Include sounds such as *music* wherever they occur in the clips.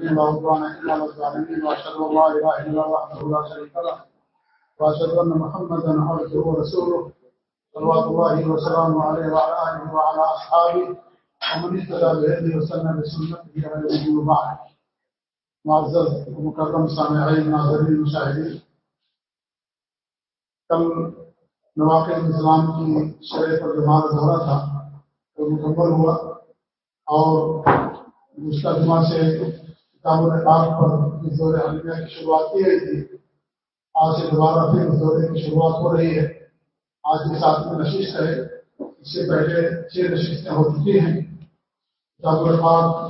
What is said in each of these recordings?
للمتقين إلا وأشهد أن لا إله إلا الله وحده لا شريك له وأشهد أن محمدا عبده ورسوله صلوات الله وسلامه عليه وعلى آله وعلى أصحابه ومن اهتدى بهديه وسلم بسنته إلى يوم وبعد. معزز ومكرم سامعين ناظرين مشاهدين، کل نواقع اسلام کی شرح پر جو ہمارا دورہ تھا وہ مکمل ہوا اور جمعہ سے کتاب الرقاب پر اس عالمیہ کی شروعات کی گئی تھی۔ آج سے دوبارہ پھر اس دورے کی شروعات ہو رہی ہے۔ آج کے ساتھ میں نشست ہے اس سے پہلے چھ نشستیں ہو چکی ہیں۔ کتاب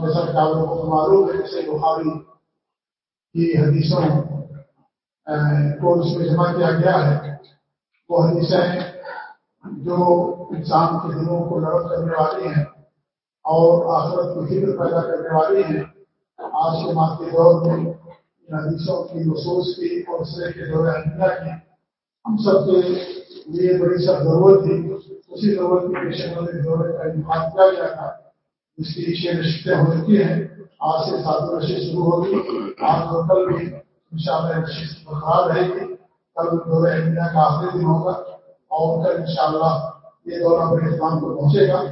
جیسا کتاب کو معروف ہے، جیسے بخاری کی حدیثوں کو اس میں جمع کیا گیا ہے۔ وہ حدیثیں جو انسان کے دلوں کو نرم کرنے والی ہیں اور آخرت کی فکر پیدا کرنے والی ہیں۔ آج کے ماہ کے دور میں ان حدیثوں کی نصوص کی اور اسرے کے دور اہمیہ کی ہم سب کے لیے بڑی سب ضرورت تھی۔ اسی ضرورت کی پیش نظر دورے کا انتخاب کیا گیا تھا۔ جس کی چھ نشستیں ہو چکی ہیں۔ آج سے سات نشست شروع ہوگی۔ آج اور کل بھی ان شاء اللہ نشست برقرار رہے گی۔ کل دور اہمیہ کا آخری دن ہوگا اور کل انشاءاللہ یہ دورہ بڑے احتمام کو پہنچے گا۔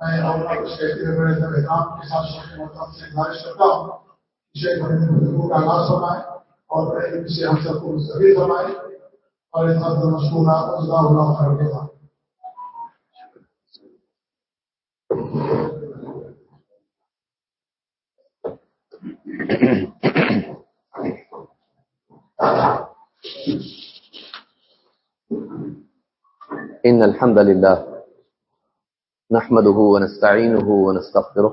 میں اور کچھ کہتے ہوئے بڑے احتمام کے ساتھ شیخ محترم سے گزارش کرتا ہوں۔ شیخ بڑے گفتگو کا آغاز ہونا ہے اور بڑے سے ہم سب کو مستفید فرمائے اور اس سب مشہور اللہ اللہ خیر ہوگا إن الحمد لله نحمده ونستعينه ونستغفره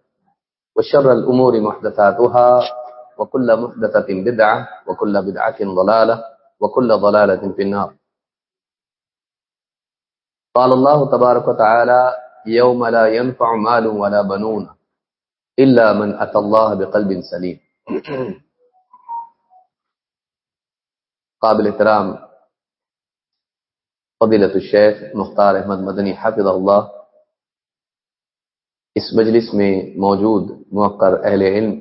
وشر الأمور محدثاتها وكل محدثة بدعة وكل بدعة ضلالة وكل ضلالة في النار. قال الله تبارك وتعالى يوم لا ينفع مال ولا بنون إلا من أتى الله بقلب سليم. قابل احترام فضیلت الشیخ مختار احمد مدنی حافظ اللہ اس مجلس میں موجود موقر اہل علم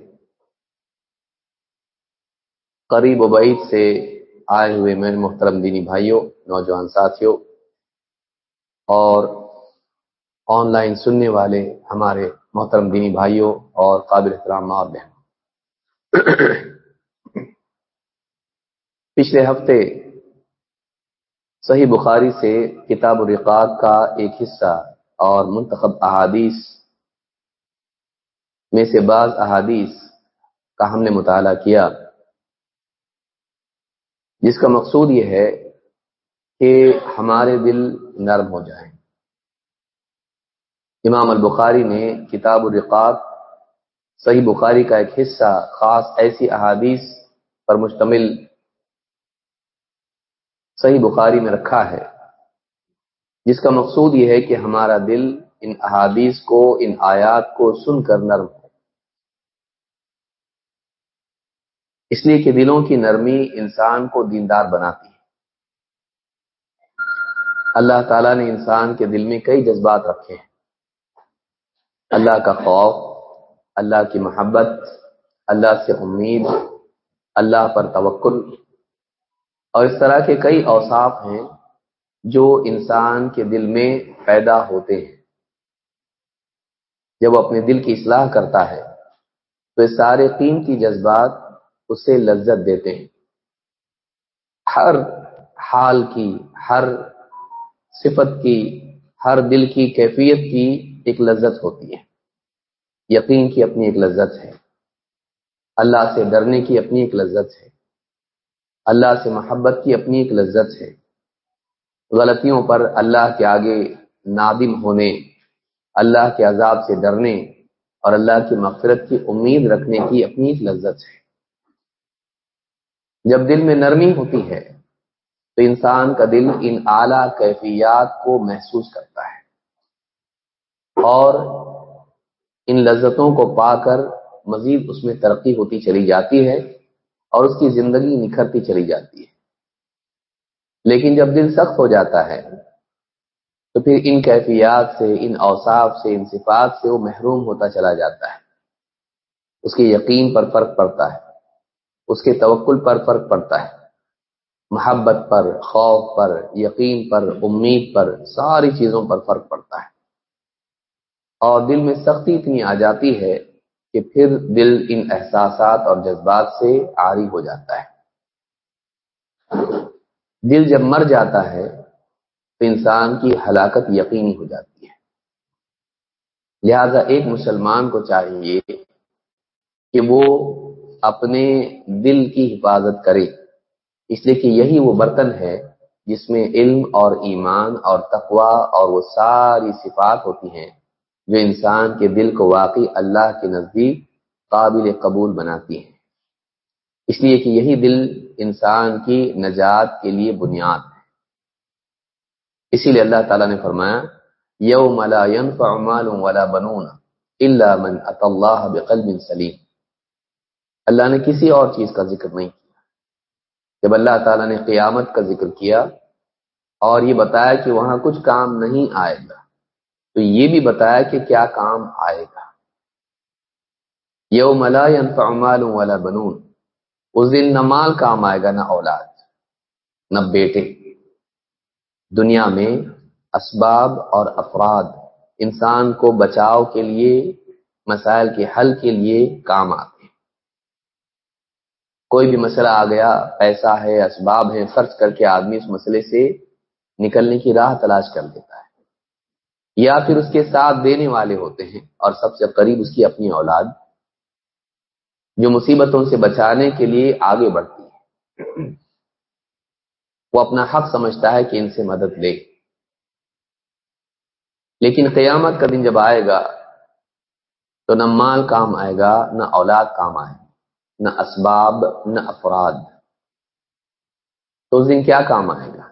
قریب و بعید سے آئے ہوئے میرے محترم دینی بھائیوں، نوجوان ساتھیوں اور آن لائن سننے والے ہمارے محترم دینی بھائیوں اور قابل احترام ماں بہن۔ پچھلے ہفتے صحیح بخاری سے کتاب الرقاق کا ایک حصہ اور منتخب احادیث میں سے بعض احادیث کا ہم نے مطالعہ کیا۔ جس کا مقصود یہ ہے کہ ہمارے دل نرم ہو جائیں۔ امام البخاری نے کتاب الرقاق صحیح بخاری کا ایک حصہ، خاص ایسی احادیث پر مشتمل صحیح بخاری میں رکھا ہے۔ جس کا مقصود یہ ہے کہ ہمارا دل ان احادیث کو، ان آیات کو سن کر نرم ہو اس لیے کہ دلوں کی نرمی انسان کو دیندار بناتی ہے۔ اللہ تعالیٰ نے انسان کے دل میں کئی جذبات رکھے ہیں۔ اللہ کا خوف، اللہ کی محبت، اللہ سے امید، اللہ پر توکل۔ اور اس طرح کے کئی اوصاف ہیں جو انسان کے دل میں پیدا ہوتے ہیں۔ جب وہ اپنے دل کی اصلاح کرتا ہے، تو یہ سارے قیمتی جذبات اسے لذت دیتے ہیں۔ ہر حال کی، ہر صفت کی، ہر دل کی کیفیت کی ایک لذت ہوتی ہے۔ یقین کی اپنی ایک لذت ہے۔ اللہ سے ڈرنے کی اپنی ایک لذت ہے۔ اللہ سے محبت کی اپنی ایک لذت ہے۔ غلطیوں پر اللہ کے آگے نادم ہونے، اللہ کے عذاب سے ڈرنے اور اللہ کی مغفرت کی امید رکھنے کی اپنی ایک لذت ہے۔ جب دل میں نرمی ہوتی ہے، تو انسان کا دل ان اعلی کیفیات کو محسوس کرتا ہے۔ اور ان لذتوں کو پا کر مزید اس میں ترقی ہوتی چلی جاتی ہے اور اس کی زندگی نکھرتی چلی جاتی ہے۔ لیکن جب دل سخت ہو جاتا ہے، تو پھر ان کیفیات سے، ان اوصاف سے، ان صفات سے وہ محروم ہوتا چلا جاتا ہے۔ اس کے یقین پر فرق پڑتا ہے۔ اس کے توکل پر فرق پڑتا ہے۔ محبت پر، خوف پر، یقین پر، امید پر، ساری چیزوں پر فرق پڑتا ہے۔ اور دل میں سختی اتنی آ جاتی ہے کہ پھر دل ان احساسات اور جذبات سے آری ہو جاتا ہے۔ دل جب مر جاتا ہے تو انسان کی ہلاکت یقینی ہو جاتی ہے۔ لہذا ایک مسلمان کو چاہیے کہ وہ اپنے دل کی حفاظت کرے۔ اس لیے کہ یہی وہ برتن ہے جس میں علم اور ایمان اور تقوا اور وہ ساری صفات ہوتی ہیں جو انسان کے دل کو واقعی اللہ کے نزدیک قابل قبول بناتی ہیں۔ اس لیے کہ یہی دل انسان کی نجات کے لیے بنیاد ہے۔ اسی لیے اللہ تعالیٰ نے فرمایا، یوم لا ينفع مال ولا بنون الا من اتى بقلب سلیم۔ اللہ نے کسی اور چیز کا ذکر نہیں کیا۔ جب اللہ تعالیٰ نے قیامت کا ذکر کیا اور یہ بتایا کہ وہاں کچھ کام نہیں آئے گا، تو یہ بھی بتایا کہ کیا کام آئے گا۔ یوم لا ينفع مال ولا بنون، اس دن نہ مال کام آئے گا نہ اولاد، نہ بیٹے۔ دنیا میں اسباب اور افراد، انسان کو بچاؤ کے لیے، مسائل کے حل کے لیے کام آتے کوئی بھی مسئلہ آ گیا، پیسہ ہے، اسباب ہے خرچ کر کے آدمی اس مسئلے سے نکلنے کی راہ تلاش کر دیتا ہے۔ یا پھر اس کے ساتھ دینے والے ہوتے ہیں اور سب سے قریب اس کی اپنی اولاد، جو مصیبتوں سے بچانے کے لیے آگے بڑھتی ہے۔ وہ اپنا حق سمجھتا ہے کہ ان سے مدد لے۔ لیکن قیامت کا دن جب آئے گا، تو نہ مال کام آئے گا، نہ اولاد کام آئے گا۔ نہ اسباب، نہ افراد۔ تو اس دن کیا کام آئے گا؟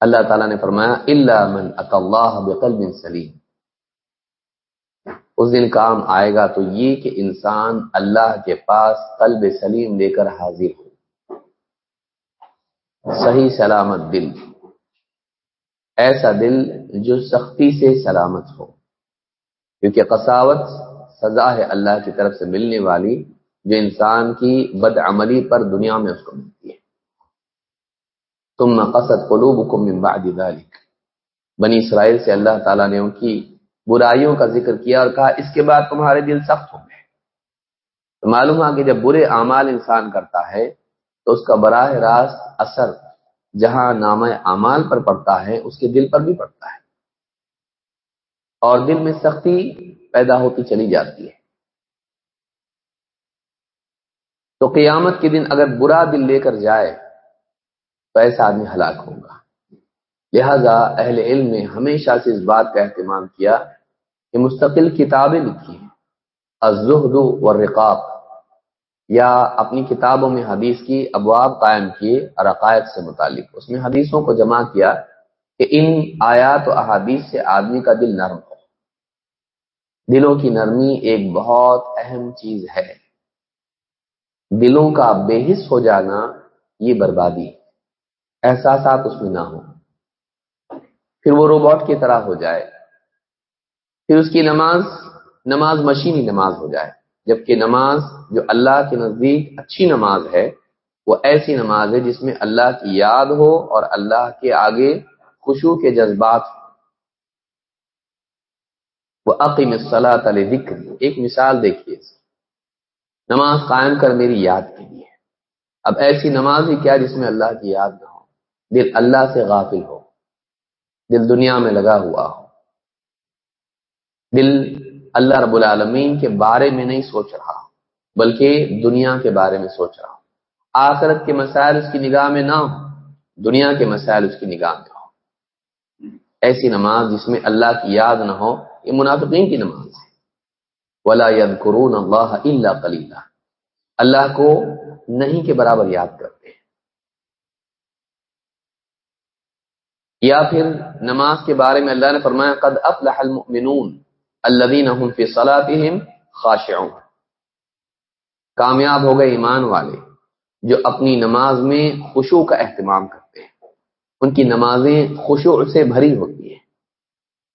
اللہ تعالیٰ نے فرمایا اللہ من اللہ بقلب سلیم اس دن کام آئے گا تو یہ کہ انسان اللہ کے پاس قلب سلیم لے کر حاضر ہو۔ صحیح سلامت دل۔ ایسا دل جو سختی سے سلامت ہو۔ کیونکہ قساوت سزا ہے اللہ کی طرف سے ملنے والی۔ جو انسان کی بد عملی پر دنیا میں اس کو ملتی ہے۔ تم قصد قلوب من بعد ذلك بنی اسرائیل سے اللہ تعالیٰ نے ان کی برائیوں کا ذکر کیا اور کہا، اس کے بعد تمہارے دل سخت ہوں گے۔ تو معلوم ہے کہ جب برے اعمال انسان کرتا ہے، تو اس کا براہ راست اثر جہاں نام اعمال پر پڑتا ہے، اس کے دل پر بھی پڑتا ہے۔ اور دل میں سختی پیدا ہوتی چلی جاتی ہے۔ تو قیامت کے دن اگر برا دل لے کر جائے تو ایسا آدمی ہلاک ہوگا لہذا اہل علم نے ہمیشہ سے اس بات کا اہتمام کیا کہ مستقل کتابیں لکھی ہیں۔ الزہد والرقاق، یا اپنی کتابوں میں حدیث کی ابواب قائم کیے اور عقائد سے متعلق۔ اس میں حدیثوں کو جمع کیا کہ ان آیات و احادیث سے آدمی کا دل نرم ہو۔ دلوں کی نرمی ایک بہت اہم چیز ہے۔ دلوں کا بے حص ہو جانا یہ بربادی احساسات اس میں نہ ہو پھر وہ روبوٹ کی طرح ہو جائے۔ پھر اس کی نماز نماز مشینی نماز ہو جائے۔ جبکہ نماز جو اللہ کے نزدیک اچھی نماز ہے، وہ ایسی نماز ہے جس میں اللہ کی یاد ہو اور اللہ کے آگے خوشو کے جذبات ہو وہ عقیم صلاح علیہ ذکر ایک مثال دیکھیے۔ نماز قائم کر میری یاد کے لیے۔ اب ایسی نماز ہی کیا جس میں اللہ کی یاد نہ ہو۔ دل اللہ سے غافل ہو۔ دل دنیا میں لگا ہوا ہو۔ دل اللہ رب العالمین کے بارے میں نہیں سوچ رہا، بلکہ دنیا کے بارے میں سوچ رہا۔ آخرت کے مسائل اس کی نگاہ میں نہ ہو دنیا کے مسائل اس کی نگاہ میں ہو ایسی نماز جس میں اللہ کی یاد نہ ہو، یہ منافقین کی نماز ہے۔ ولا ید قرون اللہ اللہ کلیلہ اللہ کو نہیں کے برابر یاد کرتے۔ ہیں یا پھر نماز کے بارے میں اللہ نے فرمایا، قد افلح المؤمنون الذين هم في صلاتهم خاشعون۔ کامیاب ہو گئے ایمان والے جو اپنی نماز میں خوشو کا اہتمام کرتے ہیں۔ ان کی نمازیں خوشو سے بھری ہوتی ہیں۔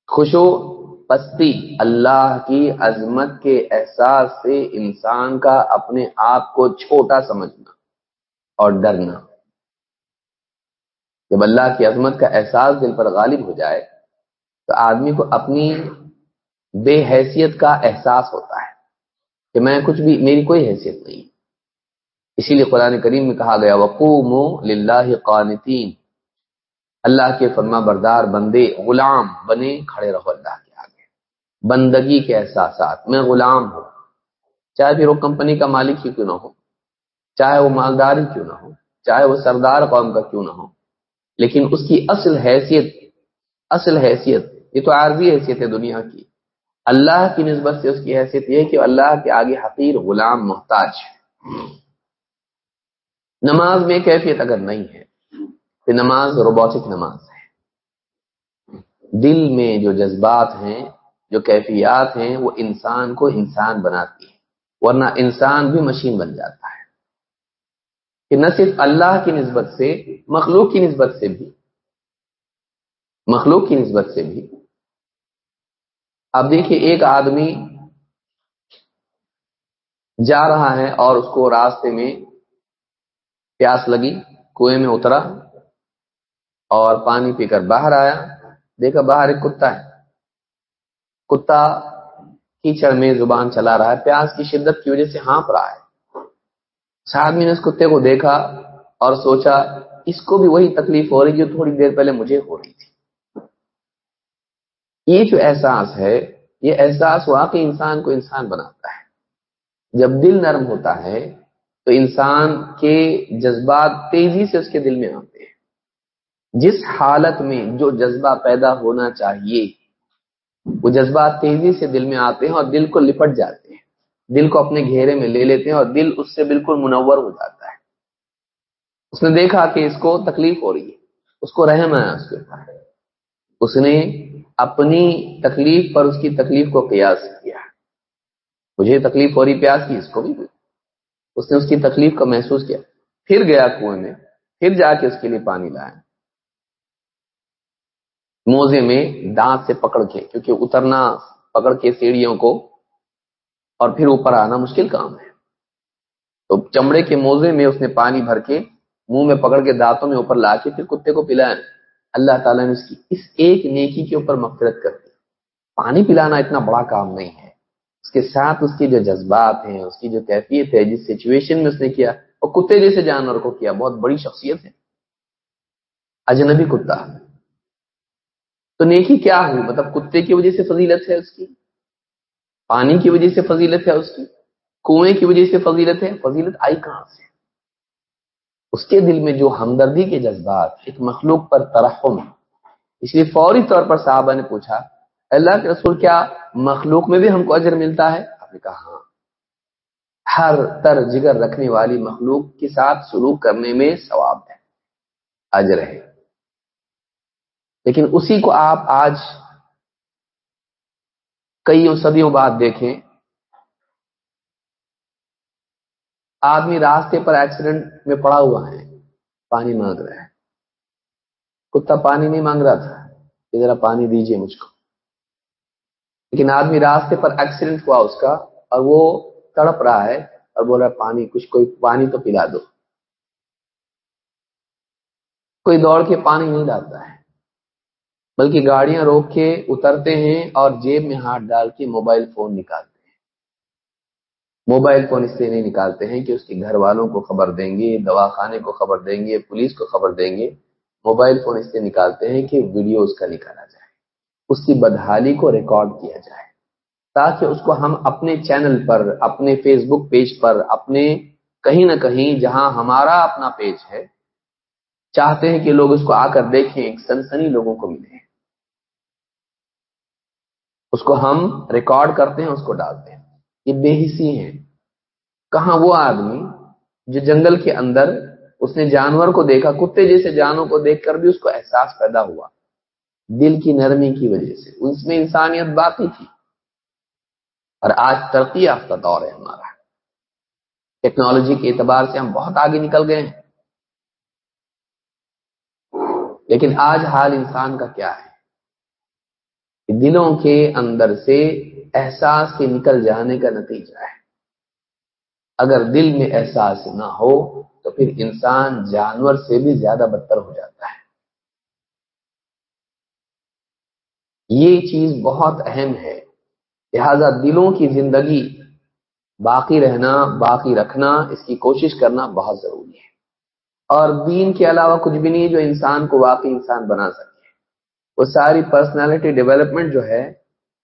خوشو پستی، اللہ کی عظمت کے احساس سے انسان کا اپنے آپ کو چھوٹا سمجھنا اور ڈرنا۔ جب اللہ کی عظمت کا احساس دل پر غالب ہو جائے، تو آدمی کو اپنی بے حیثیت کا احساس ہوتا ہے کہ میں کچھ بھی، میری کوئی حیثیت نہیں۔ اسی لیے قرآن کریم میں کہا گیا وقوم للہ قانتین اللہ کے فرما بردار بندے، غلام بنے، کھڑے رہو اللہ کے۔ بندگی کے احساسات، میں غلام ہوں۔ چاہے پھر وہ کمپنی کا مالک ہی کیوں نہ ہو، چاہے وہ مالدار ہی کیوں نہ ہو، چاہے وہ سردار قوم کا کیوں نہ ہو۔ لیکن اس کی اصل حیثیت اصل حیثیت، یہ تو عارضی حیثیت ہے دنیا کی۔ اللہ کی نسبت سے اس کی حیثیت یہ ہے کہ اللہ کے آگے حقیر غلام محتاج ہے۔ نماز میں کیفیت اگر نہیں ہے کہ نماز روبوٹک نماز ہے۔ دل میں جو جذبات ہیں جو کیفیات ہیں وہ انسان کو انسان بناتی ہے ورنہ انسان بھی مشین بن جاتا ہے۔ کہ نہ صرف اللہ کی نسبت سے، مخلوق کی نسبت سے بھی۔ مخلوق کی نسبت سے بھی۔ اب دیکھیے، ایک آدمی جا رہا ہے اور اس کو راستے میں پیاس لگی، کنویں میں اترا اور پانی پی کر باہر آیا۔ دیکھا، باہر ایک کتا ہے۔ کتا کیچڑ میں زبان چلا رہا ہے، پیاس کی شدت کی وجہ سے ہانپ رہا ہے۔ آدمی نے اس کتے کو دیکھا اور سوچا، اس کو بھی وہی تکلیف ہو رہی جو تھوڑی دیر پہلے مجھے ہو رہی تھی۔ یہ جو احساس ہے، یہ احساس واقعی انسان کو انسان بناتا ہے۔ جب دل نرم ہوتا ہے، تو انسان کے جذبات تیزی سے اس کے دل میں آتے ہیں۔ جس حالت میں جو جذبہ پیدا ہونا چاہیے وہ جذبات تیزی سے دل میں آتے ہیں اور دل کو لپٹ جاتے ہیں۔ دل کو اپنے گھیرے میں لے لیتے ہیں اور دل اس سے بالکل منور ہو جاتا ہے۔ اس نے دیکھا کہ اس کو تکلیف ہو رہی ہے۔ اس کو رحم آیا اس کے اوپر۔ اس نے اپنی تکلیف پر اس کی تکلیف کو قیاس کیا۔ مجھے تکلیف ہو رہی، پیاس کی اس کو بھی۔ اس نے اس کی تکلیف کا محسوس کیا۔ پھر گیا کنویں میں۔ پھر جا کے اس کے لیے پانی لایا۔ موزے میں دانت سے پکڑ کے، کیونکہ اترنا، پکڑ کے سیڑھیوں کو اور پھر اوپر آنا مشکل کام ہے۔ تو چمڑے کے موزے میں اس نے پانی بھر کے منہ میں پکڑ کے دانتوں میں اوپر لا کے پھر کتے کو پلایا۔ اللہ تعالیٰ نے اس کی اس ایک نیکی کے اوپر مفرت کر دی۔ پانی پلانا اتنا بڑا کام نہیں ہے۔ اس کے ساتھ اس کے جو جذبات ہیں، اس کی جو کیفیت ہے، جس سچویشن میں اس نے کیا اور کتے جیسے جانور کو کیا، بہت بڑی شخصیت ہے۔ اجنبی کتا تو نیکی کیا ہوئی مطلب کتے کی وجہ سے فضیلت ہے اس کی؟ پانی کی وجہ سے فضیلت ہے اس کی؟ کنویں کی وجہ سے فضیلت ہے؟ فضیلت آئی کہاں سے؟ اس کے دل میں جو ہمدردی کے جذبات، ایک مخلوق پر ترحم۔ اس لیے فوری طور پر صحابہ نے پوچھا اللہ کے رسول، کیا مخلوق میں بھی ہم کو اجر ملتا ہے؟ آپ نے کہا ہاں۔ ہر تر جگر رکھنے والی مخلوق کے ساتھ سلوک کرنے میں ثواب ہے، اجر ہے۔ لیکن اسی کو آپ آج کئی صدیوں بعد دیکھیں، آدمی راستے پر ایکسیڈنٹ میں پڑا ہوا ہے، پانی مانگ رہا ہے۔ کتا پانی نہیں مانگ رہا تھا، کہ ذرا پانی دیجیے مجھ کو۔ لیکن آدمی راستے پر ایکسیڈنٹ ہوا اس کا، اور وہ تڑپ رہا ہے اور بول رہا پانی کچھ کوئی پانی تو پلا دو۔ کوئی دوڑ کے پانی نہیں لاتا ہے۔ بلکہ گاڑیاں روک کے اترتے ہیں اور جیب میں ہاتھ ڈال کے موبائل فون نکالتے ہیں۔ موبائل فون اس سے نہیں نکالتے ہیں کہ اس کے گھر والوں کو خبر دیں گے، دواخانے کو خبر دیں گے، پولیس کو خبر دیں گے۔ موبائل فون اس سے نکالتے ہیں کہ ویڈیو اس کا نکالا جائے، اس کی بدحالی کو ریکارڈ کیا جائے، تاکہ اس کو ہم اپنے چینل پر، اپنے فیس بک پیج پر، اپنے کہیں نہ کہیں جہاں ہمارا اپنا پیج ہے، چاہتے ہیں کہ لوگ اس کو آ کر دیکھیں، ایک سنسنی لوگوں کو ملے۔ اس کو ہم ریکارڈ کرتے ہیں، اس کو ڈالتے ہیں۔ یہ بے حسی ہیں۔ کہاں وہ آدمی جو جنگل کے اندر اس نے جانور کو دیکھا، کتے جیسے جانوں کو دیکھ کر بھی اس کو احساس پیدا ہوا۔ دل کی نرمی کی وجہ سے۔ اس میں انسانیت باقی تھی۔ اور آج ترقی یافتہ دور ہے ہمارا۔ ٹیکنالوجی کے اعتبار سے ہم بہت آگے نکل گئے ہیں۔ لیکن آج حال انسان کا کیا ہے؟ دلوں کے اندر سے احساس کے نکل جانے کا نتیجہ ہے۔ اگر دل میں احساس نہ ہو تو پھر انسان جانور سے بھی زیادہ بدتر ہو جاتا ہے۔ یہ چیز بہت اہم ہے۔ لہذا دلوں کی زندگی باقی رہنا، باقی رکھنا، اس کی کوشش کرنا بہت ضروری ہے۔ اور دین کے علاوہ کچھ بھی نہیں جو انسان کو واقعی انسان بنا سکے۔ وہ ساری پرسنالٹی ڈیولپمنٹ جو ہے،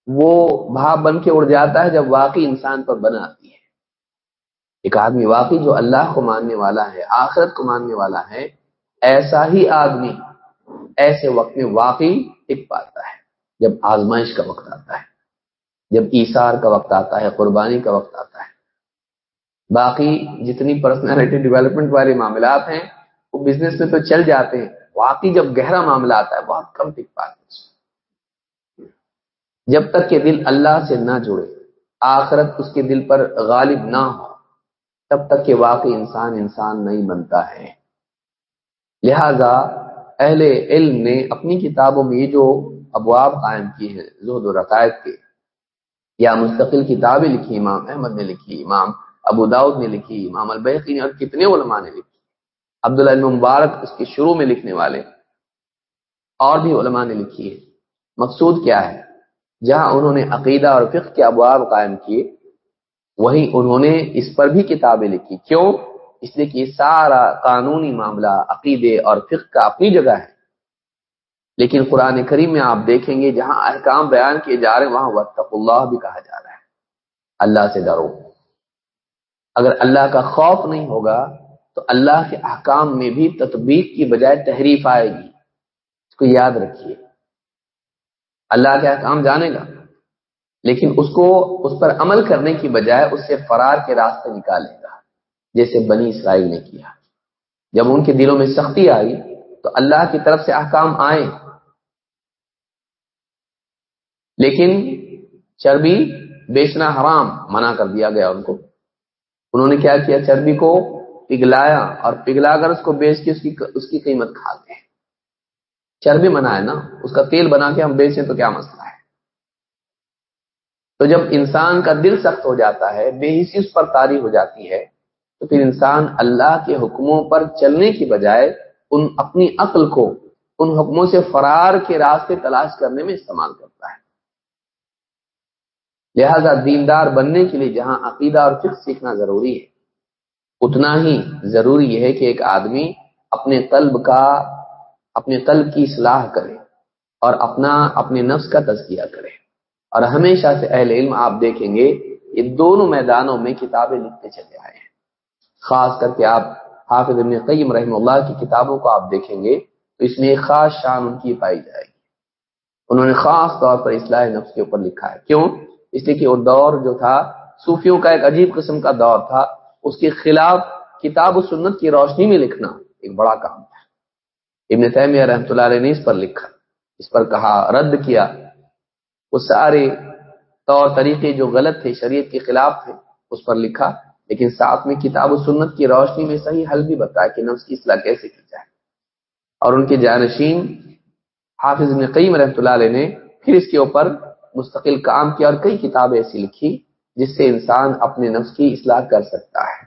وہ بھاپ بن کے اڑ جاتا ہے جب واقعی انسان پر بنا آتی ہے۔ ایک آدمی واقعی جو اللہ کو ماننے والا ہے، آخرت کو ماننے والا ہے، ایسا ہی آدمی ایسے وقت میں واقعی ٹک پاتا ہے، جب آزمائش کا وقت آتا ہے، جب ایسار کا وقت آتا ہے، قربانی کا وقت آتا ہے۔ باقی جتنی پرسنالٹی ڈیولپمنٹ والے معاملات ہیں، وہ بزنس میں تو چل جاتے ہیں۔ واقعی جب گہرا معاملہ آتا ہے، بہت کم ٹک پاتے جب تک کہ دل اللہ سے نہ جڑے، آخرت اس کے دل پر غالب نہ ہو، تب تک کہ واقعی انسان انسان نہیں بنتا ہے۔ لہذا اہل علم نے اپنی کتابوں میں یہ جو ابواب قائم کی ہیں، زہد و رقائد کے، یا مستقل کتابیں لکھی امام احمد نے لکھی، امام ابو داود نے لکھی، امام البحقی نے، اور کتنے علماء نے لکھی۔ عبداللہ مبارک اس کے شروع میں لکھنے والے اور بھی علماء نے لکھی ہے۔ مقصود کیا ہے؟ جہاں انہوں نے عقیدہ اور فقہ کے ابواب قائم کیے وہی انہوں نے اس پر بھی کتابیں لکھی۔ کیوں؟ اس لیے کہ یہ سارا قانونی معاملہ، عقیدے اور فقہ کا اپنی جگہ ہے۔ لیکن قرآن کریم میں آپ دیکھیں گے، جہاں احکام بیان کیے جا رہے ہیں، وہاں وطف اللہ بھی کہا جا رہا ہے۔ اللہ سے ڈرو۔ اگر اللہ کا خوف نہیں ہوگا تو اللہ کے احکام میں بھی تطبیق کی بجائے تحریف آئے گی۔ اس کو یاد رکھیے۔ اللہ کے احکام جانے گا، لیکن اس کو اس پر عمل کرنے کی بجائے اس سے فرار کے راستے نکالے گا، جیسے بنی اسرائیل نے کیا۔ جب ان کے دلوں میں سختی آئی تو اللہ کی طرف سے احکام آئے۔ لیکن چربی بیچنا حرام منع کر دیا گیا ان کو۔ انہوں نے کیا کیا؟ چربی کو پگلایا اور پگلا کر اس کو بیچ کے اس کی اس کی قیمت کھاتے ہیں۔ چربی منع ہے نا، اس کا تیل بنا کے ہم بیچیں تو کیا مسئلہ ہے؟ تو جب انسان کا دل سخت ہو جاتا ہے، بے حسی اس پر تاری ہو جاتی ہے، تو پھر انسان اللہ کے حکموں پر چلنے کی بجائے ان اپنی عقل کو ان حکموں سے فرار کے راستے تلاش کرنے میں استعمال کرتا ہے۔ لہذا دیندار بننے کے لیے جہاں عقیدہ اور فکر سیکھنا ضروری ہے اتنا ہی ضروری ہے کہ ایک آدمی اپنے قلب کا، اپنے قلب کی اصلاح کرے اور اپنا، اپنے نفس کا تزکیہ کرے۔ اور ہمیشہ سے اہل علم آپ دیکھیں گے، یہ دونوں میدانوں میں کتابیں لکھتے چلے آئے ہیں۔ خاص کر کے آپ حافظ ابن قیم رحم اللہ کی کتابوں کو آپ دیکھیں گے، تو اس میں ایک خاص شان ان کی پائی جائے گی۔ انہوں نے خاص طور پر اصلاح نفس کے اوپر لکھا ہے۔ کیوں؟ اس لیے کہ وہ دور جو تھا، صوفیوں کا ایک عجیب قسم کا دور تھا۔ اس کے خلاف کتاب و سنت کی روشنی میں لکھنا ایک بڑا کام تھا ابن تیمیہ رحمۃ اللہ علیہ نے اس پر لکھا، اس پر کہا، رد کیا، وہ سارے طور طریقے جو غلط تھے، شریعت کے خلاف تھے، اس پر لکھا، لیکن ساتھ میں کتاب و سنت کی روشنی میں صحیح حل بھی بتایا کہ نفس کی اصلاح کیسے کی جائے۔ اور ان کے جانشین، حافظ نے قیم رحمۃ اللہ علیہ نے پھر اس کے اوپر مستقل کام کیا اور کئی کتابیں ایسی لکھی جس سے انسان اپنے نفس کی اصلاح کر سکتا ہے۔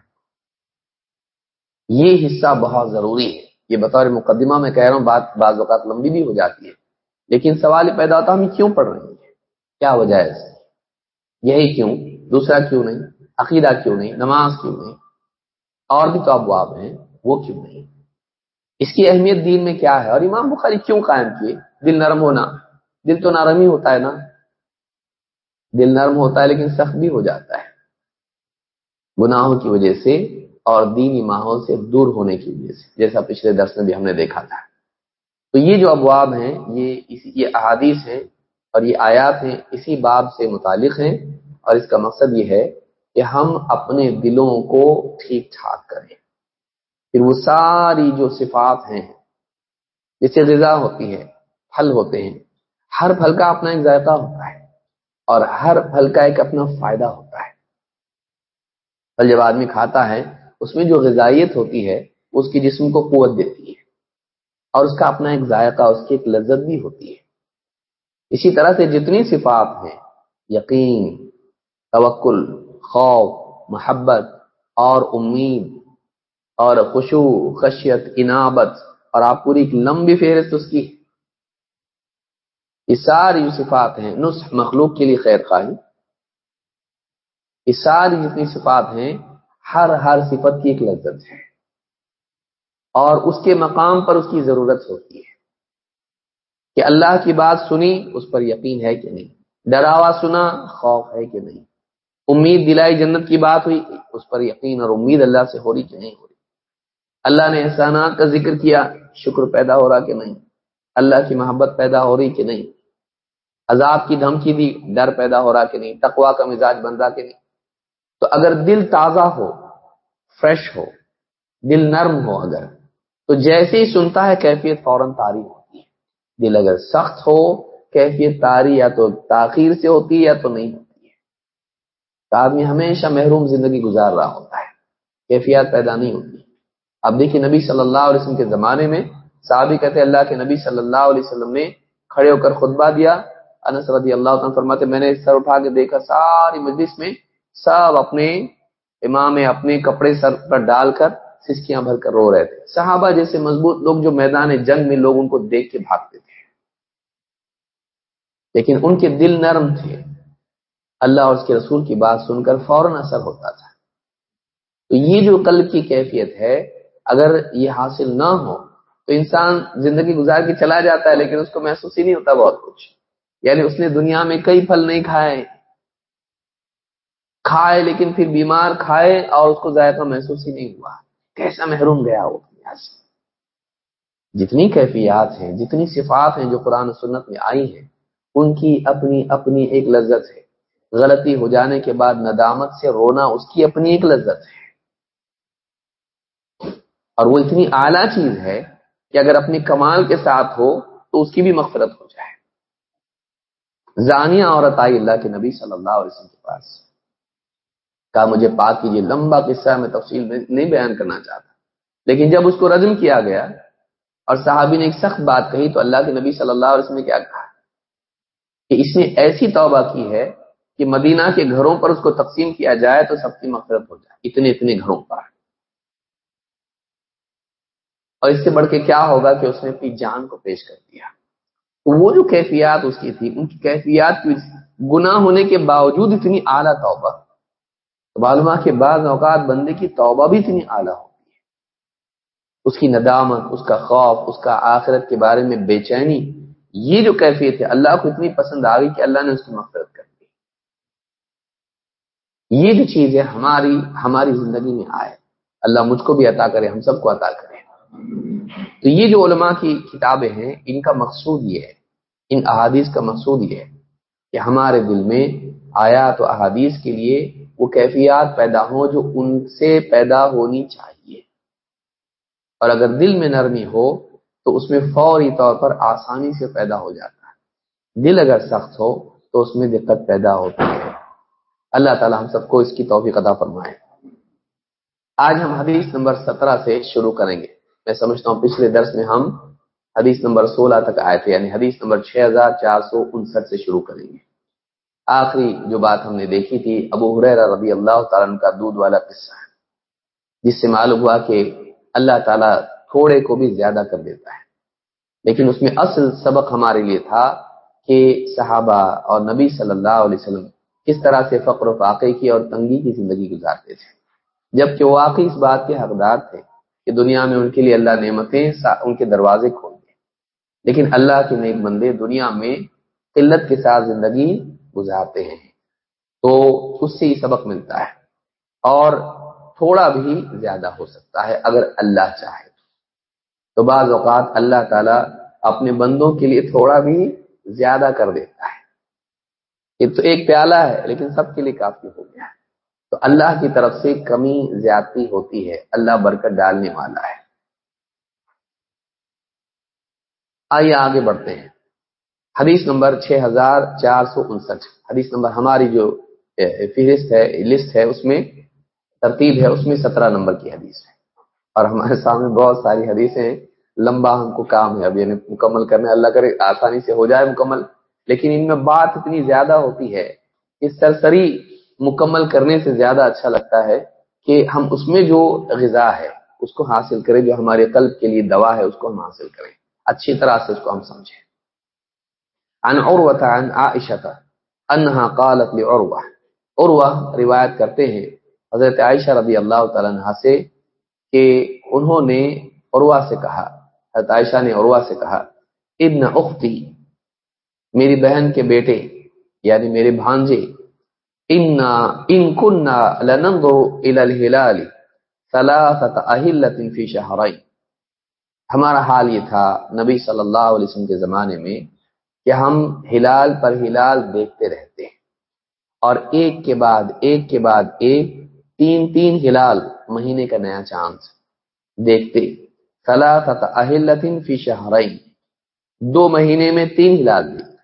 یہ حصہ بہت ضروری ہے۔ یہ بطور مقدمہ میں کہہ رہا ہوں، بات بعض اوقات لمبی بھی ہو جاتی ہے۔ لیکن سوال پیدا ہوتا ہم کیوں پڑھ رہے ہیں؟ کیا وجہ ہے اس یہی کیوں؟ دوسرا کیوں نہیں؟ عقیدہ کیوں نہیں؟ نماز کیوں نہیں؟ اور بھی تو ابواب ہیں، وہ کیوں نہیں؟ اس کی اہمیت دین میں کیا ہے؟ اور امام بخاری کیوں قائم کیے؟ دل نرم ہونا۔ دل تو نرم ہی ہوتا ہے نا۔ دل نرم ہوتا ہے لیکن سخت بھی ہو جاتا ہے۔ گناہوں کی وجہ سے اور دینی ماحول سے دور ہونے کی وجہ سے، جیسا پچھلے درس میں بھی ہم نے دیکھا تھا۔ تو یہ جو ابواب ہیں، یہ اسی، یہ احادیث ہیں اور یہ آیات ہیں، اسی باب سے متعلق ہیں۔ اور اس کا مقصد یہ ہے کہ ہم اپنے دلوں کو ٹھیک ٹھاک کریں۔ پھر وہ ساری جو صفات ہیں جیسے غذا ہوتی ہے، پھل ہوتے ہیں، ہر پھل کا اپنا ایک ذائقہ ہوتا ہے۔ اور ہر پھل کا ایک اپنا فائدہ ہوتا ہے۔ پھل جب آدمی کھاتا ہے، اس میں جو غذائیت ہوتی ہے اس کی جسم کو قوت دیتی ہے اور اس کا اپنا ایک ذائقہ، اس کی ایک لذت بھی ہوتی ہے۔ اسی طرح سے جتنی صفات ہیں، یقین، توکل، خوف، محبت اور امید اور خوشو خشیت، انابت اور آپ پوری ایک لمبی فہرست اس کی یہ ساری صفات ہیں نسخ مخلوق کے لیے خیر خواہی۔ یہ ساری جتنی صفات ہیں، ہر ہر صفت کی ایک لذت ہے۔ اور اس کے مقام پر اس کی ضرورت ہوتی ہے۔ کہ اللہ کی بات سنی، اس پر یقین ہے کہ نہیں۔ ڈراوا سنا، خوف ہے کہ نہیں۔ امید دلائی جنت کی بات ہوئی، اس پر یقین اور امید اللہ سے ہو رہی کہ نہیں ہو رہی۔ اللہ نے احسانات کا ذکر کیا، شکر پیدا ہو رہا کہ نہیں۔ اللہ کی محبت پیدا ہو رہی کہ نہیں۔ عذاب کی دھمکی دی، ڈر پیدا ہو رہا کہ نہیں تقوا کا مزاج بن رہا کہ نہیں۔ تو اگر دل تازہ ہو فریش ہو، دل نرم ہو اگر، تو جیسے ہی سنتا ہے کیفیت فوراً تاری ہوتی ہے۔ دل اگر سخت ہو، کیفیت تاری یا تو تاخیر سے ہوتی ہے یا تو نہیں ہوتی ہے۔ تو آدمی ہمیشہ محروم زندگی گزار رہا ہوتا ہے۔ کیفیات پیدا نہیں ہوتی۔ اب دیکھیے نبی صلی اللہ علیہ وسلم کے زمانے میں صحابی کہتے اللہ کے نبی صلی اللہ علیہ وسلم نے کھڑے ہو کر خطبہ دیا۔ انس رضی اللہ عنہ فرماتے میں نے سر اٹھا کے دیکھا، ساری مجلس میں سب اپنے امام، اپنے کپڑے سر پر ڈال کر سسکیاں بھر کر رو رہے تھے۔ صحابہ جیسے مضبوط لوگ جو میدان جنگ میں لوگ ان کو دیکھ کے بھاگتے تھے۔ لیکن ان کے دل نرم تھے۔ اللہ اور اس کے رسول کی بات سن کر فوراً اثر ہوتا تھا۔ تو یہ جو قلب کی کیفیت ہے، اگر یہ حاصل نہ ہو، تو انسان زندگی گزار کے چلا جاتا ہے، لیکن اس کو محسوس ہی نہیں ہوتا بہت کچھ۔ یعنی اس نے دنیا میں کئی پھل نہیں کھائے۔ کھائے لیکن پھر بیمار کھائے اور اس کو ذائقہ محسوس ہی نہیں ہوا۔ کیسا محروم گیا وہ دنیا سے۔ جتنی کیفیات ہیں، جتنی صفات ہیں جو قرآن سنت میں آئی ہیں، ان کی اپنی اپنی ایک لذت ہے۔ غلطی ہو جانے کے بعد ندامت سے رونا اس کی اپنی ایک لذت ہے۔ اور وہ اتنی اعلیٰ چیز ہے کہ اگر اپنی کمال کے ساتھ ہو تو اس کی بھی مغفرت ہو جائے۔ زانیہ عورت آئی اللہ کے نبی صلی اللہ علیہ وسلم کے پاس۔ کہا، مجھے پاک کیجیے لمبا قصہ میں تفصیل میں نہیں بیان کرنا چاہتا۔ لیکن جب اس کو رجم کیا گیا اور صحابی نے ایک سخت بات کہی، تو اللہ کے نبی صلی اللہ علیہ وسلم نے کیا کہا؟ کہ اس نے ایسی توبہ کی ہے کہ مدینہ کے گھروں پر اس کو تقسیم کیا جائے تو سب کی مغفرت ہو جائے۔ اتنے اتنے گھروں پر۔ اور اس سے بڑھ کے کیا ہوگا کہ اس نے اپنی جان کو پیش کر دیا۔ وہ جو کیفیات اس کی تھی، ان کی کیفیات کی گناہ ہونے کے باوجود اتنی اعلیٰ توبہ۔ معلومہ کے بعض اوقات بندے کی توبہ بھی اتنی اعلیٰ ہوتی ہے۔ اس کی ندامت، اس کا خوف، اس کا آخرت کے بارے میں بے چینی، یہ جو کیفیت ہے، اللہ کو اتنی پسند آ گئی کہ اللہ نے اس کی مفرت کر دی۔ یہ جو چیز ہے، ہماری ہماری زندگی میں آئے۔ اللہ مجھ کو بھی عطا کرے، ہم سب کو عطا کرے۔ تو یہ جو علماء کی کتابیں ہیں، ان کا مقصود یہ ہے ان احادیث کا مقصود یہ ہے کہ ہمارے دل میں آیات و احادیث کے لیے وہ کیفیات پیدا ہوں جو ان سے پیدا ہونی چاہیے۔ اور اگر دل میں نرمی ہو تو اس میں فوری طور پر آسانی سے پیدا ہو جاتا ہے۔ دل اگر سخت ہو تو اس میں دقت پیدا ہوتی ہے۔ اللہ تعالی ہم سب کو اس کی توفیق ادا فرمائے۔ آج ہم حدیث نمبر سترہ سے شروع کریں گے۔ میں سمجھتا ہوں پچھلے درس میں ہم حدیث نمبر سولہ تک آئے تھے یعنی حدیث نمبر چھ ہزار چار سو انسٹھ سے شروع کریں گے۔ آخری جو بات ہم نے دیکھی تھی، ابو حریر رضی اللہ تعالیٰ کا دودھ والا قصہ ہے، جس سے معلوم ہوا کہ اللہ تعالیٰ تھوڑے کو بھی زیادہ کر دیتا ہے۔ لیکن اس میں اصل سبق ہمارے لیے تھا کہ صحابہ اور نبی صلی اللہ علیہ وسلم کس طرح سے فقر و فاقے کی اور تنگی کی زندگی گزارتے تھے۔ جبکہ واقعی اس بات کے حقدار تھے کہ دنیا میں ان کے لیے اللہ نعمتیں ان کے دروازے کھول لیکن اللہ کے نیک بندے دنیا میں قلت کے ساتھ زندگی گزارتے ہیں۔ تو اس سے یہ سبق ملتا ہے۔ اور تھوڑا بھی زیادہ ہو سکتا ہے اگر اللہ چاہے۔ تو بعض اوقات اللہ تعالی اپنے بندوں کے لیے تھوڑا بھی زیادہ کر دیتا ہے۔ یہ تو ایک پیالہ ہے، لیکن سب کے لیے کافی ہو گیا۔ ہے تو اللہ کی طرف سے کمی زیادتی ہوتی ہے، اللہ برکت ڈالنے والا ہے۔ آئیے آگے بڑھتے ہیں۔ حدیث نمبر چھ ہزار چار سو انسٹھ۔ حدیث نمبر ہماری جو فہرست ہے لسٹ ہے، اس میں ترتیب ہے، اس میں سترہ نمبر کی حدیث ہے۔ اور ہمارے سامنے بہت ساری حدیثیں ہیں۔ لمبا ہم کو کام ہے اب یعنی مکمل کرنے، اللہ کرے، آسانی سے ہو جائے مکمل۔ لیکن ان میں بات اتنی زیادہ ہوتی ہے کہ سرسری مکمل کرنے سے زیادہ اچھا لگتا ہے کہ ہم اس میں جو غذا ہے، اس کو حاصل کریں، جو ہمارے قلب کے لیے دوا ہے، اس کو ہم حاصل کریں۔ اچھی طرح سے اس کو ہم سمجھیں۔ عن عروة عن عائشة انہا قالت لعروة۔ عروة روایت کرتے ہیں حضرت عائشہ رضی اللہ تعالیٰ عنہ سے کہ انہوں نے عروہ سے کہا، حضرت عائشہ نے عروہ سے کہا، ابن اختی، میری بہن کے بیٹے یعنی میرے بھانجے ان ان کننا لننظر الى الهلال ثلاثه اهله في شهرين ہمارا حال یہ تھا نبی صلی اللہ علیہ وسلم کے زمانے میں کہ ہم ہلال پر ہلال دیکھتے رہتے ہیں اور ایک کے بعد ایک کے بعد ایک تین تین ہلال مہینے کا نیا چانس دیکھتے۔ ثلاثه اهله في شهرين دو مہینے میں تین ہلال دیکھتے۔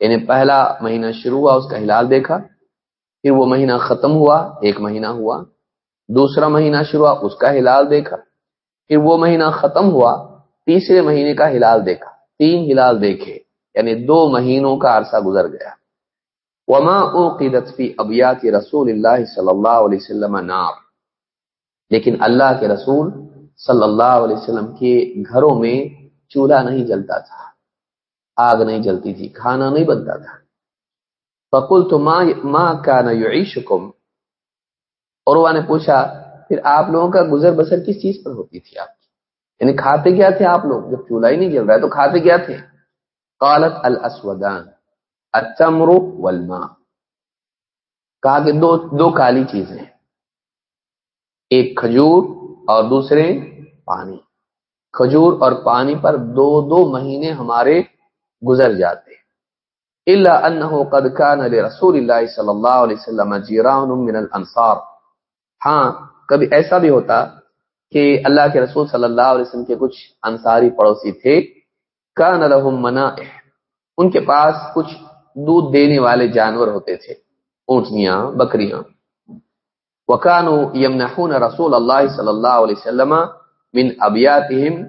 یعنی پہلا مہینہ شروع ہوا، اس کا ہلال دیکھا، پھر وہ مہینہ ختم ہوا، ایک مہینہ ہوا۔ دوسرا مہینہ شروع ہوا، اس کا ہلال دیکھا۔ پھر وہ مہینہ ختم ہوا، تیسرے مہینے کا ہلال دیکھا، تین ہلال دیکھے یعنی دو مہینوں کا عرصہ گزر گیا۔ وما اوقدت فی ابیات رسول اللہ صلی اللہ علیہ وسلم نار۔ لیکن اللہ کے رسول صلی اللہ علیہ وسلم کے گھروں میں چولہا نہیں جلتا تھا، آگ نہیں جلتی تھی، کھانا نہیں بنتا تھا۔ فقل تو ماں کا نہ یعیشکم اور نے پوچھا پھر آپ لوگوں کا گزر بسر کس چیز پر ہوتی تھی آپ کی؟ یعنی کھاتے کیا تھے آپ لوگ؟ جب چولہا ہی نہیں جل رہا ہے تو کھاتے کیا تھے؟ قالت الاسودان، التمر والماء۔ کہا کہ دو دو کالی چیزیں ایک کھجور اور دوسرے پانی۔ کھجور اور پانی پر دو دو مہینے ہمارے گزر جاتے اللہ انہ قد کان لرسول اللہ صلی اللہ علیہ وسلم جیران من الانصار۔ ہاں کبھی ایسا بھی ہوتا کہ اللہ کے رسول صلی اللہ علیہ وسلم کے کچھ انصاری پڑوسی تھے، کان لهم منائح، ان کے پاس کچھ دودھ دینے والے جانور ہوتے تھے، اونٹنیاں، بکریاں۔ وکانو یمنحون رسول اللہ صلی اللہ علیہ وسلم من ابیاتهم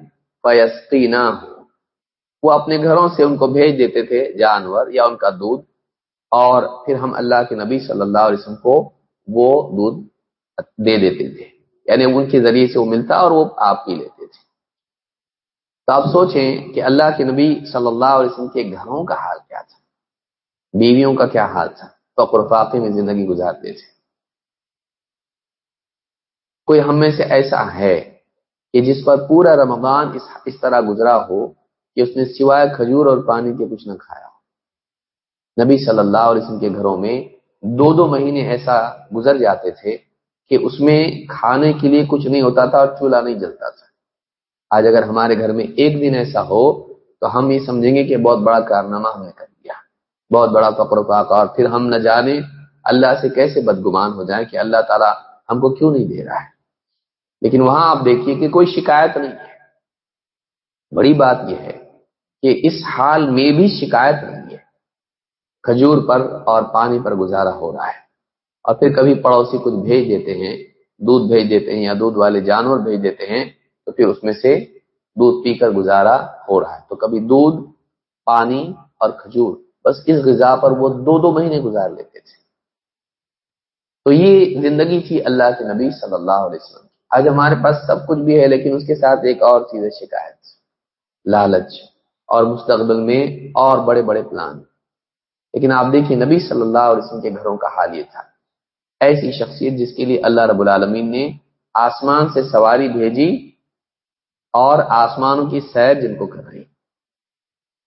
فیسقیناہ وہ اپنے گھروں سے ان کو بھیج دیتے تھے جانور یا ان کا دودھ، اور پھر ہم اللہ کے نبی صلی اللہ علیہ وسلم کو وہ دودھ دے دیتے تھے۔ یعنی ان کے ذریعے سے وہ ملتا اور وہ آپ پی لیتے تھے۔ تو آپ سوچیں کہ اللہ کے نبی صلی اللہ علیہ وسلم کے گھروں کا حال کیا تھا۔ بیویوں کا کیا حال تھا۔ فقر فاقے میں زندگی گزارتے تھے۔ کوئی ہم میں سے ایسا ہے کہ جس پر پورا رمضان اس اس طرح گزرا ہو کہ اس نے سوائے کھجور اور پانی کے کچھ نہ کھایا ہو۔ نبی صلی اللہ علیہ وسلم کے گھروں میں دو دو مہینے ایسا گزر جاتے تھے کہ اس میں کھانے کے لیے کچھ نہیں ہوتا تھا اور چولہا نہیں جلتا تھا۔ آج اگر ہمارے گھر میں ایک دن ایسا ہو تو ہم یہ سمجھیں گے کہ بہت بڑا کارنامہ ہم نے کر دیا۔ بہت بڑا فقر پاک اور پھر ہم نہ جانے اللہ سے کیسے بدگمان ہو جائیں کہ اللہ تعالیٰ ہم کو کیوں نہیں دے رہا ہے۔ لیکن وہاں آپ دیکھیے کہ کوئی شکایت نہیں ہے۔ بڑی بات یہ ہے کہ اس حال میں بھی شکایت نہیں ہے۔ کھجور پر اور پانی پر گزارا ہو رہا ہے۔ اور پھر کبھی پڑوسی کچھ بھیج دیتے ہیں، دودھ بھیج دیتے ہیں یا دودھ والے جانور بھیج دیتے ہیں، تو پھر اس میں سے دودھ پی کر گزارا ہو رہا ہے۔ تو کبھی دودھ، پانی اور کھجور، بس اس غذا پر وہ دو دو مہینے گزار لیتے تھے۔ تو یہ زندگی تھی اللہ کے نبی صلی اللہ علیہ وسلم آج ہمارے پاس سب کچھ بھی ہے، لیکن اس کے ساتھ ایک اور چیز ہے، شکایت۔ لالچ اور مستقبل میں اور بڑے بڑے پلان۔ لیکن آپ دیکھیں نبی صلی اللہ علیہ وسلم کے گھروں کا حال یہ تھا۔ ایسی شخصیت جس کے لیے اللہ رب العالمین نے آسمان سے سواری بھیجی اور آسمانوں کی سیر جن کو کرائی۔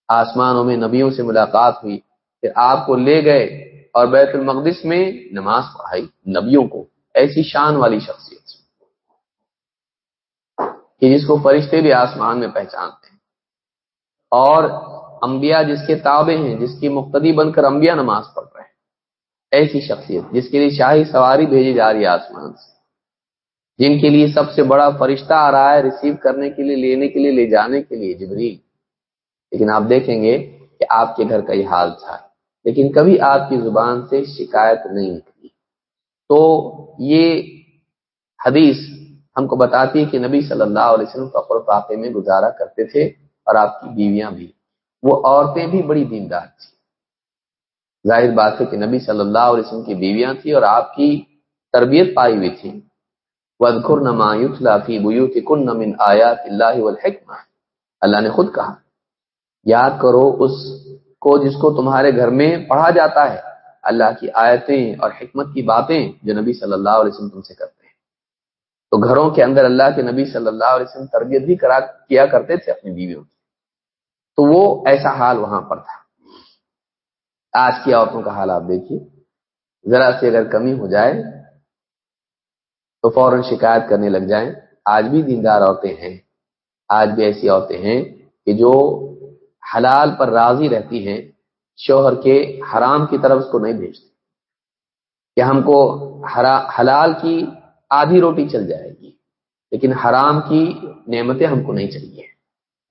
آسمانوں میں نبیوں سے ملاقات ہوئی، پھر آپ کو لے گئے اور بیت المقدس میں نماز پڑھائی، نبیوں کو۔ ایسی شان والی شخصیت۔ کہ جس کو فرشتے بھی آسمان میں پہچانتے ہیں۔ اور انبیاء جس کے تابع ہیں، جس کی مقتدی بن کر انبیاء نماز پڑھ رہے ہیں۔ ایسی شخصیت جس کے لیے شاہی سواری بھیجی جا رہی ہے آسمان سے، جن کے لیے سب سے بڑا فرشتہ آ رہا ہے ریسیو کرنے کے لیے، لینے کے لیے، لے جانے کے لیے، جبریل۔ لیکن آپ دیکھیں گے کہ آپ کے گھر کا یہ حال تھا۔ لیکن کبھی آپ کی زبان سے شکایت نہیں نکلی۔ تو یہ حدیث ہم کو بتاتی ہے کہ نبی صلی اللہ علیہ وسلم فقر فاقے میں گزارا کرتے تھے اور آپ کی بیویاں بھی۔ وہ عورتیں بھی بڑی دیندار تھیں۔ ظاہر بات ہے کہ نبی صلی اللہ علیہ وسلم کی بیویاں تھیں اور آپ کی تربیت پائی ہوئی تھی۔ وَذْكُرْ نَمَا يُتْلَى فِي بُيُوتِكُنَّ مِنْ آيَاتِ اللَّهِ وَالْحِكْمَةِ۔ اللہ نے خود کہا، یاد کرو اس کو جس کو تمہارے گھر میں پڑھا جاتا ہے۔ اللہ کی آیتیں اور حکمت کی باتیں جو نبی صلی اللہ علیہ وسلم تم سے کرتے ہیں۔ تو گھروں کے اندر اللہ کے نبی صلی اللہ علیہ وسلم تربیت بھی کرا کیا کرتے تھے اپنی بیویوں کی۔ تو وہ ایسا حال وہاں پر تھا۔ آج کی عورتوں کا حال آپ دیکھیے۔ ذرا سی اگر کمی ہو جائے تو فوراً شکایت کرنے لگ جائیں۔ آج بھی دیندار عورتیں ہیں۔ آج بھی ایسی عورتیں ہیں کہ جو حلال پر راضی رہتی ہیں، شوہر کے حرام کی طرف اس کو نہیں بھیجتی کہ ہم کو حلال کی آدھی روٹی چل جائے گی، لیکن حرام کی نعمتیں ہم کو نہیں چاہیے۔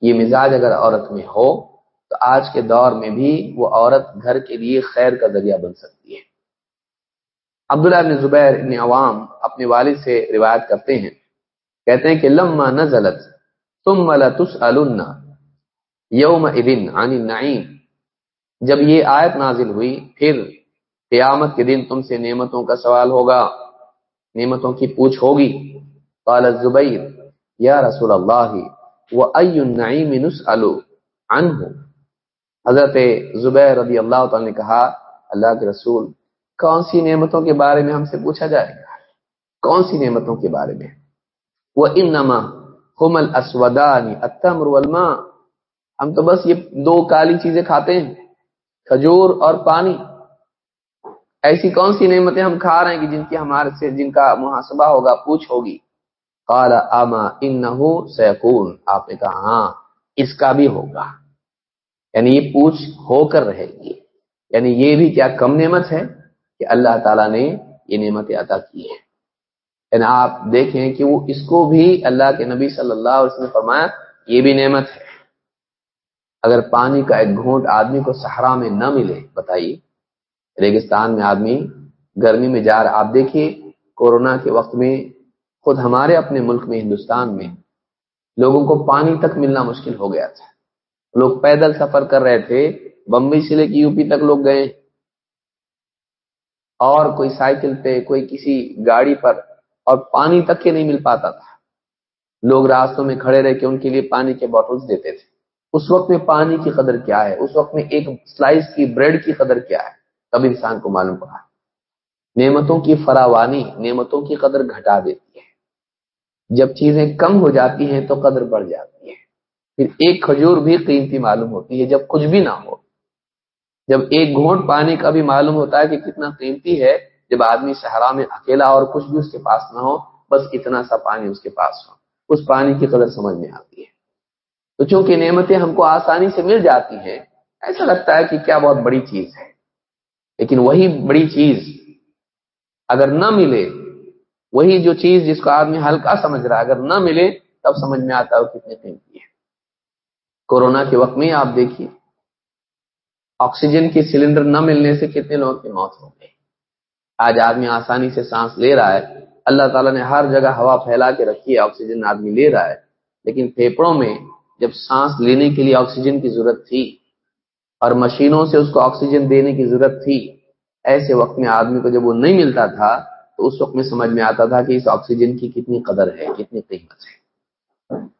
یہ مزاج اگر عورت میں ہو تو آج کے دور میں بھی وہ عورت گھر کے لیے خیر کا ذریعہ بن سکتی ہے۔ عبداللہ بن زبیر ابن عوام اپنے والد سے روایت کرتے ہیں۔ کہتے ہیں کہ لما نزلت تم ملا تس یوم ادن عن النعیم۔ جب یہ آیت نازل ہوئی، پھر قیامت کے دن تم سے نعمتوں کا سوال ہوگا، نعمتوں کی پوچھ ہوگی۔ قال الزبیر، یا رسول اللہ، وَأَيُّ النَّعِيمِ نُسْأَلُ عَنْهُ حضرت زبیر رضی اللہ تعالی نے کہا، اللہ کے رسول، کون سی نعمتوں کے بارے میں ہم سے پوچھا جائے گا؟ کون سی نعمتوں کے بارے میں؟ وہ انما ہم الاسودانی التمر والماء۔ ہم تو بس یہ دو کالی چیزیں کھاتے ہیں، کھجور اور پانی۔ ایسی کون سی نعمتیں ہم کھا رہے ہیں کہ جن کی ہمارے سے، جن کا محاسبہ ہوگا، پوچھ ہوگی؟ قال اما انه سيكون۔ آپ نے کہا ہاں اس کا بھی ہوگا۔ یعنی یہ پوچھ ہو کر رہے گی۔ یعنی یہ بھی کیا کم نعمت ہے کہ اللہ تعالیٰ نے یہ نعمت عطا کی ہے یعنی آپ دیکھیں کہ وہ اس کو بھی اللہ کے نبی صلی اللہ علیہ وسلم نے فرمایا، یہ بھی نعمت ہے۔ اگر پانی کا ایک گھونٹ آدمی کو صحرا میں نہ ملے، بتائیے۔ ریگستان میں آدمی گرمی میں جا رہا، آپ دیکھیے کورونا کے وقت میں خود ہمارے اپنے ملک میں، ہندوستان میں لوگوں کو پانی تک ملنا مشکل ہو گیا تھا۔ لوگ پیدل سفر کر رہے تھے، بمبئی سے لے کے یو پی تک لوگ گئے۔ اور کوئی سائیکل پہ، کوئی کسی گاڑی پر، اور پانی تک کے نہیں مل پاتا تھا۔ لوگ راستوں میں کھڑے رہ کے ان کے لیے پانی کے بوٹلز دیتے تھے۔ اس وقت میں پانی کی قدر کیا ہے؟ اس وقت میں ایک سلائس کی بریڈ کی قدر کیا ہے؟ تب انسان کو معلوم پڑا۔ نعمتوں کی فراوانی نعمتوں کی قدر گھٹا دیتی ہے۔ جب چیزیں کم ہو جاتی ہیں تو قدر بڑھ جاتی ہے۔ پھر ایک کھجور بھی قیمتی معلوم ہوتی ہے جب کچھ بھی نہ ہو۔ جب ایک گھونٹ پانی کا بھی معلوم ہوتا ہے کہ کتنا قیمتی ہے، جب آدمی صحرا میں اکیلا اور کچھ بھی اس کے پاس نہ ہو، بس اتنا سا پانی اس کے پاس ہو۔ اس پانی کی قدر سمجھ میں آتی ہے۔ تو چونکہ نعمتیں ہم کو آسانی سے مل جاتی ہیں، ایسا لگتا ہے کہ کیا بہت بڑی چیز ہے۔ لیکن وہی بڑی چیز اگر نہ ملے، وہی جو چیز جس کو آدمی ہلکا سمجھ رہا ہے، اگر نہ ملے، تب سمجھ میں آتا ہے وہ کتنے قیمتی کورونا کے وقت میں آپ دیکھیے، آکسیجن کی سلنڈر نہ ملنے سے کتنے لوگوں کی موت ہو گئی۔ آج آدمی آسانی سے سانس لے رہا ہے۔ اللہ تعالیٰ نے ہر جگہ ہوا پھیلا کے رکھی ہے، آکسیجن آدمی لے رہا ہے۔ لیکن پھیپڑوں میں جب سانس لینے کے لیے آکسیجن کی ضرورت تھی اور مشینوں سے اس کو آکسیجن دینے کی ضرورت تھی، ایسے وقت میں آدمی کو جب وہ نہیں ملتا تھا، تو اس وقت میں سمجھ میں آتا تھا کہ اس آکسیجن کی کتنی قدر ہے، کتنی قیمت ہے۔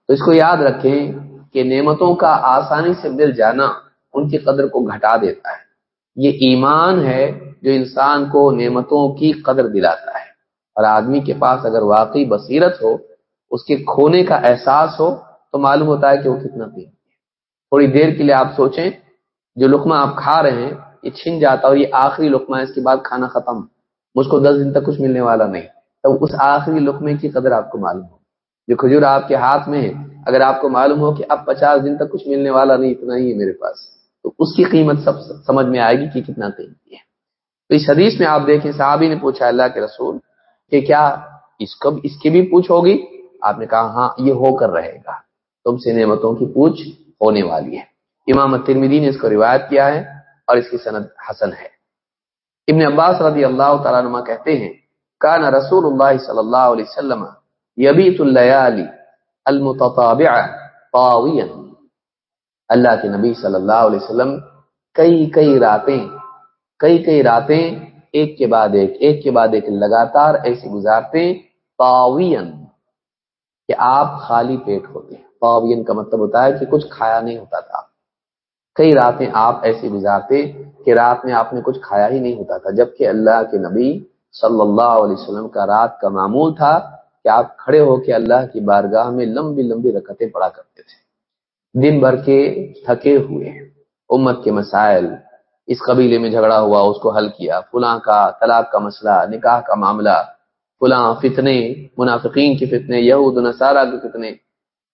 تو اس کو یاد رکھیں کہ نعمتوں کا آسانی سے مل جانا ان کی قدر کو گھٹا دیتا ہے۔ یہ ایمان ہے جو انسان کو نعمتوں کی قدر دلاتا ہے۔ اور آدمی کے پاس اگر واقعی بصیرت ہو، اس کے کھونے کا احساس ہو، تو معلوم ہوتا ہے کہ وہ کتنا قیمتی ہے۔ تھوڑی دیر کے لیے آپ سوچیں، جو لقمہ آپ کھا رہے ہیں، یہ چھن جاتا اور یہ آخری لقمہ ہے، اس کے بعد کھانا ختم۔ مجھ کو دس دن تک کچھ ملنے والا نہیں۔ تو اس آخری لقمے کی قدر آپ کو معلوم ہو۔ جو کھجور آپ کے ہاتھ میں ہے اگر آپ کو معلوم ہو کہ اب پچاس دن تک کچھ ملنے والا نہیں، اتنا ہی ہے میرے پاس۔ تو اس کی قیمت سب سمجھ میں آئے گی کہ کتنا قیمتی ہے۔ تو اس حدیث میں آپ دیکھیں، صحابی نے پوچھا اللہ کے رسول کہ کیا اس کو اس کی بھی پوچھ ہوگی؟ آپ نے کہا ہاں یہ ہو کر رہے گا۔ تم سے نعمتوں کی پوچھ ہونے والی ہے۔ امام ترمیدی نے اس کو روایت کیا ہے اور اس کی صنعت حسن ہے۔ ابن عباس رضی اللہ تعالیٰ نما کہتے ہیں، کان رسول اللہ صلی اللہ علیہ وسلم یبیت اللیالی المتطابع طاویا اللہ کے نبی صلی اللہ علیہ وسلم کئی کئی راتیں، کئی کئی راتیں ایک کے بعد ایک ایک کے بعد ایک لگاتار ایسی گزارتے پاوین کہ آپ خالی پیٹ ہوتے ہیں۔ پاوین کا مطلب ہوتا ہے کہ کچھ کھایا نہیں ہوتا تھا۔ کئی راتیں آپ ایسی گزارتے کہ رات میں آپ نے کچھ کھایا ہی نہیں ہوتا تھا، جبکہ اللہ کے نبی صلی اللہ علیہ وسلم کا رات کا معمول تھا کہ آپ کھڑے ہو کے اللہ کی بارگاہ میں لمبی لمبی رکعتیں پڑا کرتے تھے۔ دن بھر کے تھکے ہوئے امت کے مسائل، اس قبیلے میں جھگڑا ہوا، اس کو حل کیا، فلاں کا طلاق کا مسئلہ، نکاح کا معاملہ، فلاں فتنے، منافقین کی فتنے، یہود نصارہ کے فتنے۔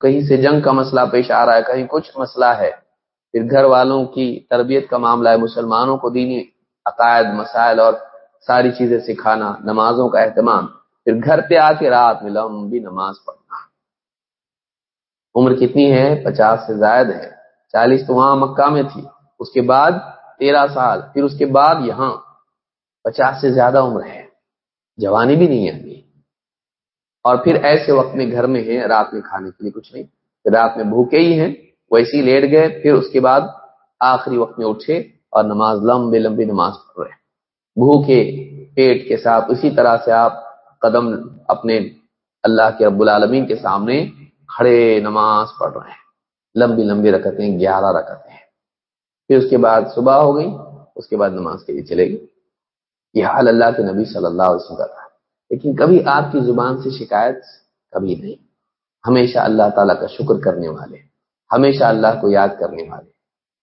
کہیں سے جنگ کا مسئلہ پیش آ رہا ہے، کہیں کچھ مسئلہ ہے۔ پھر گھر والوں کی تربیت کا معاملہ ہے، مسلمانوں کو دینی عقائد، مسائل اور ساری چیزیں سکھانا، نمازوں کا اہتمام۔ پھر گھر پہ آ کے رات میں لمبی نماز پڑھنا۔ عمر کتنی ہے؟ پچاس سے زائد ہے۔ چالیس تو وہاں مکہ میں تھی۔ اس کے بعد تیرہ سال، پھر اس کے بعد یہاں۔ پچاس سے زیادہ عمر ہے۔ جوانی بھی نہیں ہے ابھی۔ اور پھر ایسے وقت میں گھر میں ہے رات میں کھانے کے لیے کچھ نہیں۔ رات میں بھوکے ہی ہیں ویسے ہی لیٹ گئے۔ پھر اس کے بعد آخری وقت میں اٹھے اور نماز لمبی لمبی نماز پڑھ رہے بھوکے پیٹ کے ساتھ اسی طرح سے آپ قدم اپنے اللہ کے رب العالمین کے سامنے کھڑے نماز پڑھ رہے ہیں۔ لمبی لمبی رکھتے ہیں گیارہ رکھتے ہیں۔ پھر اس کے بعد صبح ہو گئی، اس کے بعد نماز کے لیے چلے گی یہ حال اللہ کے نبی صلی اللہ علیہ وسلم کا تھا۔ لیکن کبھی آپ کی زبان سے شکایت کبھی نہیں۔ ہمیشہ اللہ تعالیٰ کا شکر کرنے والے، ہمیشہ اللہ کو یاد کرنے والے۔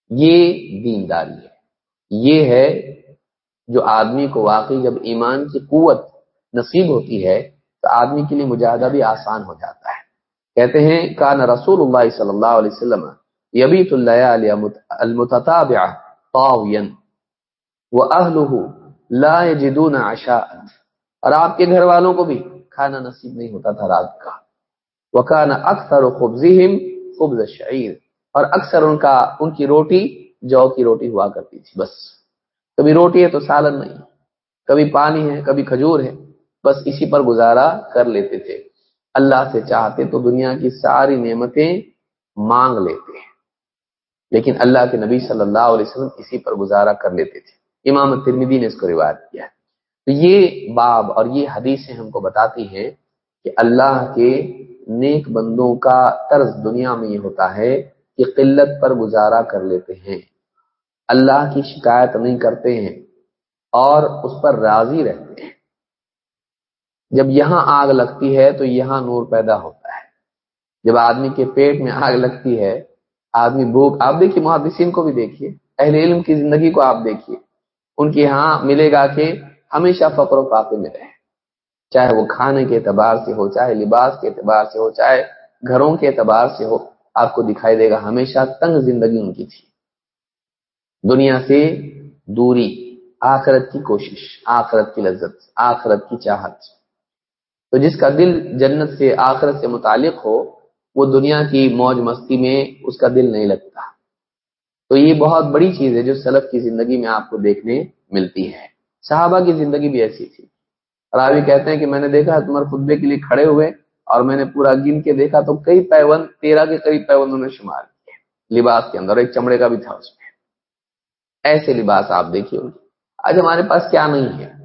یہ دینداری ہے۔ یہ ہے جو آدمی کو واقعی جب ایمان کی قوت نصیب ہوتی ہے تو آدمی کے لیے مجاہدہ بھی آسان ہو جاتا ہے۔ کہتے ہیں، کان رسول اللہ صلی اللہ علیہ وسلم یبیت اللہ المتتابع طاویا لا يجدون عشاء۔ اور آپ کے گھر والوں کو بھی کھانا نصیب نہیں ہوتا تھا رات کا۔ وکان اکثر خبزهم خبز الشعير اور اکثر ان کا، ان کی روٹی جو کی روٹی ہوا کرتی تھی، بس۔ کبھی روٹی ہے تو سالن نہیں۔ کبھی پانی ہے، کبھی کھجور ہے۔ بس اسی پر گزارا کر لیتے تھے۔ اللہ سے چاہتے تو دنیا کی ساری نعمتیں مانگ لیتے ہیں۔ لیکن اللہ کے نبی صلی اللہ علیہ وسلم اسی پر گزارا کر لیتے تھے۔ امام ترمیدی نے اس کو روایت کیا ہے۔ تو یہ باب اور یہ حدیثیں ہم کو بتاتی ہیں کہ اللہ کے نیک بندوں کا طرز دنیا میں یہ ہوتا ہے کہ قلت پر گزارا کر لیتے ہیں۔ اللہ کی شکایت نہیں کرتے ہیں اور اس پر راضی رہتے ہیں۔ جب یہاں آگ لگتی ہے تو یہاں نور پیدا ہوتا ہے۔ جب آدمی کے پیٹ میں آگ لگتی ہے، آدمی بھوک، آپ دیکھیے محدثین کو بھی دیکھیے، اہل علم کی زندگی کو آپ دیکھیے۔ ان کے یہاں ملے گا کہ ہمیشہ فقر و فاقے میں رہے۔ چاہے وہ کھانے کے اعتبار سے ہو، چاہے لباس کے اعتبار سے ہو، چاہے گھروں کے اعتبار سے ہو، آپ کو دکھائی دے گا ہمیشہ تنگ زندگی ان کی تھی۔ دنیا سے دوری، آخرت کی کوشش، آخرت کی لذت، آخرت کی چاہت۔ تو جس کا دل جنت سے، آخرت سے متعلق ہو، وہ دنیا کی موج مستی میں اس کا دل نہیں لگتا۔ تو یہ بہت بڑی چیز ہے جو سلف کی زندگی میں آپ کو دیکھنے ملتی ہے۔ صحابہ کی زندگی بھی ایسی تھی۔ راوی کہتے ہیں کہ میں نے دیکھا تمہارے خطبے کے لیے کھڑے ہوئے اور میں نے پورا گن کے دیکھا تو کئی پیون، تیرہ کے قریب پیون انہوں نے شمار کیے لباس کے اندر ایک چمڑے کا بھی تھا اس میں۔ ایسے لباس آپ دیکھیے آج ہمارے پاس کیا نہیں ہے۔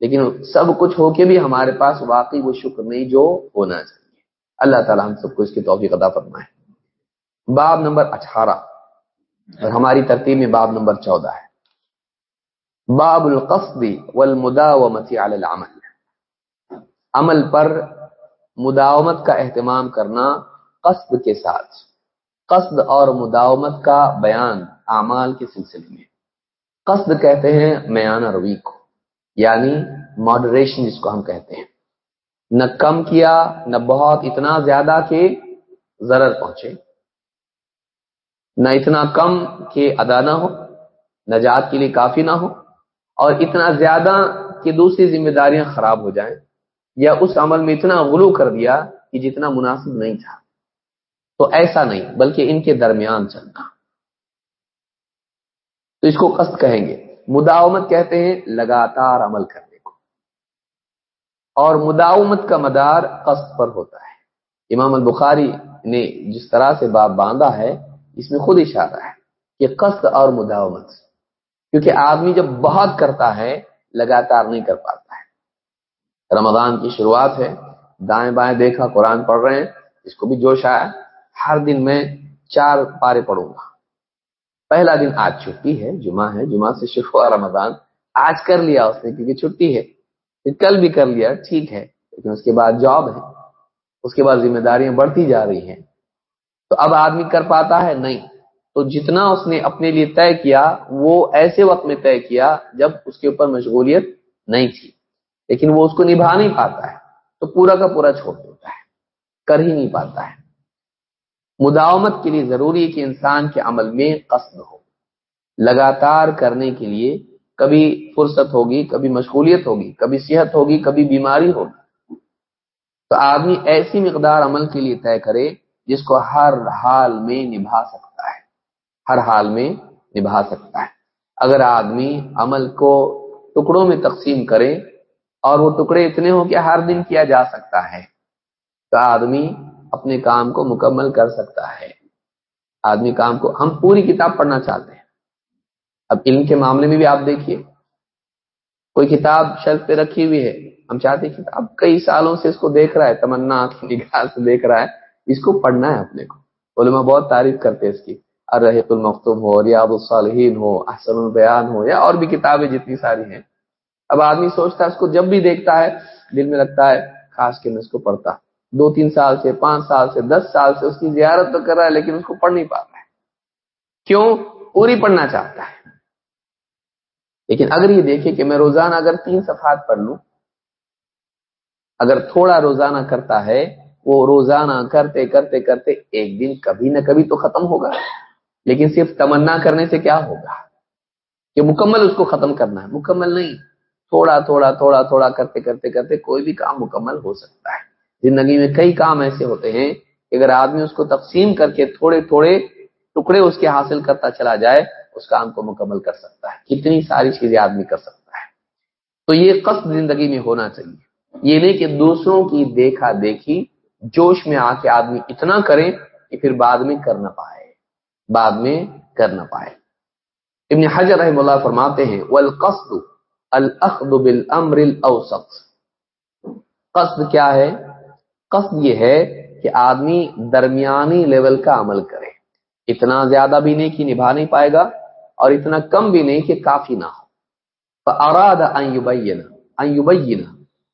لیکن سب کچھ ہو کے بھی ہمارے پاس واقعی وہ شکر نہیں جو ہونا چاہیے۔ اللہ تعالیٰ ہم سب کو اس کی توفیق ادا فرمائے۔ باب نمبر اٹھارہ۔ اور ہماری ترتیب میں باب نمبر چودہ ہے۔ باب القصد والمداومت علی العمل۔ عمل پر مداومت کا اہتمام کرنا قصد کے ساتھ۔ قصد اور مداومت کا بیان اعمال کے سلسلے میں۔ قصد کہتے ہیں میانہ روی کو۔ یعنی ماڈریشن جس کو ہم کہتے ہیں۔ نہ کم کیا، نہ بہت، اتنا زیادہ کہ ضرر پہنچے۔ نہ اتنا کم کہ ادا نہ ہو، نجات کے لیے کافی نہ ہو، اور اتنا زیادہ کہ دوسری ذمہ داریاں خراب ہو جائیں۔ یا اس عمل میں اتنا غلو کر دیا کہ جتنا مناسب نہیں تھا۔ تو ایسا نہیں، بلکہ ان کے درمیان چلنا۔ تو اس کو قصد کہیں گے۔ مداومت کہتے ہیں لگاتار عمل کرنے کو۔ اور مداومت کا مدار قصد پر ہوتا ہے۔ امام البخاری نے جس طرح سے باب باندھا ہے، اس میں خود اشارہ ہے کہ قصد اور مداومت، کیونکہ آدمی جب بہت کرتا ہے، لگاتار نہیں کر پاتا ہے۔ رمضان کی شروعات ہے، دائیں بائیں دیکھا قرآن پڑھ رہے ہیں، اس کو بھی جوش آیا، ہر دن میں چار پارے پڑھوں گا۔ پہلا دن آج چھٹی ہے، جمعہ ہے، جمعہ سے شروع ہوا رمضان۔ آج کر لیا اس نے کیونکہ چھٹی ہے۔ پھر کل بھی کر لیا، ٹھیک ہے۔ لیکن اس کے بعد جاب ہے۔ اس کے بعد ذمہ داریاں بڑھتی جا رہی ہیں۔ تو اب آدمی کر پاتا ہے؟ نہیں۔ تو جتنا اس نے اپنے لیے طے کیا، وہ ایسے وقت میں طے کیا جب اس کے اوپر مشغولیت نہیں تھی۔ لیکن وہ اس کو نبھا نہیں پاتا ہے۔ تو پورا کا پورا چھوڑ دیتا ہے۔ کر ہی نہیں پاتا ہے۔ مداومت کے لیے ضروری ہے کہ انسان کے عمل میں قصد ہو۔ لگاتار کرنے کے لیے کبھی فرصت ہوگی، کبھی مشغولیت ہوگی، کبھی صحت ہوگی، کبھی بیماری ہوگی۔ تو آدمی ایسی مقدار عمل کے لیے طے کرے جس کو ہر حال میں نبھا سکتا ہے۔ ہر حال میں نبھا سکتا ہے۔ اگر آدمی عمل کو ٹکڑوں میں تقسیم کرے اور وہ ٹکڑے اتنے ہوں کہ ہر دن کیا جا سکتا ہے، تو آدمی اپنے کام کو مکمل کر سکتا ہے۔ آدمی کام کو ہم پوری کتاب پڑھنا چاہتے ہیں۔ اب علم کے معاملے میں بھی آپ دیکھیے۔ کوئی کتاب شرط پہ رکھی ہوئی ہے۔ ہم چاہتے ہیں کتاب کئی سالوں سے اس کو دیکھ رہا ہے، تمنا نگاہ سے دیکھ رہا ہے۔ اس کو پڑھنا ہے اپنے کو۔ علماء بہت تعریف کرتے ہیں اس کی۔ الرحیق المختوم ہو، ریاض الصالحین ہو، احسن البیان ہو یا اور بھی کتابیں جتنی ساری ہیں۔ اب آدمی سوچتا ہے اس کو جب بھی دیکھتا ہے، دل میں لگتا ہے، خاص کے میں اس کو پڑھتا۔ دو تین سال سے، پانچ سال سے، دس سال سے اس کی زیارت تو کر رہا ہے، لیکن اس کو پڑھ نہیں پاتا ہے۔ کیوں؟ پوری پڑھنا چاہتا ہے۔ لیکن اگر یہ دیکھے کہ میں روزانہ اگر تین صفحات پڑھ لوں، اگر تھوڑا روزانہ کرتا ہے، وہ روزانہ کرتے کرتے کرتے ایک دن کبھی نہ کبھی تو ختم ہوگا۔ لیکن صرف تمنا کرنے سے کیا ہوگا؟ کہ مکمل اس کو ختم کرنا ہے۔ مکمل نہیں، تھوڑا تھوڑا تھوڑا تھوڑا کرتے کرتے کرتے کوئی بھی کام مکمل ہو سکتا ہے۔ زندگی میں کئی کام ایسے ہوتے ہیں کہ اگر آدمی اس کو تقسیم کر کے تھوڑے تھوڑے ٹکڑے اس کے حاصل کرتا چلا جائے، اس کام کو مکمل کر سکتا ہے۔ کتنی ساری چیزیں آدمی کر سکتا ہے۔ تو یہ قصد زندگی میں ہونا چاہیے۔ یہ نہیں کہ دوسروں کی دیکھا دیکھی، جوش میں آ کے آدمی اتنا کرے کہ پھر بعد میں کر نہ پائے۔ بعد میں کر نہ پائے۔ ابن حجر رحم اللہ فرماتے ہیں، والقصد الاخذ بالامر الاوسط قصد کیا ہے؟ قصد یہ ہے کہ آدمی درمیانی لیول کا عمل کرے۔ اتنا زیادہ بھی نہیں کہ نبھا نہیں پائے گا اور اتنا کم بھی نہیں کہ کافی نہ ہو۔ فاراد ان يبين ان يبين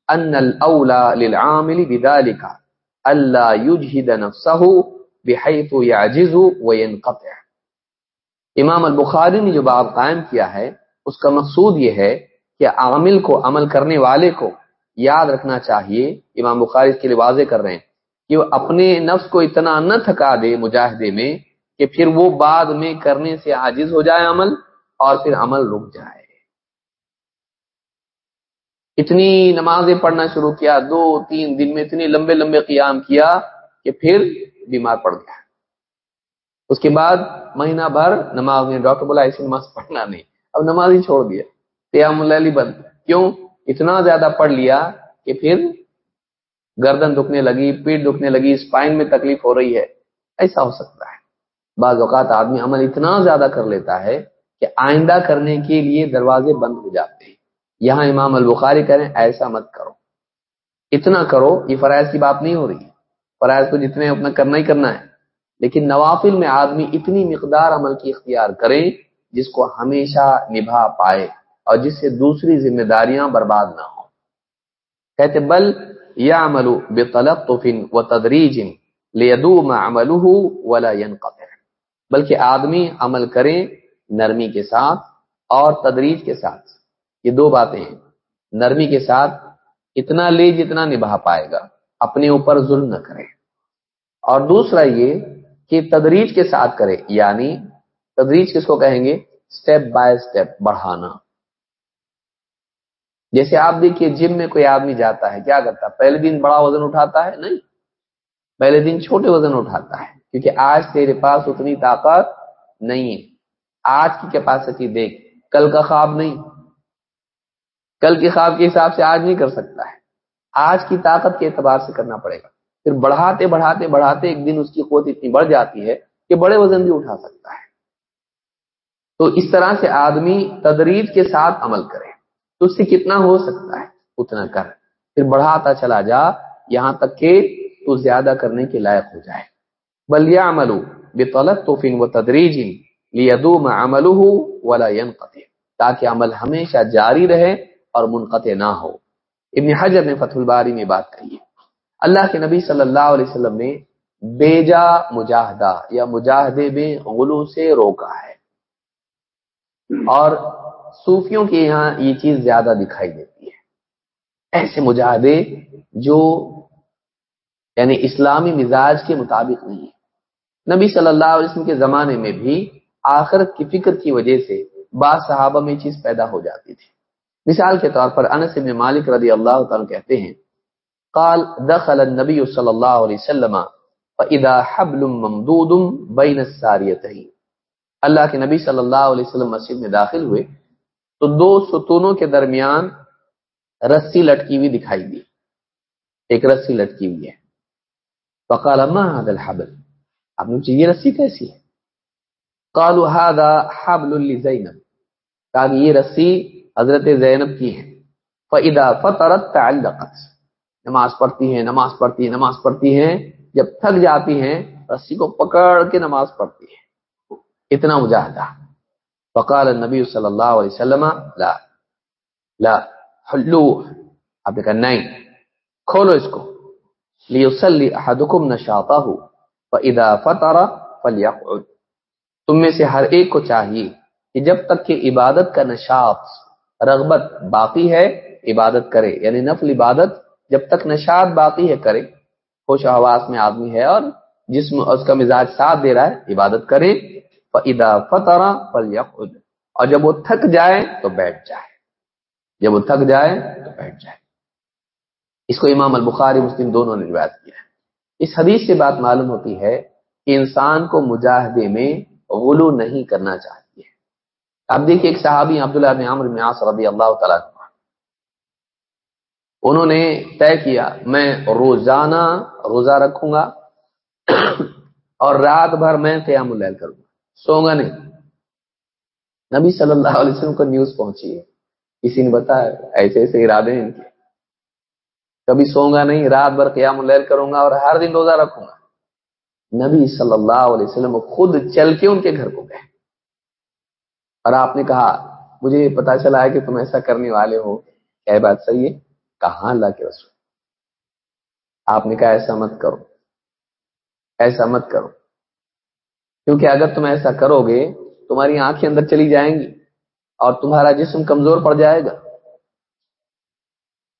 ان الاولى للعامل بذلك الا يجهد نفسه بحيث يعجز وينقطع۔ امام البخاری نے جو باب قائم کیا ہے، اس کا مقصود یہ ہے کہ عامل کو عمل کرنے والے کو یاد رکھنا چاہیے، امام بخاری اس کے لیے واضح کر رہے ہیں کہ وہ اپنے نفس کو اتنا نہ تھکا دے مجاہدے میں کہ پھر وہ بعد میں کرنے سے عاجز ہو جائے عمل اور پھر عمل رک جائے۔ اتنی نمازیں پڑھنا شروع کیا، دو، تین دن میں اتنے لمبے لمبے قیام کیا کہ پھر بیمار پڑ گیا۔ اس کے بعد مہینہ بھر نماز میں ڈاکٹر بولا ایسی نماز پڑھنا نہیں، اب نماز ہی چھوڑ دیا، قیام اللہ بند، کیوں؟ اتنا زیادہ پڑھ لیا کہ پھر گردن دکھنے لگی پیٹ دکھنے لگی اسپائن میں تکلیف ہو رہی ہے۔ ایسا ہو سکتا ہے۔ بعض اوقات آدمی عمل اتنا زیادہ کر لیتا ہے کہ آئندہ کرنے کے لیے دروازے بند ہو جاتے ہیں۔ یہاں امام البخاری کریں ایسا مت کرو۔ اتنا کرو یہ فرائض کی بات نہیں ہو رہی۔ فرائض کو جتنے اپنا کرنا ہی کرنا ہے۔ لیکن نوافل میں آدمی اتنی مقدار عمل کی اختیار کرے جس کو ہمیشہ نبھا پائے۔ اور جس سے دوسری ذمہ داریاں برباد نہ ہوں۔ کہتے، بل یا عملو بے طلب و تدریج لیدوم عملہ ولا ينقطع بلکہ آدمی عمل کرے نرمی کے ساتھ اور تدریج کے ساتھ۔ یہ دو باتیں ہیں۔ نرمی کے ساتھ اتنا لے جتنا نبھا پائے گا، اپنے اوپر ظلم نہ کرے۔ اور دوسرا یہ کہ تدریج کے ساتھ کرے یعنی تدریج کس کو کہیں گے؟ اسٹیپ بائی اسٹیپ بڑھانا۔ جیسے آپ دیکھیے جم میں کوئی آدمی جاتا ہے، کیا کرتا ہے؟ پہلے دن بڑا وزن اٹھاتا ہے؟ نہیں۔ پہلے دن چھوٹے وزن اٹھاتا ہے، کیونکہ آج تیرے پاس اتنی طاقت نہیں ہے۔ آج کی کیپیسٹی دیکھ، کل کا خواب نہیں۔ کل کے خواب کے حساب سے آج نہیں کر سکتا ہے۔ آج کی طاقت کے اعتبار سے کرنا پڑے گا۔ پھر بڑھاتے بڑھاتے بڑھاتے ایک دن اس کی قوت اتنی بڑھ جاتی ہے کہ بڑے وزن بھی اٹھا سکتا ہے۔ تو اس طرح سے آدمی تدریج کے ساتھ عمل کرے۔ تو اس سے کتنا ہو سکتا ہے؟ اتنا کر۔ پھر بڑھاتا چلا جا، یہاں تک کہ تو زیادہ کرنے کے لائق ہو جائے۔ بلیا عملو بے طلب تو فن و تدریج لیدوم عملہ ولا ينقطع تاکہ عمل ہمیشہ جاری رہے اور منقطع نہ ہو۔ ابن حجر نے فتح الباری میں بات کہی ہے۔ اللہ کے نبی صلی اللہ علیہ وسلم نے بیجا، مجاہدہ یا مجاہدے میں غلو سے روکا ہے۔ اور صوفیوں کے یہاں یہ چیز زیادہ دکھائی دیتی ہے۔ ایسے مجاہدے جو یعنی اسلامی مزاج کے مطابق نہیں ہے نبی صلی اللہ علیہ وسلم کے زمانے میں بھی آخرت کی فکر کی وجہ سے بعض صحابہ میں چیز پیدا ہو جاتی تھی۔ مثال کے طور پر انس بن مالک رضی اللہ تعالیٰ کہتے ہیں، قال دخل النبی صلی اللہ علیہ وسلم فاذا حبل ممدود بین الساریتین اللہ کے نبی صلی اللہ علیہ وسلم مسجد میں داخل ہوئے تو دو ستونوں کے درمیان رسی لٹکی ہوئی دکھائی دی۔ ایک رسی لٹکی ہوئی ہے۔ فقال، ما هذا الحبل؟ آپ نے یہ رسی کیسی ہے؟ قالوا، هذا حبل لزینب۔ کہا یہ رسی حضرت زینب کی ہے۔ فاذا فطرت تعلقت۔ نماز پڑھتی ہیں، نماز پڑھتی ہیں، نماز پڑھتی ہیں۔ جب تھک جاتی ہیں، رسی کو پکڑ کے نماز پڑھتی ہے اتنا مجاہدہ۔ فقال النبی صلی اللہ علیہ وسلم لا. لا. حلو آپ نے کہا نہیں. کھولو اس کو. لیسلی احدکم نشاطہ فاذا فطر فلیقعد تم میں سے ہر ایک کو چاہیے کہ جب تک کہ عبادت کا نشاط، رغبت باقی ہے، عبادت کرے. یعنی نفل عبادت جب تک نشاط باقی ہے، کرے. خوش حواس میں آدمی ہے اور جسم اس کا مزاج ساتھ دے رہا ہے، عبادت کرے. فَإِذَا فَطَرَ فَلْيَقْعُدْ۔ اور جب وہ تھک جائے تو بیٹھ جائے۔ جب وہ تھک جائے تو بیٹھ جائے۔ اس کو امام البخاری مسلم دونوں نے روایت کیا ہے۔ اس حدیث سے بات معلوم ہوتی ہے کہ انسان کو مجاہدے میں غلو نہیں کرنا چاہیے۔ اب دیکھیے ایک صحابی عبداللہ بن عمر بن عاص رضی اللہ تعالیٰ انہوں نے طے کیا، میں روزانہ روزہ رکھوں گا اور رات بھر میں قیام اللیل کروں گا۔ سوگا نہیں۔ نبی صلی اللہ علیہ وسلم کو نیوز پہنچی ہے۔ کسی نے بتایا، ایسے ایسے ارادے ہیں۔ ان کے کبھی سوگا نہیں، رات بھر قیام اللیل کروں گا اور ہر دن روزہ رکھوں گا۔ نبی صلی اللہ علیہ وسلم خود چل کے ان کے گھر کو گئے۔ اور آپ نے کہا، مجھے پتا چلا ہے کہ تم ایسا کرنے والے ہو۔ کیا بات صحیح ہے؟ کہاں اللہ کے رسول؟ آپ نے کہا، ایسا مت کرو۔ ایسا مت کرو۔ کیونکہ اگر تم ایسا کرو گے، تمہاری آنکھیں اندر چلی جائیں گی اور تمہارا جسم کمزور پڑ جائے گا۔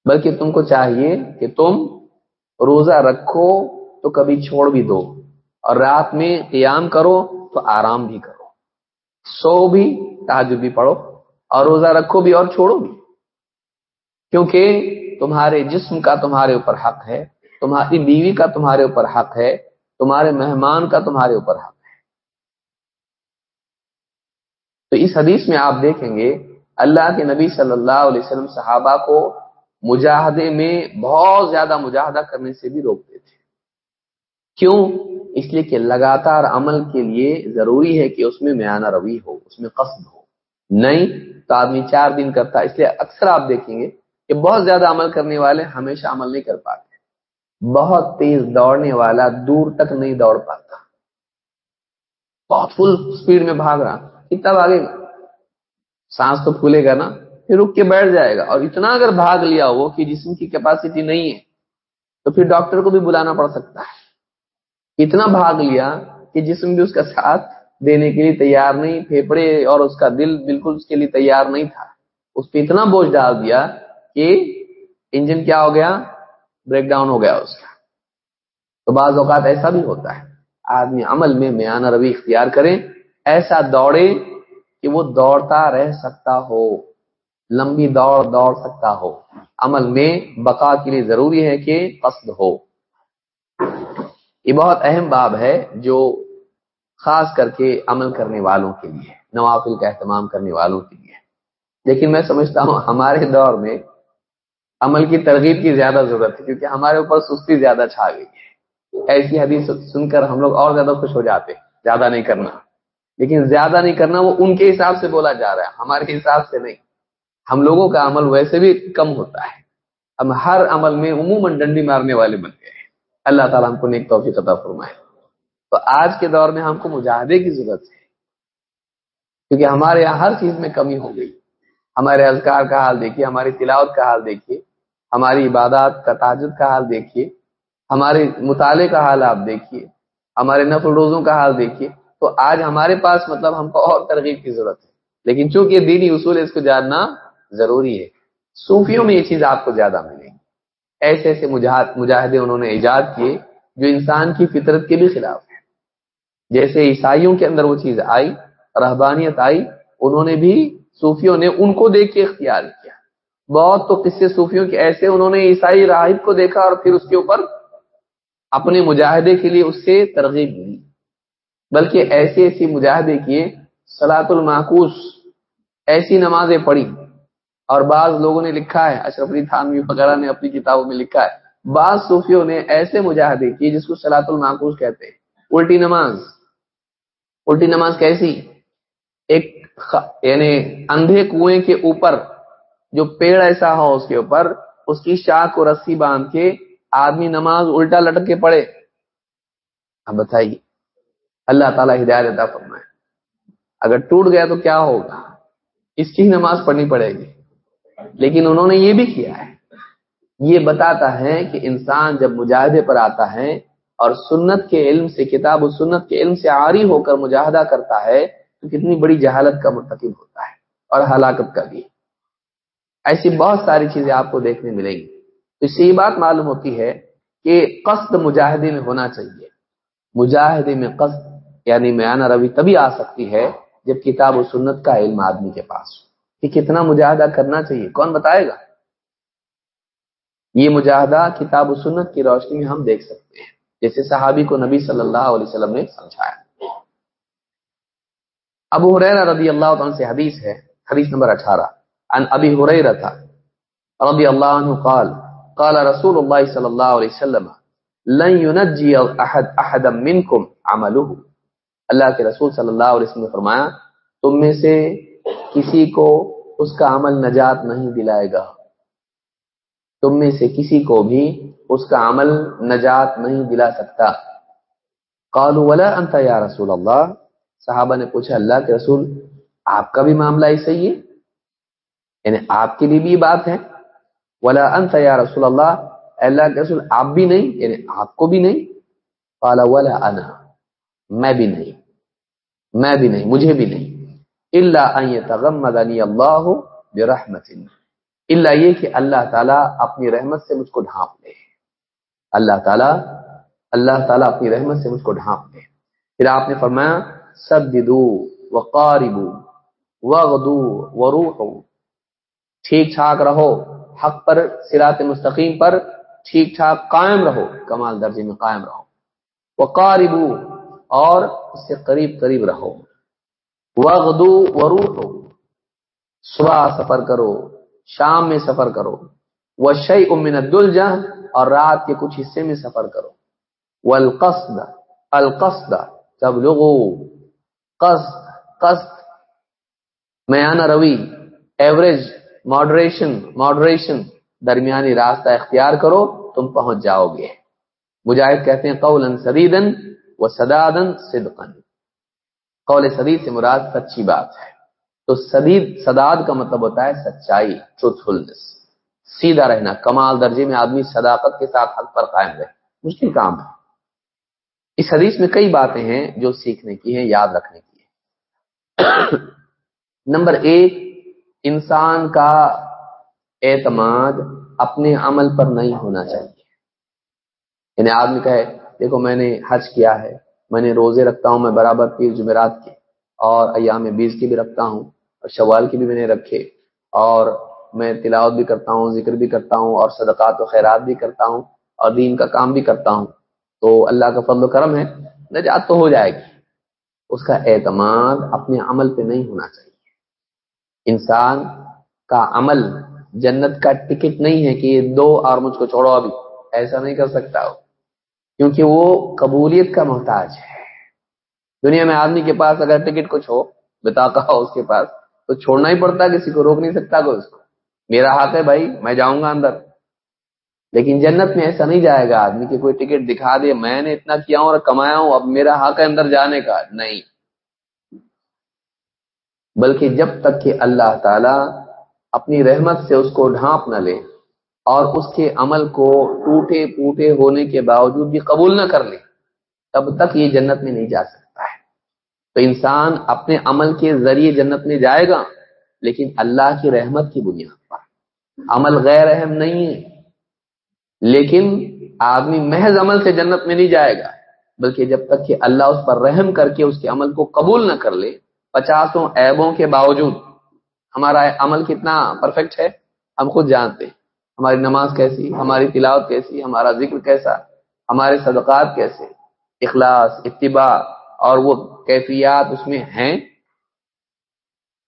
بلکہ تم کو چاہیے کہ تم روزہ رکھو تو کبھی چھوڑ بھی دو اور رات میں قیام کرو تو آرام بھی کرو۔ سو بھی تاجر بھی پڑھو اور روزہ رکھو بھی اور چھوڑو بھی۔ کیونکہ تمہارے جسم کا تمہارے اوپر حق ہے، تمہاری بیوی کا تمہارے اوپر حق ہے، تمہارے مہمان کا تمہارے اوپر حق ہے تو اس حدیث میں آپ دیکھیں گے اللہ کے نبی صلی اللہ علیہ وسلم صحابہ کو مجاہدے میں بہت زیادہ مجاہدہ کرنے سے بھی روکتے تھے۔ کیوں؟ اس لیے کہ لگاتار عمل کے لیے ضروری ہے کہ اس میں میانہ روی ہو، اس میں قصد ہو۔ نہیں تو آدمی چار دن کرتا، اس لیے اکثر آپ دیکھیں گے کہ بہت زیادہ عمل کرنے والے ہمیشہ عمل نہیں کر پاتے۔ بہت تیز دوڑنے والا دور تک نہیں دوڑ پاتا۔ بہت فل سپیڈ میں بھاگ رہا۔ کتنا بھاگے گا سانس تو پھولے گا نا۔ پھر رک کے بیٹھ جائے گا۔ اور اتنا اگر بھاگ لیا وہ کہ جسم کی کیپیسٹی نہیں ہے، تو پھر ڈاکٹر کو بھی بلانا پڑ سکتا ہے۔ اتنا بھاگ لیا کہ جسم بھی اس کا ساتھ دینے کے لیے تیار نہیں پھیپڑے اور اس کا دل بالکل اس کے لیے تیار نہیں تھا۔ اس پہ اتنا بوجھ ڈال دیا کہ انجن کیا ہو گیا؟ بریک ڈاؤن ہو گیا اس کا۔ تو بعض اوقات ایسا بھی ہوتا ہے۔ آدمی عمل میں میانہ روی اختیار کریں ایسا دوڑے کہ وہ دوڑتا رہ سکتا ہو، لمبی دوڑ دوڑ سکتا ہو۔ عمل میں بقا کے لیے ضروری ہے کہ قصد ہو۔ یہ بہت اہم باب ہے جو خاص کر کے عمل کرنے والوں کے لیے، نوافل کا اہتمام کرنے والوں کے لیے۔ لیکن میں سمجھتا ہوں ہمارے دور میں عمل کی ترغیب کی زیادہ ضرورت ہے، کیونکہ ہمارے اوپر سستی زیادہ چھا گئی ہے۔ ایسی حدیث سن کر ہم لوگ اور زیادہ خوش ہو جاتے زیادہ نہیں کرنا۔ لیکن زیادہ نہیں کرنا، وہ ان کے حساب سے بولا جا رہا ہے، ہمارے حساب سے نہیں۔ ہم لوگوں کا عمل ویسے بھی کم ہوتا ہے۔ ہم ہر عمل میں عموماً ڈنڈی مارنے والے بن گئے ہیں۔ اللہ تعالیٰ ہم کو نیک توفیق عطا فرمائے۔ تو آج کے دور میں ہم کو مجاہدے کی ضرورت ہے۔ کیونکہ ہمارے یہاں ہر چیز میں کمی ہو گئی۔ ہمارے اذکار کا حال دیکھیے، ہماری تلاوت کا حال دیکھیے، ہماری عبادات کا تاجد کا حال دیکھیے، ہمارے مطالعے کا حال آپ دیکھیے، ہمارے نفل روزوں کا حال دیکھیے۔ تو آج ہمارے پاس مطلب ہم کو اور ترغیب کی ضرورت ہے۔ لیکن چونکہ دینی اصول ہے اس کو جاننا ضروری ہے، صوفیوں میں یہ چیز آپ کو زیادہ ملے گی۔ ایسے ایسے مجاہدے انہوں نے ایجاد کیے جو انسان کی فطرت کے بھی خلاف ہے جیسے عیسائیوں کے اندر وہ چیز آئی، رہبانیت آئی، انہوں نے بھی صوفیوں نے ان کو دیکھ کے اختیار کیا۔ بہت تو قصے صوفیوں کے ایسے انہوں نے عیسائی راہب کو دیکھا اور پھر اس کے اوپر اپنے مجاہدے کے لیے اس سے ترغیب دی بلکہ ایسے ایسی مجاہدے کیے سلاط المحکوس ایسی نمازیں پڑھی۔ اور بعض لوگوں نے لکھا ہے، اشرف علی تھانوی وغیرہ نے اپنی کتابوں میں لکھا ہے، بعض صوفیوں نے ایسے مجاہدے کیے جس کو سلاط المحکوس کہتے ہیں۔ الٹی نماز۔ الٹی نماز کیسی؟ ایک یعنی اندھے کنویں کے اوپر، جو پیڑ ایسا ہو اس کے اوپر، اس کی شاخ کو رسی باندھ کے آدمی نماز الٹا لٹک کے پڑے اب بتائیے اللہ تعالیٰ ہدایت عطا فرمائے۔ اگر ٹوٹ گیا تو کیا ہوگا؟ اس کی نماز پڑھنی پڑے گی۔ لیکن انہوں نے یہ بھی کیا ہے۔ یہ بتاتا ہے کہ انسان جب مجاہدے پر آتا ہے اور سنت کے علم سے، کتاب و سنت کے علم سے عاری ہو کر مجاہدہ کرتا ہے، تو کتنی بڑی جہالت کا مرتکب ہوتا ہے اور ہلاکت کا بھی۔ ایسی بہت ساری چیزیں آپ کو دیکھنے ملیں گی۔ تو اس سے یہ بات معلوم ہوتی ہے کہ قصد مجاہدے میں ہونا چاہیے۔ مجاہدے میں قصد یعنی میانہ روی تبھی آ سکتی ہے جب کتاب و سنت کا علم آدمی کے پاس ہو۔ کہ کتنا مجاہدہ کرنا چاہیے؟ کون بتائے گا؟ یہ مجاہدہ کتاب و سنت کی روشنی میں ہم دیکھ سکتے ہیں۔ جیسے صحابی کو نبی صلی اللہ علیہ وسلم نے سمجھایا۔ ابو حریرہ رضی اللہ عنہ سے حدیث ہے، حدیث نمبر اٹھارہ۔ عن ابی حریرہ تھا رضی اللہ عنہ قال قال رسول اللہ صلی اللہ علیہ وسلم، لن ينجي احد احدا منكم عمله اللہ کے رسول صلی اللہ علیہ وسلم نے فرمایا، تم میں سے کسی کو اس کا عمل نجات نہیں دلائے گا۔ تم میں سے کسی کو بھی اس کا عمل نجات نہیں دلا سکتا۔ قالوا، ولا انت یا رسول اللہ؟ صحابہ نے پوچھا، اللہ کے رسول، آپ کا بھی معاملہ ایسا ہی ہے؟ یعنی آپ کے لیے بھی بات ہے۔ ولا انت یا رسول اللہ؟ اللہ کے رسول، آپ بھی نہیں یعنی آپ کو بھی نہیں۔ قال، ولا انا؟ میں بھی نہیں، میں بھی نہیں، مجھے بھی نہیں۔ اللہ ان يتغمدني اللہ برحمت اللہ یہ کہ اللہ تعالیٰ اپنی رحمت سے مجھ کو ڈھانپ لے۔ اللہ تعالیٰ اللہ تعالیٰ اپنی رحمت سے مجھ کو ڈھانپ لے۔ پھر آپ نے فرمایا سددو وقاربو وغدو وروحو۔ ٹھیک ٹھاک رہو، حق پر سرات مستقیم پر ٹھیک ٹھاک قائم رہو، کمال درجے میں قائم رہو۔ وقاربو اور اس سے قریب قریب رہو۔ وغدو وروحو صبح سفر کرو، شام میں سفر کرو۔ وہ شعی امن الدلجہ، اور رات کے کچھ حصے میں سفر کرو۔ والقصد، القصد، تبلغو۔ قصد قصد میانہ روی۔ ایوریج، ماڈریشن ماڈریشن، درمیانی راستہ اختیار کرو، تم پہنچ جاؤ گے۔ مجاہد کہتے ہیں قولا سدیدن و سدادن صدقن قول سدید سے مراد سچی بات ہے۔ تو سدید، سداد کا مطلب ہوتا ہے سچائی ٹروتھفلنس سیدھا رہنا، کمال درجے میں آدمی صداقت کے ساتھ حق پر قائم رہے۔ مشکل کام ہے۔ اس حدیث میں کئی باتیں ہیں جو سیکھنے کی ہیں، یاد رکھنے کی ہے *clears throat* نمبر ایک، انسان کا اعتماد اپنے عمل پر نہیں ہونا چاہیے۔ یعنی آدمی کہے دیکھو میں نے حج کیا ہے، میں نے روزے رکھتا ہوں، میں برابر پیر جمعرات کے، اور ایام بیس کی بھی رکھتا ہوں، اور شوال کی بھی میں نے رکھے، اور میں تلاوت بھی کرتا ہوں، ذکر بھی کرتا ہوں، اور صدقات و خیرات بھی کرتا ہوں، اور دین کا کام بھی کرتا ہوں۔ تو اللہ کا فضل و کرم ہے، نجات تو ہو جائے گی۔ اس کا اعتماد اپنے عمل پہ نہیں ہونا چاہیے۔ انسان کا عمل جنت کا ٹکٹ نہیں ہے کہ یہ دو اور مجھ کو چھوڑو ابھی، ایسا نہیں کر سکتا۔ ہو کیونکہ وہ قبولیت کا محتاج ہے۔ دنیا میں آدمی کے پاس اگر ٹکٹ کچھ ہو بتا ہو اس کے پاس، تو چھوڑنا ہی پڑتا کسی کو روک نہیں سکتا کوئی اس کو۔ میرا ہاتھ ہے بھائی، میں جاؤں گا اندر۔ لیکن جنت میں ایسا نہیں جائے گا آدمی کہ کوئی ٹکٹ دکھا دے، میں نے اتنا کیا ہوں اور کمایا ہوں، اب میرا حق ہے اندر جانے کا۔ نہیں۔ بلکہ جب تک کہ اللہ تعالی اپنی رحمت سے اس کو ڈھانپ نہ لے اور اس کے عمل کو ٹوٹے پوٹے ہونے کے باوجود بھی قبول نہ کر لے، تب تک یہ جنت میں نہیں جا سکتا ہے۔ تو انسان اپنے عمل کے ذریعے جنت میں جائے گا، لیکن اللہ کی رحمت کی بنیاد پر۔ عمل غیر اہم نہیں ہے، لیکن آدمی محض عمل سے جنت میں نہیں جائے گا، بلکہ جب تک کہ اللہ اس پر رحم کر کے اس کے عمل کو قبول نہ کر لے، پچاسوں ایبوں کے باوجود۔ ہمارا عمل کتنا پرفیکٹ ہے، ہم خود جانتے ہیں۔ ہماری نماز کیسی، ہماری تلاوت کیسی، ہمارا ذکر کیسا، ہمارے صدقات کیسے، اخلاص، اتباع، اور وہ کیفیات اس میں ہیں؟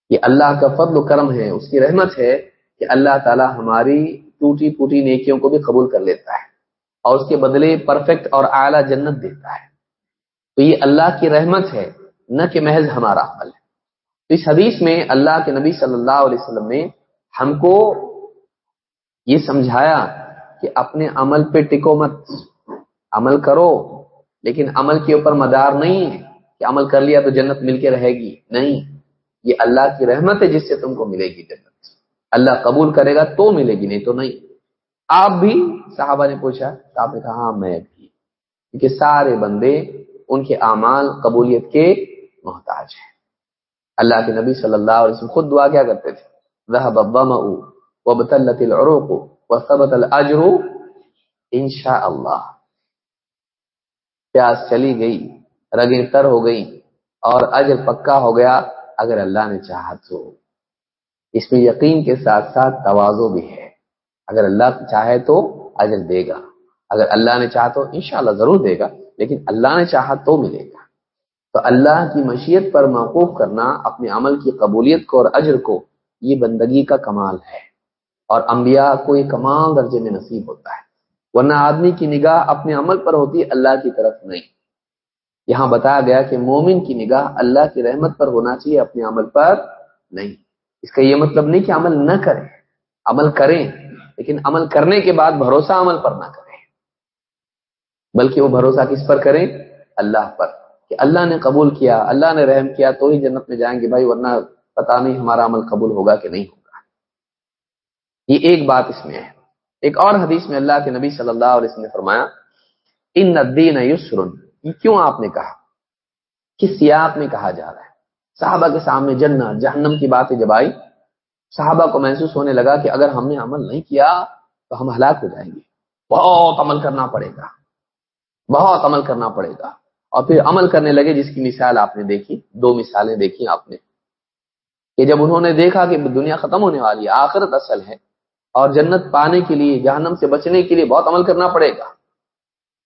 یہ اللہ کا فضل و کرم ہے، اس کی رحمت ہے کہ اللہ تعالی ہماری ٹوٹی پوٹی نیکیوں کو بھی قبول کر لیتا ہے اور اس کے بدلے پرفیکٹ اور اعلیٰ جنت دیتا ہے۔ تو یہ اللہ کی رحمت ہے، نہ کہ محض ہمارا عمل ہے۔ تو اس حدیث میں اللہ کے نبی صلی اللہ علیہ وسلم نے ہم کو یہ سمجھایا کہ اپنے عمل پہ ٹکو مت۔ عمل کرو، لیکن عمل کے اوپر مدار نہیں ہے۔ کہ عمل کر لیا تو جنت مل کے رہے گی۔ نہیں، یہ اللہ کی رحمت ہے جس سے تم کو ملے گی جنت۔ اللہ قبول کرے گا تو ملے گی، نہیں تو نہیں۔ آپ بھی، صحابہ نے پوچھا، تو آپ نے کہا ہاں میں بھی۔ کیونکہ سارے بندے ان کے اعمال، قبولیت کے محتاج ہیں۔ اللہ کے نبی صلی اللہ علیہ وسلم خود دعا کیا کرتے تھے۔ انشاء اللہ پیاس چلی گئی رگیں تر ہو گئی اور اجر پکا ہو گیا اگر اللہ نے چاہا تو۔ اس میں یقین کے ساتھ ساتھ توازو بھی ہے۔ اگر اللہ چاہے تو اجر دے گا۔ اگر اللہ نے چاہا تو انشاءاللہ ضرور دے گا، لیکن اللہ نے چاہا تو ملے گا۔ تو اللہ کی مشیت پر موقوف کرنا، اپنے عمل کی قبولیت کو اور اجر کو، یہ بندگی کا کمال ہے۔ اور انبیاء کو یہ کمال درجے میں نصیب ہوتا ہے۔ ورنہ آدمی کی نگاہ اپنے عمل پر ہوتی ہے اللہ کی طرف نہیں۔ یہاں بتایا گیا کہ مومن کی نگاہ اللہ کی رحمت پر ہونا چاہیے، اپنے عمل پر نہیں۔ اس کا یہ مطلب نہیں کہ عمل نہ کریں، عمل کریں، لیکن عمل کرنے کے بعد بھروسہ عمل پر نہ کریں۔ بلکہ وہ بھروسہ کس پر کریں؟ اللہ پر۔ کہ اللہ نے قبول کیا، اللہ نے رحم کیا، تو ہی جنت میں جائیں گے بھائی، ورنہ پتا نہیں ہمارا عمل قبول ہوگا کہ نہیں ہوگا۔ یہ ایک بات اس میں ہے۔ ایک اور حدیث میں اللہ کے نبی صلی اللہ علیہ وسلم نے فرمایا، ان ندین یسرن یہ کیوں آپ نے کہا؟ کس سیاق میں کہا جا رہا ہے؟ صحابہ کے سامنے جنت جہنم کی باتیں جب آئی صحابہ کو محسوس ہونے لگا کہ اگر ہم نے عمل نہیں کیا تو ہم ہلاک ہو جائیں گے۔ بہت عمل کرنا پڑے گا۔ بہت عمل کرنا پڑے گا۔ اور پھر عمل کرنے لگے جس کی مثال آپ نے دیکھی، دو مثالیں دیکھی آپ نے کہ جب انہوں نے دیکھا کہ دنیا ختم ہونے والی ہے، آخرت اصل ہے اور جنت پانے کے لیے، جہنم سے بچنے کے لیے بہت عمل کرنا پڑے گا۔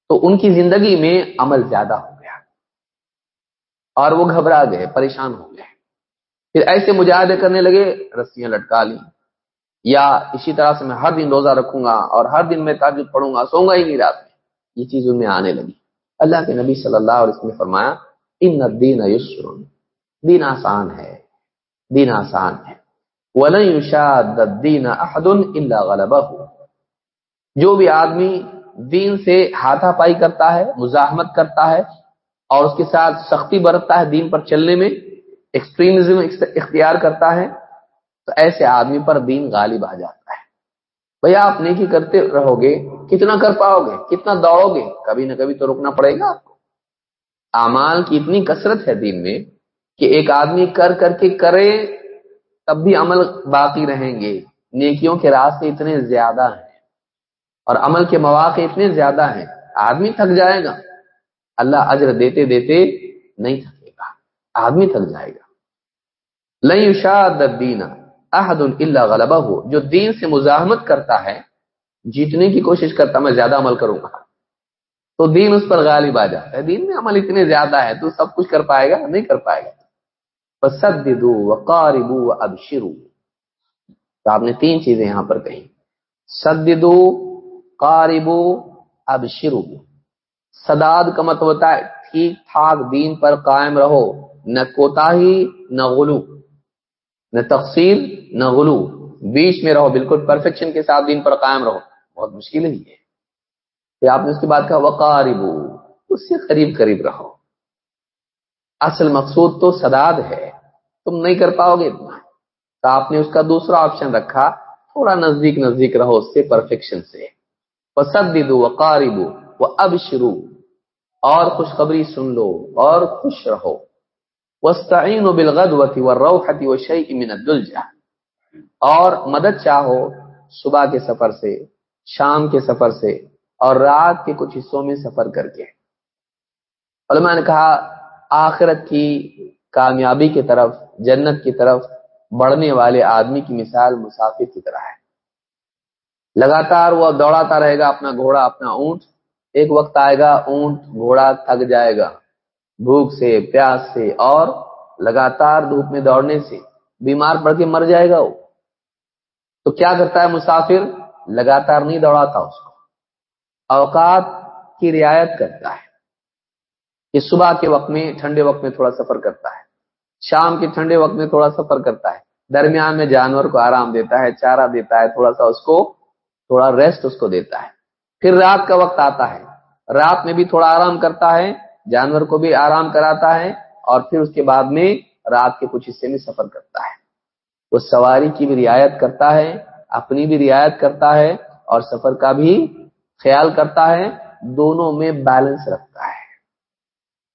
تو ان کی زندگی میں عمل زیادہ ہو گیا۔ اور وہ گھبرا گئے، پریشان ہو گئے۔ پھر ایسے مجاہدے کرنے لگے، رسیاں لٹکا لی یا اسی طرح سے میں ہر دن روزہ رکھوں گا اور ہر دن میں تاجد پڑھوں گا سوں گا ہی نہیں رات میں۔ یہ چیز ان میں آنے لگی۔ اللہ کے نبی صلی اللہ علیہ وسلم نے فرمایا، ان دین یسر دین آسان ہے۔ دین آسان ہے۔ وَلَن يُشَادَ الدِّينَ أَحَدٌ إِلَّا غَلَبَهُ۔ جو بھی آدمی دین سے ہاتھا پائی کرتا ہے، مزاحمت کرتا ہے اور اس کے ساتھ سختی برتتا ہے دین پر چلنے میں ایکسٹریمزم اختیار کرتا ہے، تو ایسے آدمی پر دین غالب آ جاتا ہے۔ بھیا آپ نیکی کرتے رہو گے، کتنا کر پاؤ گے، کتنا دوڑو گے، کبھی نہ کبھی تو رکنا پڑے گا۔ آپ کو اعمال کی اتنی کثرت ہے دین میں کہ ایک آدمی کر کر کے کرے تب بھی عمل باقی رہیں گے۔ نیکیوں کے راستے اتنے زیادہ ہیں۔ اور عمل کے مواقع اتنے زیادہ ہیں۔ آدمی تھک جائے گا۔ اللہ اجر دیتے دیتے نہیں تھکے گا۔ آدمی تھک جائے گا۔ لئی شاد دین احد اللہ غلبہ۔ ہو جو دین سے مزاحمت کرتا ہے، جیتنے کی کوشش کرتا میں زیادہ عمل کروں گا۔ تو دین اس پر غالب آ جاتا ہے۔ دین میں عمل اتنے زیادہ ہے تو سب کچھ کر پائے گا، نہیں کر پائے گا۔ سدو وقاربو اب شروع تو آپ نے تین چیزیں یہاں پر کہیں۔ سدو قاربو اب شروع سداد کا مطلب ہوتا ہے ٹھیک ٹھاک دین پر قائم رہو۔ نہ کوتا ہی نہ غلو۔ نہ تقسیم نہ غلو۔ بیچ میں رہو، بالکل پرفیکشن کے ساتھ دین پر قائم رہو۔ بہت مشکل ہی ہے پھر آپ نے اس کی بات کہا وقاربو، اس سے قریب قریب رہو۔ اصل مقصود تو سداد ہے۔ تم نہیں کر پاؤ گے اتنا۔ تو آپ نے اس کا دوسرا آپشن رکھا۔ تھوڑا نزدیک نزدیک رہو اس سے پرفیکشن سے۔ پسند وقارب وہ اب شروع اور خوشخبری سن لو اور خوش رہو۔ وسطین و بلغدوتی و روحتی و شعی من الدلجہ اور مدد چاہو صبح کے سفر سے، شام کے سفر سے، اور رات کے کچھ حصوں میں سفر کر کے۔ علماء نے کہا آخرت کی کامیابی کی طرف، جنت کی طرف بڑھنے والے آدمی کی مثال مسافر کی طرح ہے۔ لگاتار وہ دوڑاتا رہے گا اپنا گھوڑا، اپنا اونٹ۔ ایک وقت آئے گا، اونٹ، گھوڑا تھک جائے گا۔ بھوک سے، پیاس سے اور لگاتار دھوپ میں دوڑنے سے بیمار پڑ کے مر جائے گا وہ۔ تو کیا کرتا ہے مسافر؟ لگاتار نہیں دوڑاتا اس کو۔ اوقات کی رعایت کرتا ہے۔ کہ صبح کے وقت میں، ٹھنڈے وقت میں تھوڑا سفر کرتا ہے۔ شام کے ٹھنڈے وقت میں تھوڑا سفر کرتا ہے۔ درمیان میں جانور کو آرام دیتا ہے، چارہ دیتا ہے، تھوڑا سا اس کو، تھوڑا ریسٹ اس کو دیتا ہے۔ پھر رات کا وقت آتا ہے۔ رات میں بھی تھوڑا آرام کرتا ہے، جانور کو بھی آرام کراتا ہے اور پھر اس کے بعد میں رات کے کچھ حصے میں سفر کرتا ہے۔ وہ سواری کی بھی رعایت کرتا ہے، اپنی بھی رعایت کرتا ہے اور سفر کا بھی خیال کرتا ہے۔ دونوں میں بیلنس رکھتا ہے۔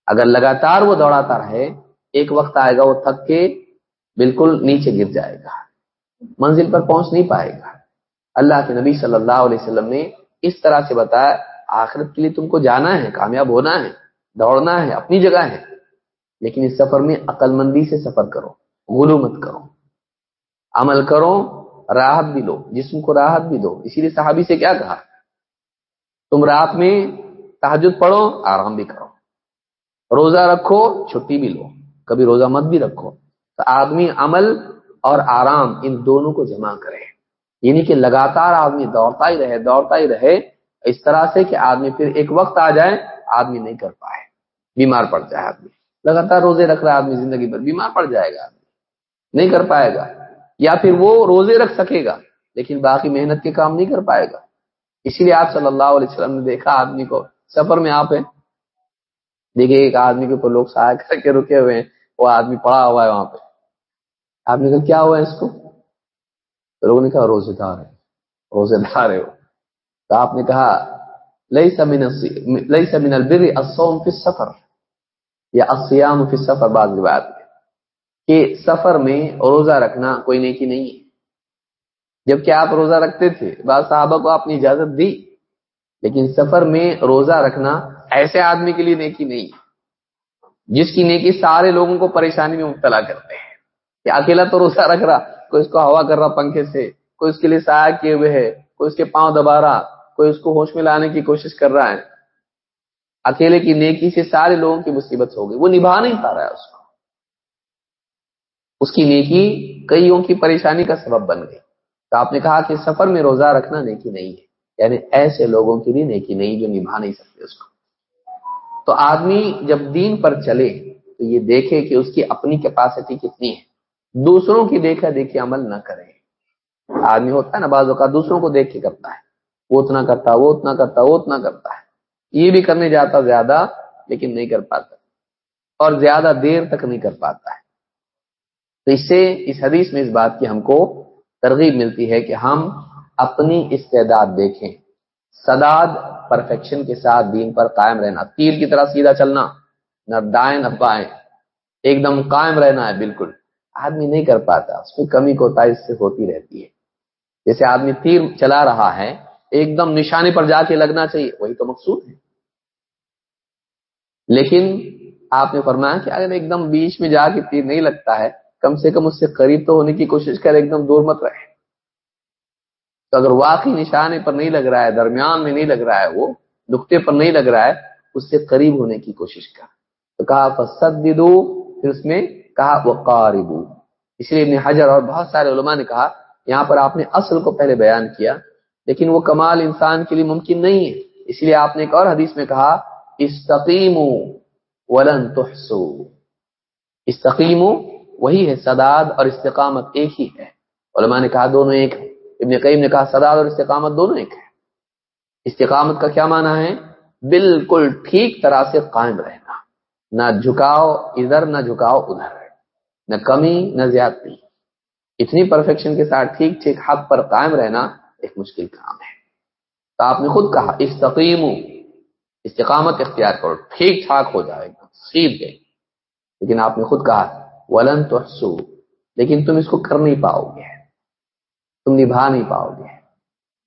اگر لگاتار وہ دوڑاتا رہے، ایک وقت آئے گا وہ تھک کے بالکل نیچے گر جائے گا، منزل پر پہنچ نہیں پائے گا۔ اللہ کے نبی صلی اللہ علیہ وسلم نے اس طرح سے بتایا، آخرت کے لیے تم کو جانا ہے، کامیاب ہونا ہے، دوڑنا ہے، اپنی جگہ ہے۔ لیکن اس سفر میں عقل مندی سے سفر کرو، غلو مت کرو۔ عمل کرو، راحت بھی لو، جسم کو راحت بھی دو۔ اسی لیے صحابی سے کیا کہا؟ تم رات میں تحجد پڑھو، آرام بھی کرو۔ روزہ رکھو، چھٹی بھی لو۔ کبھی روزہ مت بھی رکھو۔ تو آدمی عمل اور آرام ان دونوں کو جمع کرے۔ یعنی کہ لگاتار آدمی دوڑتا ہی رہے، دوڑتا ہی رہے، اس طرح سے کہ آدمی پھر ایک وقت آ جائے، آدمی نہیں کر پائے۔ بیمار پڑ جائے آدمی۔ لگاتار روزے رکھ رہا آدمی زندگی پر بیمار پڑ جائے گا آدمی۔ نہیں کر پائے گا۔ یا پھر وہ روزے رکھ سکے گا، لیکن باقی محنت کے کام نہیں کر پائے گا۔ اسی لیے آپ صلی اللہ علیہ وسلم نے دیکھا آدمی کو، سفر میں آپ ہیں دیکھیے، ایک آدمی کے اوپر لوگ سہا کر کے رکے ہوئے ہیں، وہ آدمی پڑا ہوا ہے وہاں پہ۔ آپ نے کہا، کیا ہوا ہے اس کو؟ لوگوں نے کہا، روزے دار ہے، روزے دار ہے وہ۔ تو آپ نے کہا لئی سمین لئی سمین البر الصوم فی سفر یا اسیام فی سفر بعض روایت میں۔ کہ سفر میں روزہ رکھنا کوئی نیکی نہیں ہے۔ جبکہ آپ روزہ رکھتے تھے، بعض صحابہ کو آپ نے اجازت دی، لیکن سفر میں روزہ رکھنا ایسے آدمی کے لیے نیکی نہیں جس کی نیکی سارے لوگوں کو پریشانی میں مبتلا کرتے ہیں۔ کہ اکیلا تو روزہ رکھ رہا، کوئی اس کو ہوا کر رہا پنکھے سے، کوئی اس کے لیے سایہ کیے ہوئے ہے، کوئی اس کے پاؤں دبا رہا، کوئی اس کو ہوش میں لانے کی کوشش کر رہا ہے۔ اکیلے کی نیکی سے سارے لوگوں کی مصیبت ہو گئی، وہ نبھا نہیں پا رہا ہے اس کو۔ اس کی نیکی کئیوں کی پریشانی کا سبب بن گئی۔ تو آپ نے کہا کہ سفر میں روزہ رکھنا نیکی نہیں ہے یعنی ایسے لوگوں کی بھی نیکی نہیں جو نبھا نہیں سکتے اس کو۔ تو آدمی جب دین پر چلے تو یہ دیکھے کہ اس کی اپنی کیپیسٹی کتنی ہے۔ دوسروں کی دیکھا دیکھے عمل نہ کرے۔ آدمی ہوتا ہے نا بعض اوقات دوسروں کو دیکھ کے کرتا ہے۔ وہ اتنا کرتا، وہ اتنا کرتا، وہ اتنا کرتا ہے۔ یہ بھی کرنے جاتا زیادہ لیکن نہیں کر پاتا۔ اور زیادہ دیر تک نہیں کر پاتا ہے۔ تو اس سے اس حدیث میں اس بات کی ہم کو ترغیب ملتی ہے کہ ہم اپنی استعداد دیکھیں۔ سداد پرفیکشن کے ساتھ دین پر قائم رہنا۔ تیر کی طرح سیدھا چلنا نہ دائیں نہ بائیں۔ ایک دم قائم رہنا ہے، بالکل۔ آدمی نہیں کر پاتا، اس میں کمی کوتا اس سے ہوتی رہتی ہے۔ جیسے آدمی تیر چلا رہا ہے، ایک دم نشانے پر جا کے لگنا چاہیے، وہی تو مقصود ہے۔ لیکن آپ نے فرمایا کہ اگر ایک دم بیچ میں جا کے تیر نہیں لگتا ہے، کم سے کم اس سے قریب تو ہونے کی کوشش کرے ایک دم دور مت رہے۔ تو اگر واقعی نشانے پر نہیں لگ رہا ہے، درمیان میں نہیں لگ رہا ہے، وہ نقطے پر نہیں لگ رہا ہے، اس سے قریب ہونے کی کوشش کر۔ تو کہا فسد پھر اس میں کہا وہ قاربو اس لیے ابن حجر اور بہت سارے علماء نے کہا، یہاں پر آپ نے اصل کو پہلے بیان کیا، لیکن وہ کمال انسان کے لیے ممکن نہیں ہے۔ اس لیے آپ نے ایک اور حدیث میں کہا استقیم ولن تحسو۔ استقیم وہی ہے، سداد اور استقامت ایک ہی ہے۔ علماء نے کہا، دونوں ایک ہے ابن قیم نے کہا سداد اور استقامت دونوں ایک ہے استقامت کا کیا معنی ہے؟ بالکل ٹھیک طرح سے قائم رہنا۔ نہ جھکاؤ ادھر، نہ جھکاؤ ادھر۔ نہ کمی، نہ زیادتی۔ اتنی پرفیکشن کے ساتھ ٹھیک ٹھیک حق پر قائم رہنا ایک مشکل کام ہے۔ تو آپ نے خود کہا استقیم استقامت اختیار کرو، ٹھیک ٹھاک ہو جائے گا، سیدھ گئے لیکن آپ نے خود کہا، ولن تو لیکن تم اس کو کر نہیں پاؤ گے۔ تم نبھا نہیں پاؤ گے۔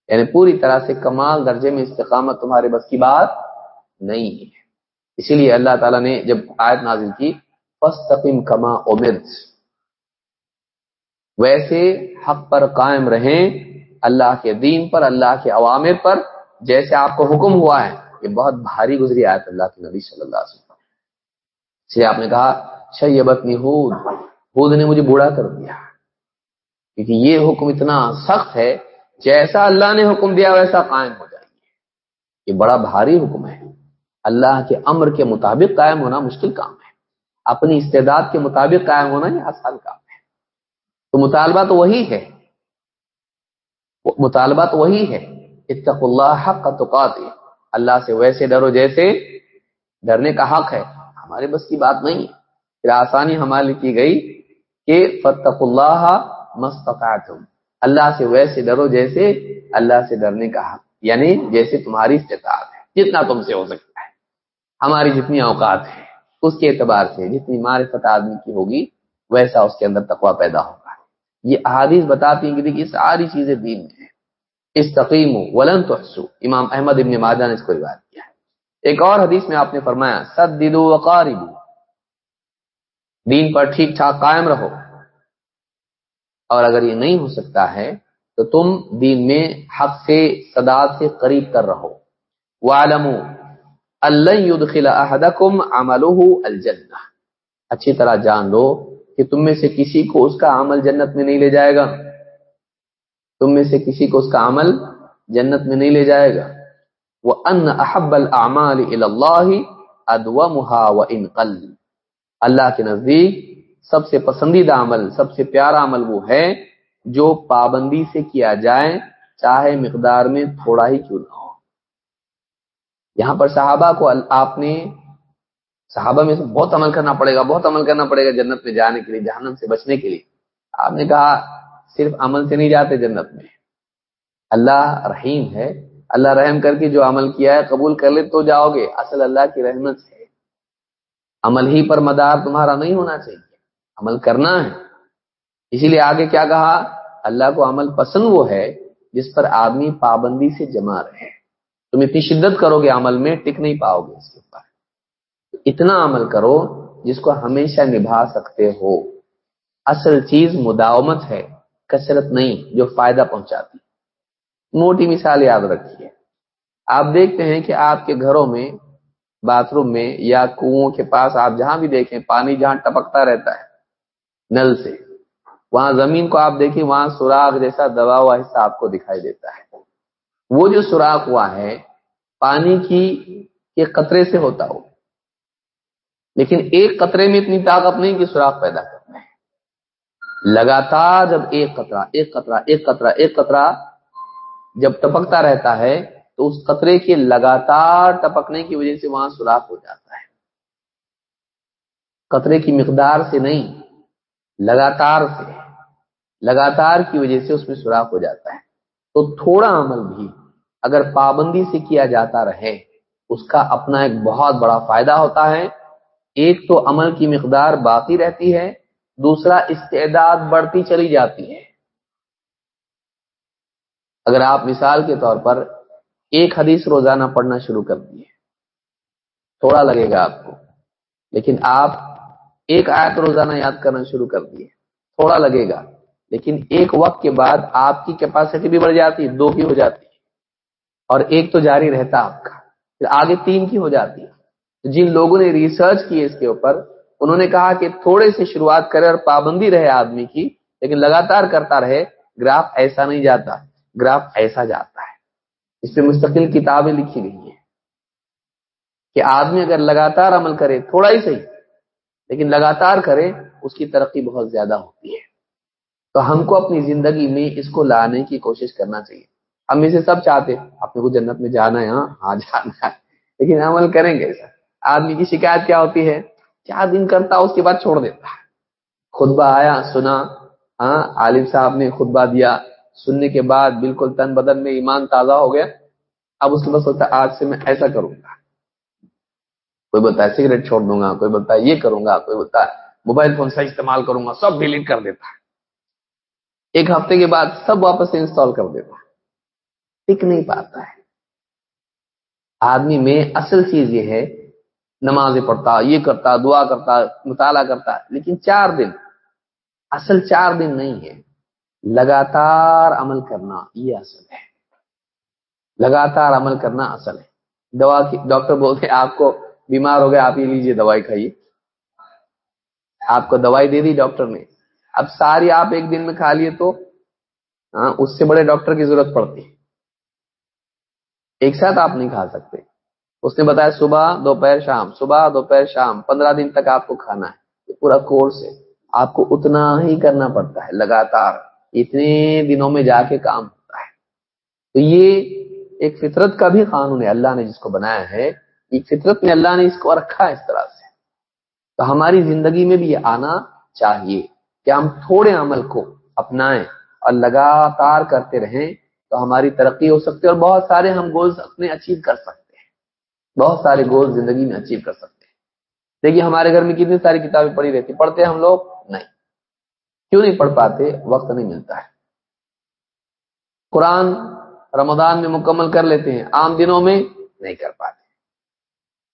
یعنی پوری طرح سے کمال درجے میں استقامت تمہارے بس کی بات نہیں ہے۔ اسی لیے اللہ تعالیٰ نے جب آیت نازل کی فستقم کما امرت۔ ویسے حق پر قائم رہیں اللہ کے دین پر، اللہ کے عوامر پر۔ جیسے آپ کو حکم ہوا ہے، یہ بہت بھاری گزری آیت اللہ کے نبی صلی اللہ علیہ وسلم۔ اس لیے آپ نے کہا شیبتنی ہود۔ ہود نے مجھے بوڑھا کر دیا۔ کیونکہ یہ حکم اتنا سخت ہے، جیسا اللہ نے حکم دیا ویسا قائم ہو جائیں گے یہ بڑا بھاری حکم ہے۔ اللہ کے امر کے مطابق قائم ہونا مشکل کام ہے۔ اپنی استعداد کے مطابق قائم ہونا یہ آسان کام ہے۔ تو مطالبہ تو وہی ہے۔ مطالبہ تو وہی ہے۔ اتق اللہ حق کا اللہ سے ویسے ڈرو جیسے ڈرنے کا حق ہے۔ ہمارے بس کی بات نہیں ہے۔ پھر آسانی ہمارے کی گئی کہ فتق اللہ مستقاتم اللہ سے ویسے ڈرو جیسے اللہ سے ڈرنے کا حق یعنی جیسے تمہاری استطاعت ہے۔ جتنا تم سے ہو سکتا ہے۔ ہماری جتنی اوقات ہے اس کے اعتبار سے جتنی معرفت آدمی کی ہوگی، ویسا اس کے اندر تقوی پیدا ہوگا۔ یہ احادیث بتاتی ہیں کہ دیکھیے، ساری چیزیں دین میں ہیں۔ استقیم ولن تو امام احمد ابن ماجہ نے اس کو روایت کیا ہے۔ ایک اور حدیث میں آپ نے فرمایا سد وقاربو دین پر ٹھیک ٹھاک قائم رہو۔ اور اگر یہ نہیں ہو سکتا ہے، تو تم دین میں حق سے صداد سے قریب کر رہو۔ وعلم اللہ يدخل احدکم عمله الجنہ اچھی طرح جان لو کہ تم میں سے کسی کو اس کا عمل جنت میں نہیں لے جائے گا۔ تم میں سے کسی کو اس کا عمل جنت میں نہیں لے جائے گا۔ وہ ان احب العمال الى اللہ ادومها وان قل۔ اللہ کے نزدیک سب سے پسندیدہ عمل، سب سے پیارا عمل وہ ہے جو پابندی سے کیا جائے، چاہے مقدار میں تھوڑا ہی کیوں نہ ہو۔ یہاں پر صحابہ کو آپ نے صحابہ میں سے بہت عمل کرنا پڑے گا، بہت عمل کرنا پڑے گا جنت میں جانے کے لیے، جہنم سے بچنے کے لیے۔ آپ نے کہا، صرف عمل سے نہیں جاتے جنت میں۔ اللہ رحیم ہے۔ اللہ رحم کر کے جو عمل کیا ہے، قبول کر لے تو جاؤ گے۔ اصل اللہ کی رحمت سے عمل ہی پر مدار تمہارا نہیں ہونا چاہیے۔ عمل کرنا ہے۔ اسی لیے آگے کیا کہا؟ اللہ کو عمل پسند وہ ہے جس پر آدمی پابندی سے جمع رہے۔ تم اتنی شدت کرو گے عمل میں، ٹک نہیں پاؤ گے اس کے اوپر۔ اتنا عمل کرو جس کو ہمیشہ نبھا سکتے ہو۔ اصل چیز مداومت ہے، کثرت نہیں، جو فائدہ پہنچاتی۔ موٹی مثال یاد رکھیے۔ آپ دیکھتے ہیں کہ آپ کے گھروں میں باتھ روم میں یا کنو کے پاس آپ جہاں بھی دیکھیں، پانی جہاں ٹپکتا رہتا ہے۔ نل سے۔ وہاں زمین کو آپ دیکھیں، وہاں سوراخ جیسا دبا ہوا حصہ آپ کو دکھائی دیتا ہے۔ وہ جو سوراخ ہوا ہے، پانی کی، کے قطرے سے ہوتا ہو۔ لیکن ایک قطرے میں اتنی طاقت نہیں کہ سوراخ پیدا کرنا ہے۔ لگاتار جب ایک قطرہ ایک قطرہ ایک قطرہ ایک قطرہ جب ٹپکتا رہتا ہے، تو اس قطرے کے لگاتار ٹپکنے کی وجہ سے وہاں سوراخ ہو جاتا ہے۔ قطرے کی مقدار سے نہیں لگاتار سے، لگاتار کی وجہ سے اس میں سوراخ ہو جاتا ہے۔ تو تھوڑا عمل بھی اگر پابندی سے کیا جاتا رہے، اس کا اپنا ایک بہت بڑا فائدہ ہوتا ہے۔ ایک تو عمل کی مقدار باقی رہتی ہے، دوسرا استعداد بڑھتی چلی جاتی ہے۔ اگر آپ مثال کے طور پر ایک حدیث روزانہ پڑھنا شروع کر دیے، تھوڑا لگے گا آپ کو، لیکن آپ ایک آیت روزانہ یاد کرنا شروع کر دیے۔ تھوڑا لگے گا، لیکن ایک وقت کے بعد آپ کی کیپیسٹی بھی بڑھ جاتی، دو کی ہو جاتی۔ اور ایک تو جاری رہتا آپ کا، پھر آگے تین کی ہو جاتی۔ ہے جن لوگوں نے ریسرچ کی اس کے اوپر، انہوں نے کہا کہ تھوڑے سے شروعات کرے اور پابندی رہے آدمی کی، لیکن لگاتار کرتا رہے، گراف ایسا نہیں جاتا، گراف ایسا جاتا ہے۔ اس پہ مستقل کتابیں لکھی گئی ہیں کہ آدمی اگر لگاتار عمل کرے، تھوڑا ہی صحیح۔ لیکن لگاتار کرے اس کی ترقی بہت زیادہ ہوتی ہے۔ تو ہم کو اپنی زندگی میں اس کو لانے کی کوشش کرنا چاہیے۔ ہم اسے سب چاہتے اپنے کو جنت میں جانا ہے ہاں ہاں جانا ہے۔ لیکن عمل کریں گے سر۔ آدمی کی شکایت کیا ہوتی ہے؟ چار دن کرتا، اس کے بعد چھوڑ دیتا ہے۔ خطبہ آیا، سنا ہاں عالم صاحب نے خطبہ دیا۔ سننے کے بعد بالکل تن بدن میں ایمان تازہ ہو گیا۔ اب اس کے بعد سوچتا آج سے میں ایسا کروں گا۔ کوئی بولتا ہے سگریٹ چھوڑ دوں گا، کوئی بولتا ہے یہ کروں گا، کوئی بولتا ہے موبائل فون سے استعمال کروں گا، سب ڈیلیٹ کر دیتا ہے۔ ایک ہفتے کے بعد سب واپس انسٹال کر دیتا ہے۔ ٹک نہیں پاتا ہے۔ آدمی میں اصل چیز یہ ہے نماز پڑھتا، یہ کرتا، دعا کرتا، مطالعہ کرتا، لیکن چار دن۔ اصل چار دن نہیں ہے۔ لگاتار عمل کرنا یہ اصل ہے۔ لگاتار عمل کرنا اصل ہے۔ دوا کی، ڈاکٹر بولتے آپ کو بیمار ہو گئے، آپ یہ لیجیے دوائی کھائیے۔ آپ کو دوائی دے دی ڈاکٹر نے۔ اب ساری آپ ایک دن میں کھا لیے تو ہاں اس سے بڑے ڈاکٹر کی ضرورت پڑتی۔ ایک ساتھ آپ نہیں کھا سکتے۔ اس نے بتایا، صبح، دوپہر، شام۔ صبح، دوپہر، شام۔ پندرہ دن تک آپ کو کھانا ہے۔ یہ پورا کورس ہے۔ آپ کو اتنا ہی کرنا پڑتا ہے، لگاتار۔ اتنے دنوں میں جا کے کام ہوتا ہے۔ تو یہ ایک فطرت کا بھی قانون ہے۔ اللہ نے جس کو بنایا ہے فطرت میں اللہ نے اس کو رکھا ہے اس طرح سے۔ تو ہماری زندگی میں بھی یہ آنا چاہیے کہ ہم تھوڑے عمل کو اپنائیں اور لگاتار کرتے رہیں تو ہماری ترقی ہو سکتی ہے اور بہت سارے ہم گولز اپنے اچیو کر سکتے ہیں۔ بہت سارے گولز زندگی میں اچیو کر سکتے ہیں۔ دیکھیے ہمارے گھر میں کتنی ساری کتابیں پڑھی رہتی پڑھتے ہیں ہم لوگ؟ نہیں۔ کیوں نہیں پڑھ پاتے؟ وقت نہیں ملتا ہے۔ قرآن رمضان میں مکمل کر لیتے ہیں۔ عام دنوں میں نہیں کر پاتے۔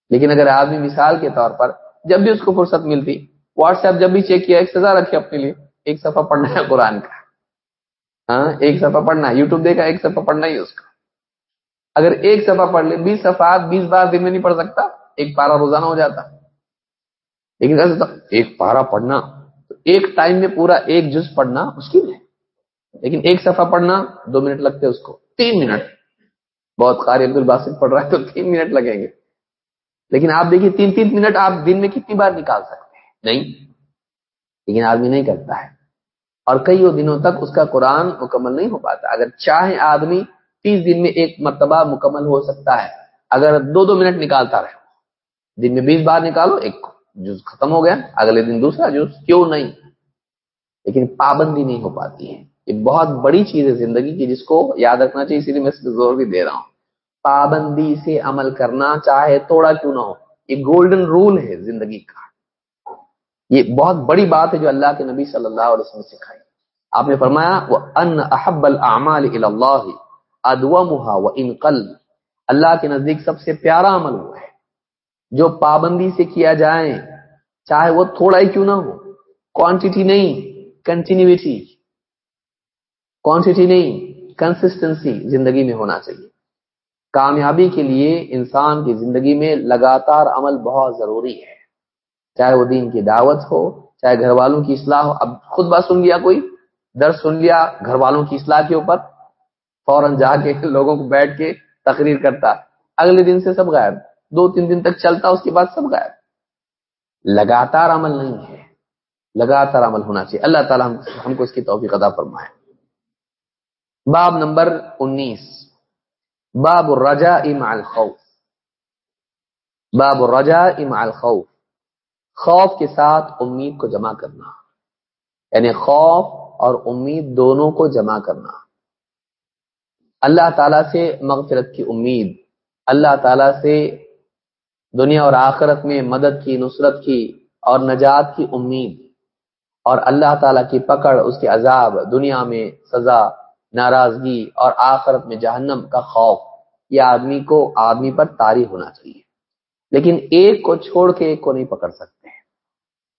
لیکن اگر آدمی مثال کے طور پر جب بھی اس کو فرصت ملتی واٹس ایپ جب بھی چیک کیا، ایک سزا رکھے اپنے لیے، ایک صفحہ پڑھنا ہے قرآن کا۔ ہاں ایک صفحہ پڑھنا ہے۔ یوٹیوب دیکھا، ایک صفحہ پڑھنا ہی اس کا۔ اگر ایک صفحہ پڑھ لے، بیس صفحات بیس بار دن میں نہیں پڑھ سکتا، ایک پارا روزانہ ہو جاتا۔ لیکن ایسا ایک پارا پڑھنا ایک ٹائم میں پورا ایک جز پڑھنا مشکل ہے۔ لیکن ایک صفحہ پڑھنا، دو منٹ لگتے اس کو، تین منٹ۔ بہت قاری عبد الباسط پڑھ رہا ہے تو تین منٹ لگیں گے۔ لیکن آپ دیکھیے تین تین منٹ آپ دن میں کتنی بار نکال سکتے ہیں؟ نہیں۔ لیکن آدمی نہیں کرتا ہے۔ اور کئی دنوں تک اس کا قرآن مکمل نہیں ہو پاتا۔ اگر چاہے آدمی تیس دن میں ایک مرتبہ مکمل ہو سکتا ہے، اگر دو دو منٹ نکالتا رہے۔ دن میں بیس بار نکالو، ایک جز ختم ہو گیا، اگلے دن دوسرا جز۔ کیوں نہیں؟ لیکن پابندی نہیں ہو پاتی ہے۔ یہ بہت بڑی چیز ہے زندگی کی، جس کو یاد رکھنا چاہیے، اسی لیے میں اس پہ زور بھی دے رہا ہوں۔ پابندی سے عمل کرنا چاہے، توڑا کیوں نہ ہو، یہ گولڈن رول ہے زندگی کا۔ یہ بہت بڑی بات ہے جو اللہ کے نبی صلی اللہ علیہ وسلم سکھائی۔ آپ نے فرمایا وہ ان احب العمال اللہ ادومها وان قل اللہ کے نزدیک سب سے پیارا عمل وہ ہے۔ جو پابندی سے کیا جائے، چاہے وہ تھوڑا ہی کیوں نہ ہو۔ کوانٹٹی نہیں کنٹینیوٹی کوانٹٹی نہیں کنسسٹنسی زندگی میں ہونا چاہیے۔ کامیابی کے لیے انسان کی زندگی میں لگاتار عمل بہت ضروری ہے۔ چاہے وہ دین کی دعوت ہو، چاہے گھر والوں کی اصلاح ہو۔ اب خود بات سن لیا کوئی؟ در سن لیا گھر والوں کی اصلاح کے اوپر، فوراً جا کے *laughs* لوگوں کو بیٹھ کے تقریر کرتا۔ اگلے دن سے سب غائب، دو تین دن تک چلتا، اس کے بعد سب غائب۔ لگاتار عمل نہیں ہے۔ لگاتار عمل ہونا چاہیے۔ اللہ تعالی ہم کو اس کی توفیق ادا فرمائے۔ باب نمبر انیس۔ باب الرجا مع الخوف. باب الرجا مع الخوف. خوف کے ساتھ امید کو جمع کرنا. یعنی خوف اور امید دونوں کو جمع کرنا. اللہ تعالی سے مغفرت کی امید. اللہ تعالی سے دنیا اور آخرت میں مدد کی، نصرت کی اور نجات کی امید. اور اللہ تعالی کی پکڑ، اس کے عذاب، دنیا میں سزا ناراضگی اور آخرت میں جہنم کا خوف، یہ آدمی کو آدمی پر تاری ہونا چاہیے۔ لیکن ایک کو چھوڑ کے ایک کو نہیں پکڑ سکتے۔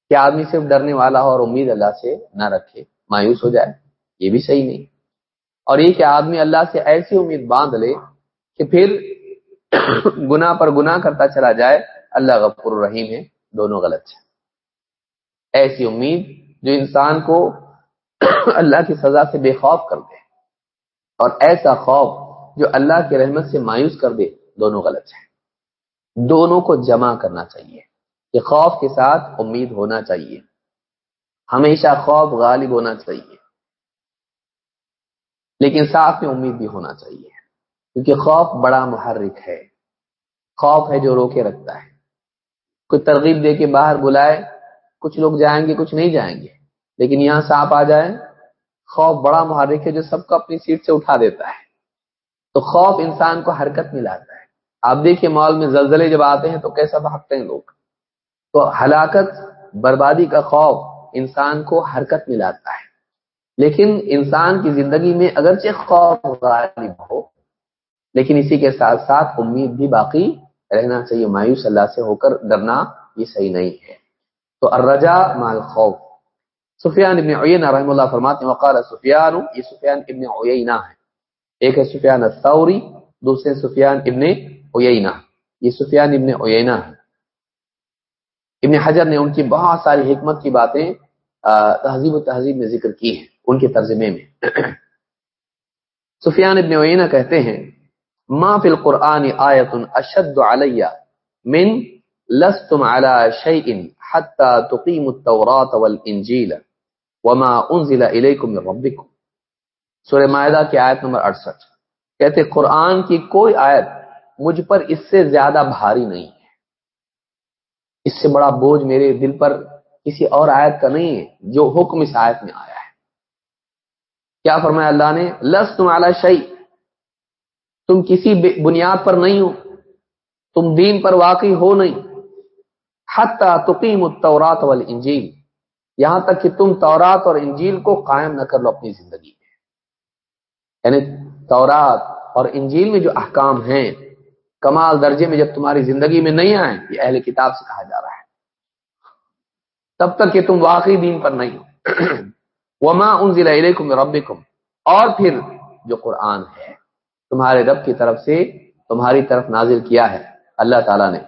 کہ آدمی صرف ڈرنے والا ہو اور امید اللہ سے نہ رکھے، مایوس ہو جائے، یہ بھی صحیح نہیں۔ اور یہ کہ آدمی اللہ سے ایسی امید باندھ لے کہ پھر *coughs* گنا پر گنا کرتا چلا جائے، اللہ غفور الرحیم ہے، دونوں غلط ہے ایسی امید جو انسان کو *coughs* اللہ کی سزا سے بے خوف کر دے۔ اور ایسا خوف جو اللہ کی رحمت سے مایوس کر دے، دونوں غلط ہے دونوں کو جمع کرنا چاہیے۔ کہ خوف کے ساتھ امید ہونا چاہیے۔ ہمیشہ خوف غالب ہونا چاہیے۔ لیکن ساتھ میں امید بھی ہونا چاہیے۔ کیونکہ خوف بڑا محرک ہے۔ خوف ہے جو روکے رکھتا ہے۔ کوئی ترغیب دے کے باہر بلائے، کچھ لوگ جائیں گے، کچھ نہیں جائیں گے۔ لیکن یہاں سانپ آ جائے خوف بڑا محرک ہے جو سب کو اپنی سیٹ سے اٹھا دیتا ہے۔ تو خوف انسان کو حرکت میں لاتا ہے۔ آپ دیکھیے مال میں زلزلے جب آتے ہیں تو کیسا بھاگتے ہیں لوگ؟ تو ہلاکت، بربادی کا خوف انسان کو حرکت میں لاتا ہے۔ لیکن انسان کی زندگی میں اگرچہ خوف غالب ہو، لیکن اسی کے ساتھ ساتھ امید بھی باقی رہنا چاہیے۔ مایوس اللہ سے ہو کر ڈرنا یہ صحیح نہیں ہے۔ تو الرجا مال خوف سفیان ابن عینہ رحم اللہ فرماتے ہیں، وقال سفیان، یہ سفیان ابن عینہ ہے۔ ایک ہے سفیان الثوری، دوسرے سفیان ابن عینہ یہ سفیان ابن عینہ ہے۔ ابن حجر نے ان کی بہت ساری حکمت کی باتیں تہذیب و تہذیب میں ذکر کی ہیں، ان کے ترجمے میں۔ *clears throat* سفیان ابن عینہ کہتے ہیں، ما فی القرآن آیت اشد علی من لستم على شیء حتی تقیم التوراة والانجیل۔ وما انزل الیکم من ربکم سورہ معاہدہ کی آیت نمبر 68 کہتے قرآن کی کوئی آیت مجھ پر اس سے زیادہ بھاری نہیں ہے۔ اس سے بڑا بوجھ میرے دل پر کسی اور آیت کا نہیں ہے جو حکم اس آیت میں آیا ہے۔ کیا فرمایا اللہ نے؟ لس تم اعلی شعی تم کسی بنیاد پر نہیں ہو۔ تم دین پر واقعی ہو نہیں۔ حتی تقیم التورات والانجیل یہاں تک کہ تم تورات اور انجیل کو قائم نہ کر لو اپنی زندگی میں۔ یعنی تورات اور انجیل میں جو احکام ہیں، کمال درجے میں جب تمہاری زندگی میں نہیں آئے یہ اہل کتاب سے کہا جا رہا ہے۔ تب تک کہ تم واقعی دین پر نہیں ہو۔ *clears throat* وما انزل الیکم ربکم اور پھر جو قرآن ہے، تمہارے رب کی طرف سے تمہاری طرف نازل کیا ہے۔ اللہ تعالیٰ نے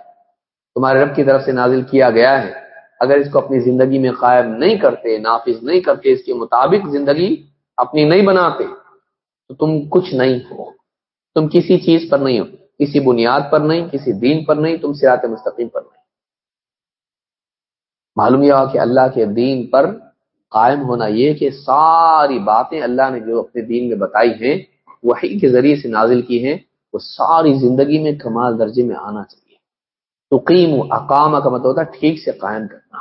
تمہارے رب کی طرف سے نازل کیا گیا ہے۔ اگر اس کو اپنی زندگی میں قائم نہیں کرتے، نافذ نہیں کرتے، اس کے مطابق زندگی اپنی نہیں بناتے، تو تم کچھ نہیں ہو۔ تم کسی چیز پر نہیں ہو، کسی بنیاد پر نہیں، کسی دین پر نہیں، تم سیات مستقیم پر نہیں۔ معلوم یہ ہوا کہ اللہ کے دین پر قائم ہونا یہ کہ ساری باتیں اللہ نے جو اپنے دین میں بتائی ہیں وہی کے ذریعے سے نازل کی ہیں، وہ ساری زندگی میں کمال درجے میں آنا چاہیے۔ تو قیم اقامہ کا مطلب ہوتا ہے ٹھیک سے قائم کرنا۔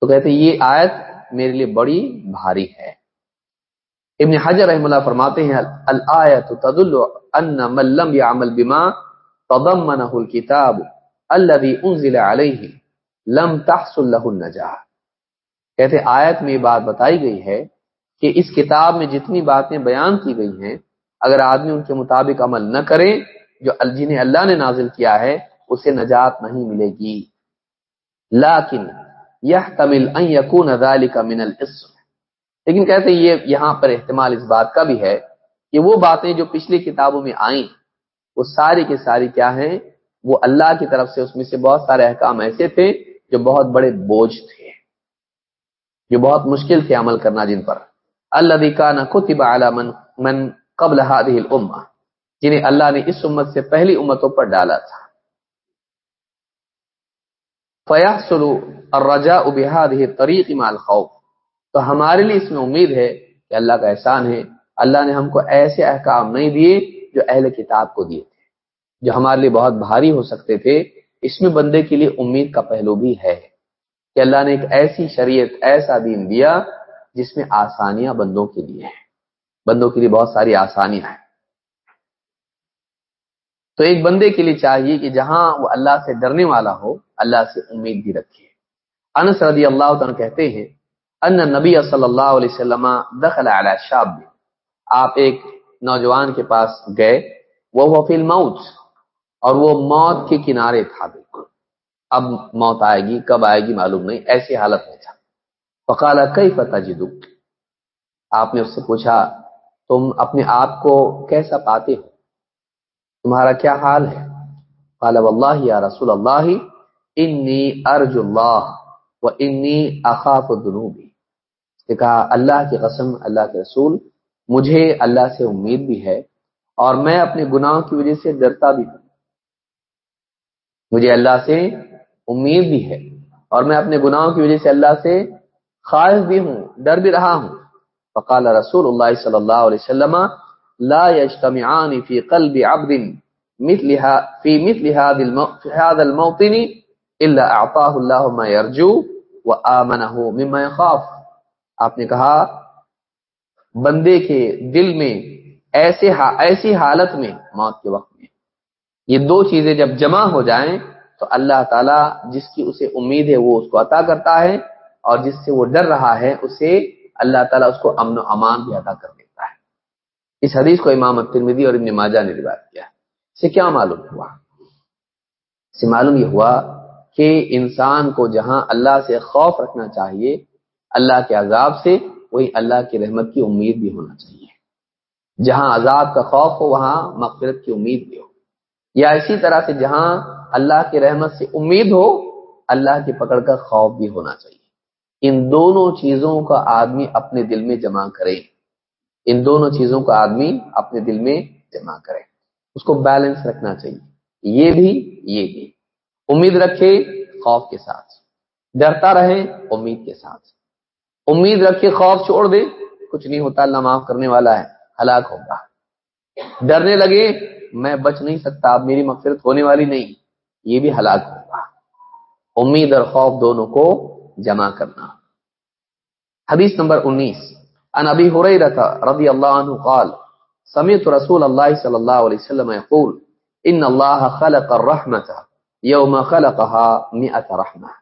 تو کہتے ہیں یہ آیت میرے لیے بڑی بھاری ہے۔ ابن حجر رحم اللہ فرماتے ہیں، الآیت تدل ان من لم يعمل بما تضمنه الكتاب الذي انزل عليه لم تحصل له النجاح۔ کہتے آیت میں یہ بات بتائی گئی ہے کہ اس کتاب میں جتنی باتیں بیان کی گئی ہیں، اگر آدمی ان کے مطابق عمل نہ کرے جو جنہیں اللہ نے نازل کیا ہے، اسے نجات نہیں ملے گی۔ لیکن يحتمل ان يكون ذلك من الاسم۔ لیکن کہتے ہیں یہ یہاں پر احتمال اس بات کا بھی ہے کہ وہ باتیں جو پچھلی کتابوں میں آئیں، وہ ساری کی ساری کیا ہیں؟ وہ اللہ کی طرف سے، اس میں سے بہت سارے احکام ایسے تھے جو بہت بڑے بوجھ تھے، جو بہت مشکل تھے عمل کرنا جن پر۔ اللہ کا نہ کتب من من قبل هذه الامه جنہیں اللہ نے اس امت سے پہلی امتوں پر ڈالا تھا۔ فیحصل الرجاء بهذه الطريق مع الخوف۔ تو ہمارے لیے اس میں امید ہے کہ اللہ کا احسان ہے۔ اللہ نے ہم کو ایسے احکام نہیں دیے جو اہل کتاب کو دیے تھے، جو ہمارے لیے بہت بھاری ہو سکتے تھے۔ اس میں بندے کے لیے امید کا پہلو بھی ہے کہ اللہ نے ایک ایسی شریعت، ایسا دین دیا جس میں آسانیاں بندوں کے لیے ہیں۔ بندوں کے لیے بہت ساری آسانیاں ہیں۔ تو ایک بندے کے لیے چاہیے کہ جہاں وہ اللہ سے ڈرنے والا ہو، اللہ سے امید بھی رکھے۔ انس رضی اللہ تعالیٰ کہتے ہیں، ان نبی صلی اللہ علیہ وسلم دخل علی شاب آپ ایک نوجوان کے پاس گئے، وہ فی الموت، اور وہ موت کے کنارے تھا۔ بالکل اب موت آئے گی، کب آئے گی معلوم نہیں، ایسی حالت میں تھا۔ فقالا کئی فتح آپ نے اس سے پوچھا، تم اپنے آپ کو کیسا پاتے ہو؟ تمہارا کیا حال ہے؟ قال، واللہ یا رسول اللہ، انی ارج اللہ و انی اخاف نے کہا، اللہ کی قسم، اللہ کے رسول، مجھے اللہ سے امید بھی ہے اور میں اپنے گناہوں کی وجہ سے ڈرتا بھی ہوں۔ مجھے اللہ سے امید بھی ہے اور میں اپنے گناہوں کی وجہ سے اللہ سے خواہش بھی ہوں، ڈر بھی رہا ہوں۔ فقال رسول اللہ صلی اللہ علیہ وسلم لا يجتمعان في قلب عبد مثلها، في مثل هذا هذا الموطن الا اعطاه الله ما يرجو وامنه مما يخاف. آپ نے کہا، بندے کے دل میں ایسے ایسی حالت میں، موت کے وقت میں، یہ دو چیزیں جب جمع ہو جائیں تو اللہ تعالیٰ جس کی اسے امید ہے وہ اس کو عطا کرتا ہے اور جس سے وہ ڈر رہا ہے، اسے اللہ تعالیٰ اس کو امن و امان بھی عطا کر دیتا ہے۔ اس حدیث کو امام ترمیدی اور ابن ماجہ نے روایت کیا اسے کیا معلوم ہوا؟ اسے معلوم یہ ہوا کہ انسان کو جہاں اللہ سے خوف رکھنا چاہیے، اللہ کے عذاب سے وہی اللہ کی رحمت کی امید بھی ہونا چاہیے۔ جہاں عذاب کا خوف ہو، وہاں مغفرت کی امید بھی ہو۔ یا اسی طرح سے جہاں اللہ کی رحمت سے امید ہو، اللہ کی پکڑ کا خوف بھی ہونا چاہیے۔ ان دونوں چیزوں کا آدمی اپنے دل میں جمع کرے۔ ان دونوں چیزوں کا آدمی اپنے دل میں جمع کرے۔ اس کو بیلنس رکھنا چاہیے۔ یہ بھی یہ بھی۔ امید رکھے خوف کے ساتھ۔ ڈرتا رہے امید کے ساتھ۔ امید رکھے خوف چھوڑ دے، کچھ نہیں ہوتا، اللہ معاف کرنے والا ہے، ہلاک ہوگا۔ ڈرنے لگے، میں بچ نہیں سکتا، اب میری مغفرت ہونے والی نہیں، یہ بھی ہلاک ہوگا۔ امید اور خوف دونوں کو جمع کرنا۔ حدیث نمبر انیس۔ ان ابی حریرہ رضی اللہ عنہ قال، سمعت رسول اللہ صلی اللہ علیہ وسلم يقول ان اللہ خلق الرحمت یوم خلقها مئت رحمہ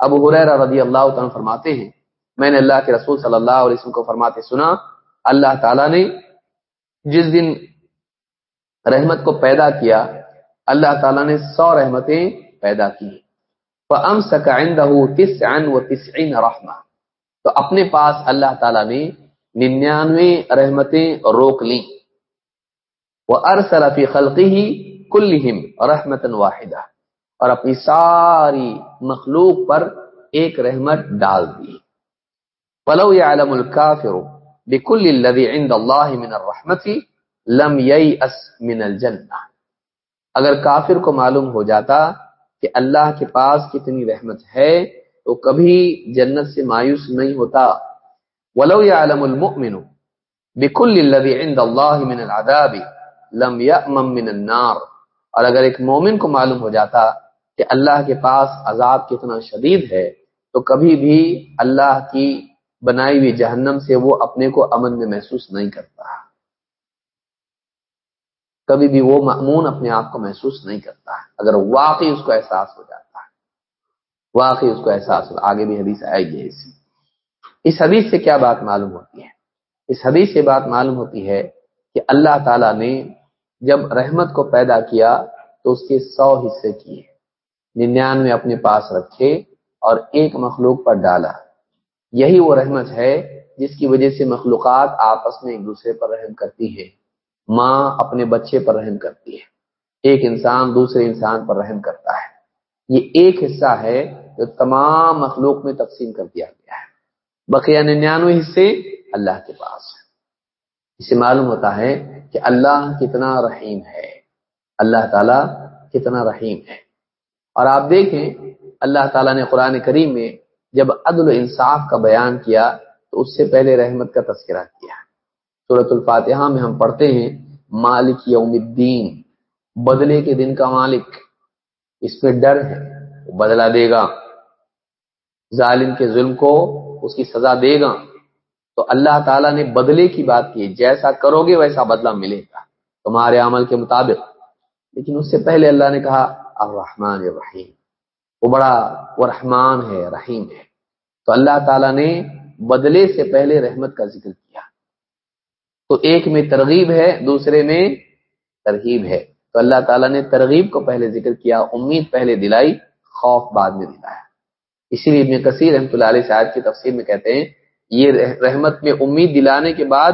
ابو حریرہ رضی اللہ عنہ فرماتے ہیں، میں نے اللہ کے رسول صلی اللہ علیہ وسلم کو فرماتے سنا، اللہ تعالی نے جس دن رحمت کو پیدا کیا، اللہ تعالیٰ نے سو رحمتیں پیدا کی۔ رحمہ تو اپنے پاس اللہ تعالیٰ نے ننانوے رحمتیں روک لیں۔ وہ ارسلفی خلقی ہی کل رحمت واحدہ اور اپنی ساری مخلوق پر ایک رحمت ڈال دی۔ ولو يعلم الكافر بكل الذي عند الله من الرحمت لم ييأس من الجنہ اگر کافر کو معلوم ہو جاتا کہ اللہ کے پاس کتنی رحمت ہے تو کبھی جنت سے مایوس نہیں ہوتا۔ ولو يعلم المؤمن بكل الذي عند الله من العذاب لم يأمن من النار اور اگر ایک مومن کو معلوم ہو جاتا کہ اللہ کے پاس عذاب کتنا شدید ہے، تو کبھی بھی اللہ کی بنائی ہوئی جہنم سے وہ اپنے کو امن میں محسوس نہیں کرتا۔ کبھی بھی وہ معمون اپنے آپ کو محسوس نہیں کرتا۔ اگر واقعی اس کو احساس ہو جاتا۔ واقعی اس کو احساس ہو آگے بھی حدیث آئے گی ایسی اس حدیث سے کیا بات معلوم ہوتی ہے؟ اس حدیث سے بات معلوم ہوتی ہے کہ اللہ تعالی نے جب رحمت کو پیدا کیا تو اس کے سو حصے کیے۔ ننانوے اپنے پاس رکھے اور ایک مخلوق پر ڈالا۔ یہی وہ رحمت ہے جس کی وجہ سے مخلوقات آپس میں ایک دوسرے پر رحم کرتی ہے ماں اپنے بچے پر رحم کرتی ہے۔ ایک انسان دوسرے انسان پر رحم کرتا ہے۔ یہ ایک حصہ ہے جو تمام مخلوق میں تقسیم کر دیا گیا ہے۔ بقیہ ننانوے حصے اللہ کے پاس ہے اسے معلوم ہوتا ہے کہ اللہ کتنا رحیم ہے۔ اللہ تعالی کتنا رحیم ہے۔ اور آپ دیکھیں، اللہ تعالیٰ نے قرآن کریم میں جب عدل و انصاف کا بیان کیا، تو اس سے پہلے رحمت کا تذکرہ کیا۔ صورت الفاتحہ میں ہم پڑھتے ہیں، مالک یوم الدین، بدلے کے دن کا مالک۔ اس میں ڈر ہے، وہ بدلا دے گا۔ ظالم کے ظلم کو اس کی سزا دے گا۔ تو اللہ تعالیٰ نے بدلے کی بات کی، جیسا کرو گے ویسا بدلہ ملے گا۔ تمہارے عمل کے مطابق۔ لیکن اس سے پہلے اللہ نے کہا، الرحمن الرحیم۔ وہ بڑا وہ رحمان ہے، رحیم ہے۔ تو اللہ تعالیٰ نے بدلے سے پہلے رحمت کا ذکر کیا۔ تو ایک میں ترغیب ہے، دوسرے میں ترغیب ہے۔ تو اللہ تعالیٰ نے ترغیب کو پہلے ذکر کیا، امید پہلے دلائی، خوف بعد میں دلایا۔ اسی لیے ابن کثیر رحمۃ اللہ علیہ صاحب کی تفسیر میں کہتے ہیں، یہ رحمت میں امید دلانے کے بعد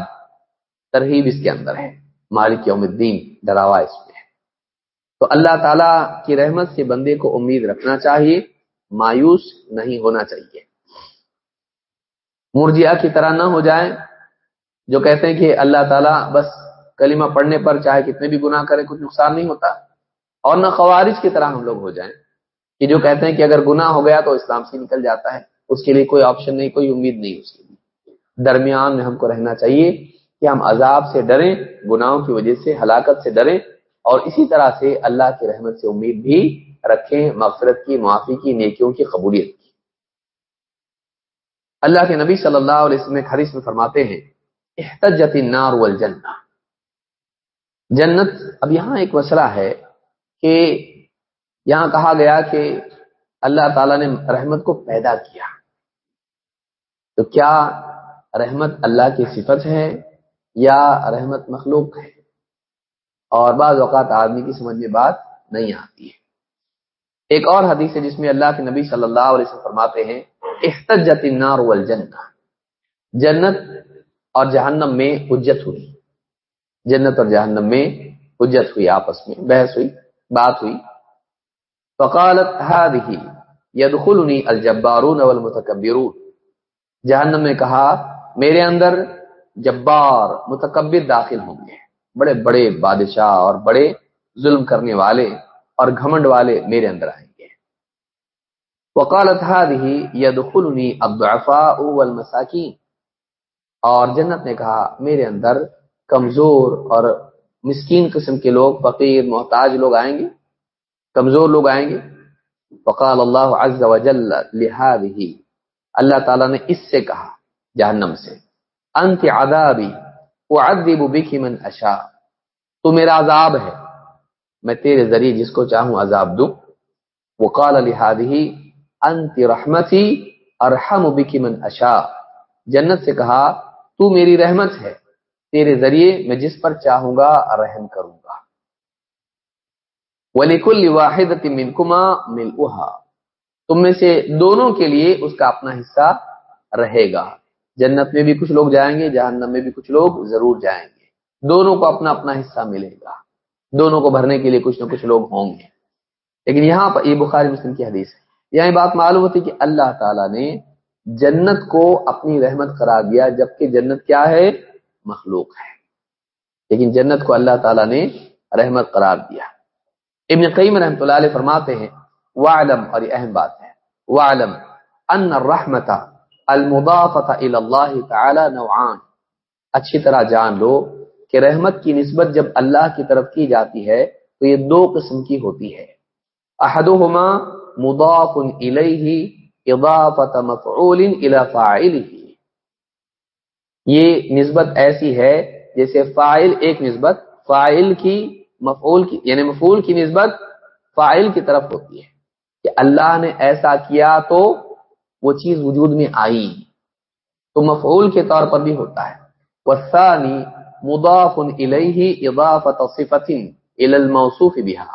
ترغیب اس کے اندر ہے، مالک یوم الدین، ڈراوا اس میں ہے۔ تو اللہ تعالیٰ کی رحمت سے بندے کو امید رکھنا چاہیے، مایوس نہیں ہونا چاہیے۔ مرجیا کی طرح نہ ہو جائے، جو کہتے ہیں کہ اللہ تعالیٰ بس کلمہ پڑھنے پر چاہے کتنے بھی گناہ کرے، کچھ نقصان نہیں ہوتا۔ اور نہ خوارج کی طرح ہم لوگ ہو جائیں۔ کہ جو کہتے ہیں کہ اگر گناہ ہو گیا تو اسلام سے نکل جاتا ہے، اس کے لیے کوئی آپشن نہیں، کوئی امید نہیں اس کے لیے۔ درمیان میں ہم کو رہنا چاہیے کہ ہم عذاب سے ڈریں، گناہوں کی وجہ سے، ہلاکت سے ڈریں اور اسی طرح سے اللہ کی رحمت سے امید بھی رکھیں، مغفرت کی، معافی کی، نیکیوں کی، قبولیت کی۔ اللہ کے نبی صلی اللہ علیہ وسلم حدیث میں فرماتے ہیں، احتجت النار والجنہ۔ جنت، اب یہاں ایک مسئلہ ہے کہ یہاں کہا گیا کہ اللہ تعالی نے رحمت کو پیدا کیا۔ تو کیا رحمت اللہ کی صفت ہے یا رحمت مخلوق ہے؟ اور بعض اوقات آدمی کی سمجھ میں بات نہیں آتی ہے۔ ایک اور حدیث ہے جس میں اللہ کے نبی صلی اللہ علیہ وسلم فرماتے ہیں، احتجت النار والجنہ۔ جنت اور جہنم میں حجت ہوئی۔ جنت اور جہنم میں حجت ہوئی، آپس میں بحث ہوئی، بات ہوئی۔ فقالت هذه يدخلني الجبارون والمتكبرون۔ جہنم نے کہا، میرے اندر جبار، متکبر داخل ہوں گے۔ بڑے بڑے بادشاہ اور بڑے ظلم کرنے والے اور گھمنڈ والے میرے اندر آئیں گے۔ وقالت هذه يدخلني الضعفاء والمساكين اور جنت نے کہا، میرے اندر کمزور اور مسکین قسم کے لوگ، فقیر، محتاج لوگ آئیں گے۔ کمزور لوگ آئیں گے۔ وقال اللہ عز وجل لهذه اللہ تعالیٰ نے اس سے کہا جہنم سے، انت عذابی، اعذب بك من اشاء۔ تو میرا عذاب ہے، میں تیرے ذریعے جس کو چاہوں عذاب دوں۔ وقال لهذه انت رحمتی، ارحم بك من اشاء۔ جنت سے کہا، تو میری رحمت ہے، تیرے ذریعے میں جس پر چاہوں گا رحم کروں۔ گا ولیکل واحد منکما ملؤها تم میں سے دونوں کے لیے اس کا اپنا حصہ رہے گا۔ جنت میں بھی کچھ لوگ جائیں گے، جہنم میں بھی کچھ لوگ ضرور جائیں گے۔ دونوں کو اپنا اپنا حصہ ملے گا۔ دونوں کو بھرنے کے لیے کچھ نہ کچھ لوگ ہوں گے۔ لیکن یہاں پر یہ بخاری مسلم کی حدیث ہے۔ یہاں بات معلوم ہوتی کہ اللہ تعالیٰ نے جنت کو اپنی رحمت قرار دیا، جبکہ جنت کیا ہے؟ مخلوق ہے۔ لیکن جنت کو اللہ تعالیٰ نے رحمت قرار دیا۔ ابن قیم رحمۃ اللہ علیہ فرماتے ہیں وعلم اور یہ اہم بات ہے وعلم ان الرحمت المضافت الى اللہ تعالی نوعان اچھی طرح جان لو کہ رحمت کی نسبت جب اللہ کی طرف کی جاتی ہے، تو یہ دو قسم کی ہوتی ہے۔ احدهما مضاف الیہ اضافت مفعول الى فاعله۔ یہ نسبت ایسی ہے جیسے فاعل ایک نسبت، فاعل کی مفعول کی یعنی مفعول کی نسبت فاعل کی طرف ہوتی ہے کہ اللہ نے ایسا کیا تو وہ چیز وجود میں آئی۔ تو مفعول کے طور پر بھی ہوتا ہے۔ والثانی مضاف الیہ اضافت صفت الى الموصوف بها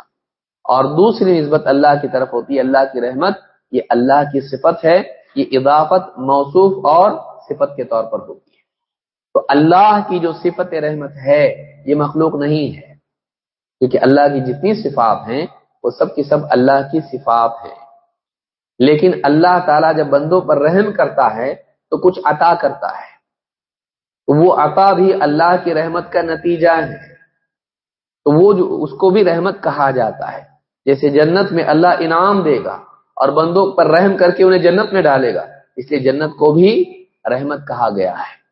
اور دوسری نسبت اللہ کی طرف ہوتی ہے، اللہ کی رحمت، یہ اللہ کی صفت ہے، یہ اضافت موصوف اور صفت کے طور پر ہوتی ہے۔ تو اللہ کی جو صفت رحمت ہے، یہ مخلوق نہیں ہے۔ کیونکہ اللہ کی جتنی صفات ہیں، وہ سب کی سب اللہ کی صفات ہیں۔ لیکن اللہ تعالیٰ جب بندوں پر رحم کرتا ہے، تو کچھ عطا کرتا ہے۔ وہ عطا بھی اللہ کی رحمت کا نتیجہ ہے۔ تو وہ جو، اس کو بھی رحمت کہا جاتا ہے۔ جیسے جنت میں اللہ انعام دے گا اور بندوں پر رحم کر کے انہیں جنت میں ڈالے گا۔ اس لیے جنت کو بھی رحمت کہا گیا ہے۔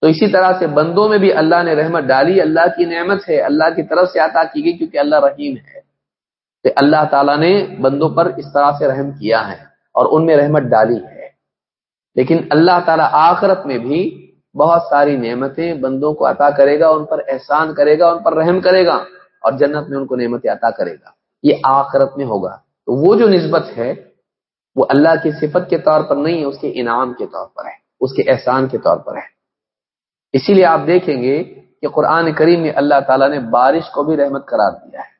تو اسی طرح سے بندوں میں بھی اللہ نے رحمت ڈالی، اللہ کی نعمت ہے، اللہ کی طرف سے عطا کی گئی کیونکہ اللہ رحیم ہے۔ تو اللہ تعالیٰ نے بندوں پر اس طرح سے رحم کیا ہے اور ان میں رحمت ڈالی ہے۔ لیکن اللہ تعالیٰ آخرت میں بھی بہت ساری نعمتیں بندوں کو عطا کرے گا، ان پر احسان کرے گا، ان پر رحم کرے گا اور جنت میں ان کو نعمتیں عطا کرے گا۔ یہ آخرت میں ہوگا۔ تو وہ جو نسبت ہے، وہ اللہ کی صفت کے طور پر نہیں ہے اس کے انعام کے طور پر ہے، اس کے احسان کے طور پر ہے۔ اسی لیے آپ دیکھیں گے کہ قرآن کریم میں اللہ تعالیٰ نے بارش کو بھی رحمت قرار دیا ہے۔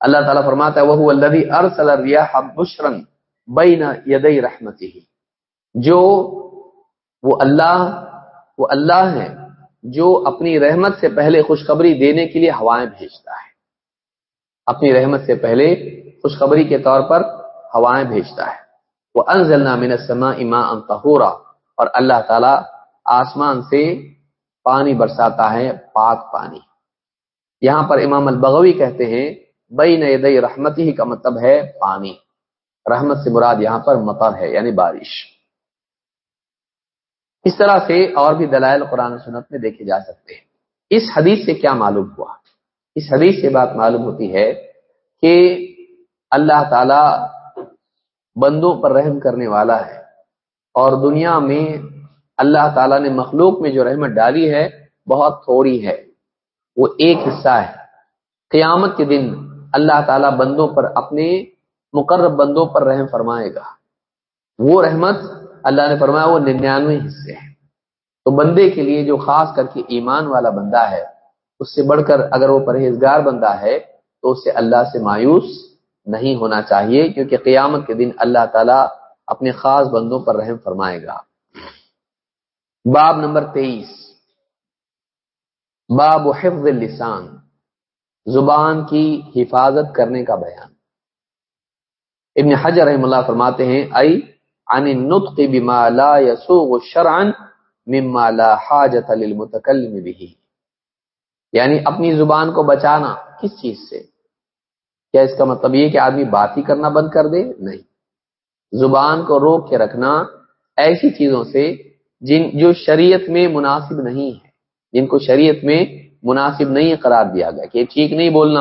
اللہ تعالیٰ فرماتا ہے وہ اللہ ارسل الریاح بشرا بین یدی رحمتی جو وہ اللہ وہ اللہ ہے جو اپنی رحمت سے پہلے خوشخبری دینے کے لیے ہوائیں بھیجتا ہے۔ اپنی رحمت سے پہلے خوشخبری کے طور پر ہوائیں بھیجتا ہے۔ وہ انزلنا من السماء ماء اور اللہ تعالی آسمان سے پانی برساتا ہے، پاک پانی۔ یہاں پر امام البغوی کہتے ہیں، بین یدی رحمتی ہی کا مطلب ہے پانی۔ رحمت سے مراد یہاں پر مطر ہے یعنی بارش۔ اس طرح سے اور بھی دلائل قرآن سنت میں دیکھے جا سکتے ہیں۔ اس حدیث سے کیا معلوم ہوا؟ اس حدیث سے بات معلوم ہوتی ہے کہ اللہ تعالی بندوں پر رحم کرنے والا ہے اور دنیا میں اللہ تعالیٰ نے مخلوق میں جو رحمت ڈالی ہے، بہت تھوڑی ہے۔ وہ ایک حصہ ہے۔ قیامت کے دن اللہ تعالیٰ بندوں پر اپنے مقرب بندوں پر رحم فرمائے گا۔ وہ رحمت اللہ نے فرمایا وہ ننانوے حصے ہیں۔ تو بندے کے لیے جو خاص کر کے ایمان والا بندہ ہے، اس سے بڑھ کر اگر وہ پرہیزگار بندہ ہے، تو اس سے اللہ سے مایوس نہیں ہونا چاہیے، کیونکہ قیامت کے دن اللہ تعالیٰ اپنے خاص بندوں پر رحم فرمائے گا۔ باب نمبر تیئیس۔ باب حفظ اللسان، زبان کی حفاظت کرنے کا بیان۔ ابن حجر رحم اللہ فرماتے ہیں ائی عن النطق بما لا يسوغ شرعا مما لا حاجت للمتکلم به۔ یعنی اپنی زبان کو بچانا کس چیز سے؟ کیا اس کا مطلب یہ کہ آدمی بات ہی کرنا بند کر دے؟ نہیں۔ زبان کو روک کے رکھنا ایسی چیزوں سے جن جو شریعت میں مناسب نہیں ہے جن کو شریعت میں مناسب نہیں قرار دیا گیا، کہ ٹھیک نہیں بولنا،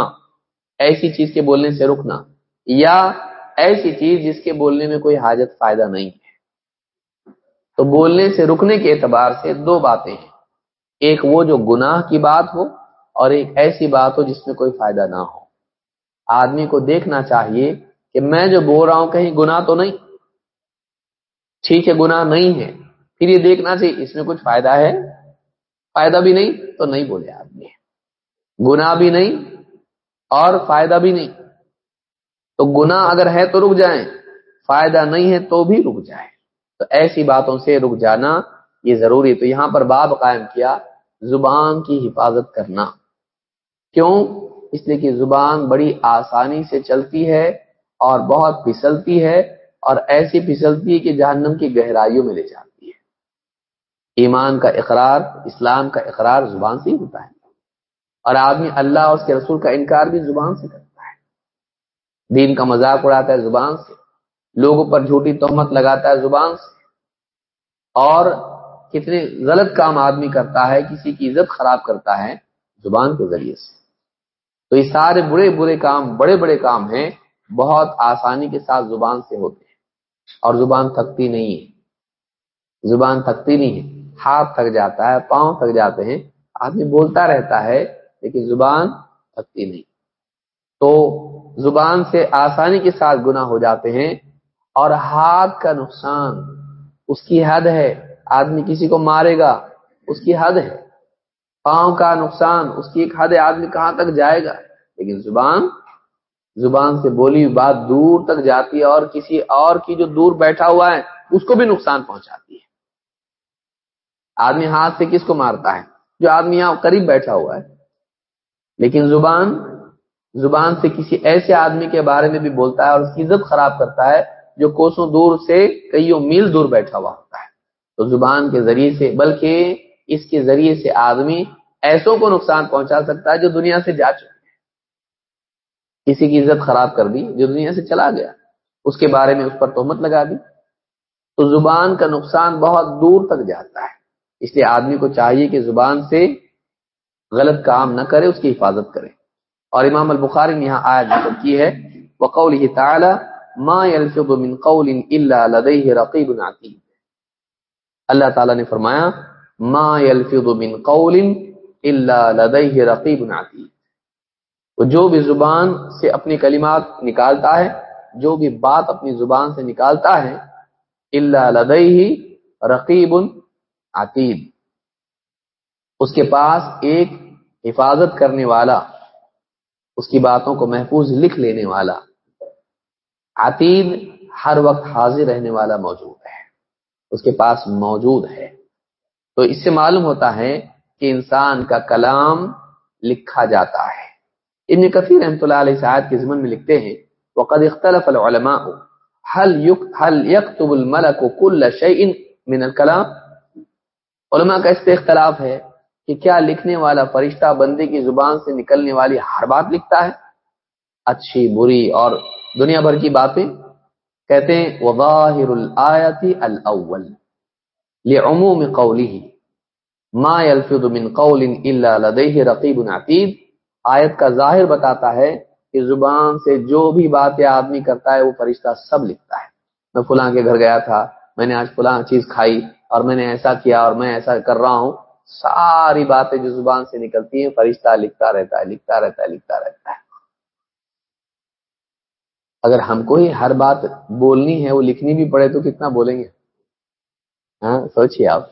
ایسی چیز کے بولنے سے رکنا، یا ایسی چیز جس کے بولنے میں کوئی حاجت فائدہ نہیں ہے۔ تو بولنے سے رکنے کے اعتبار سے دو باتیں ہیں۔ ایک وہ جو گناہ کی بات ہو، اور ایک ایسی بات ہو جس میں کوئی فائدہ نہ ہو۔ آدمی کو دیکھنا چاہیے کہ میں جو بول رہا ہوں، کہیں گناہ تو نہیں۔ ٹھیک ہے، گناہ نہیں ہے۔ پھر یہ دیکھنا چاہیے، اس میں کچھ فائدہ ہے؟ فائدہ بھی نہیں تو نہیں بولے آدمی۔ گناہ بھی نہیں اور فائدہ بھی نہیں۔ تو گناہ اگر ہے تو رک جائیں، فائدہ نہیں ہے تو بھی رک جائیں۔ تو ایسی باتوں سے رک جانا یہ ضروری تو یہاں پر باب قائم کیا، زبان کی حفاظت کرنا۔ کیوں؟ اس لیے کہ زبان بڑی آسانی سے چلتی ہے اور بہت پھسلتی ہے اور ایسی پھسلتی ہے کہ جہنم کی گہرائیوں میں لے جاتی ایمان کا اقرار، اسلام کا اقرار زبان سے ہی ہوتا ہے۔ اور آدمی اللہ اور اس کے رسول کا انکار بھی زبان سے کرتا ہے۔ دین کا مذاق اڑاتا ہے زبان سے۔ لوگوں پر جھوٹی تہمت لگاتا ہے زبان سے۔ اور کتنے غلط کام آدمی کرتا ہے، کسی کی عزت خراب کرتا ہے زبان کے ذریعے سے۔ تو یہ سارے برے برے کام، بڑے بڑے کام ہیں، بہت آسانی کے ساتھ زبان سے ہوتے ہیں۔ اور زبان تھکتی نہیں ہے۔ زبان تھکتی نہیں ہے۔ ہاتھ تھک جاتا ہے، پاؤں تھک جاتے ہیں۔ آدمی بولتا رہتا ہے، لیکن زبان تھکتی نہیں۔ تو زبان سے آسانی کے ساتھ گنا ہو جاتے ہیں اور ہاتھ کا نقصان اس کی حد ہے۔ آدمی کسی کو مارے گا، اس کی حد ہے۔ پاؤں کا نقصان اس کی ایک حد ہے، آدمی کہاں تک جائے گا؟ لیکن زبان زبان سے بولی بات دور تک جاتی ہے اور کسی اور کی جو دور بیٹھا ہوا ہے، اس کو بھی نقصان پہنچاتی ہے۔ آدمی ہاتھ سے کس کو مارتا ہے؟ جو آدمی یہاں قریب بیٹھا ہوا ہے۔ لیکن زبان زبان سے کسی ایسے آدمی کے بارے میں بھی بولتا ہے اور اس کی عزت خراب کرتا ہے جو کوسوں دور سے کئیوں میل دور بیٹھا ہوا ہوتا ہے۔ تو زبان کے ذریعے سے، بلکہ اس کے ذریعے سے آدمی ایسوں کو نقصان پہنچا سکتا ہے جو دنیا سے جا چکے کسی کی عزت خراب کر دی، جو دنیا سے چلا گیا۔ اس کے بارے میں اس پر تہمت لگا دی۔ تو زبان کا نقصان بہت دور تک جاتا ہے۔ اس لیے آدمی کو چاہیے کہ زبان سے غلط کام نہ کرے، اس کی حفاظت کرے۔ اور امام البخاری نے یہاں آیت ذکر کی ہے، وقوله تعالی، ما يلفظ من قول الا لديه رقيب عتيد. اللہ تعالی نے فرمایا، ما يلفظ من قول الا لديه رقيب عتيد. وہ جو بھی زبان سے اپنی کلمات نکالتا ہے، جو بھی بات اپنی زبان سے نکالتا ہے الا لديه رقیب عتید اس کے پاس ایک حفاظت کرنے والا، اس کی باتوں کو محفوظ لکھ لینے والا۔ عتید ہر وقت حاضر رہنے والا موجود ہے، اس کے پاس موجود ہے۔ تو اس سے معلوم ہوتا ہے کہ انسان کا کلام لکھا جاتا ہے۔ ابن کثیر رحمۃ اللہ علیہ صاحب کے ضمن میں لکھتے ہیں، وقد اختلف العلماء، هل هل يكتب الملك كل شيء من الكلام؟ علماء کا اس پہ اختلاف ہے کہ کیا لکھنے والا فرشتہ بندے کی زبان سے نکلنے والی ہر بات لکھتا ہے؟ اچھی، بری اور دنیا بھر کی باتیں کہتے ہیں وظاہر الآیت الاول لعموم قوله ما يلفظ من قول الا لديه رقیب عتید آیت کا ظاہر بتاتا ہے کہ زبان سے جو بھی باتیں آدمی کرتا ہے، وہ فرشتہ سب لکھتا ہے۔ میں فلاں کے گھر گیا تھا، میں نے آج فلاں چیز کھائی اور میں نے ایسا کیا اور میں ایسا کر رہا ہوں، ساری باتیں جو زبان سے نکلتی ہیں، فرشتہ لکھتا رہتا ہے، لکھتا رہتا ہے، لکھتا رہتا ہے۔ اگر ہم کو ہی ہر بات بولنی ہے، وہ لکھنی بھی پڑے تو کتنا بولیں گے؟ ہاں سوچیے آپ۔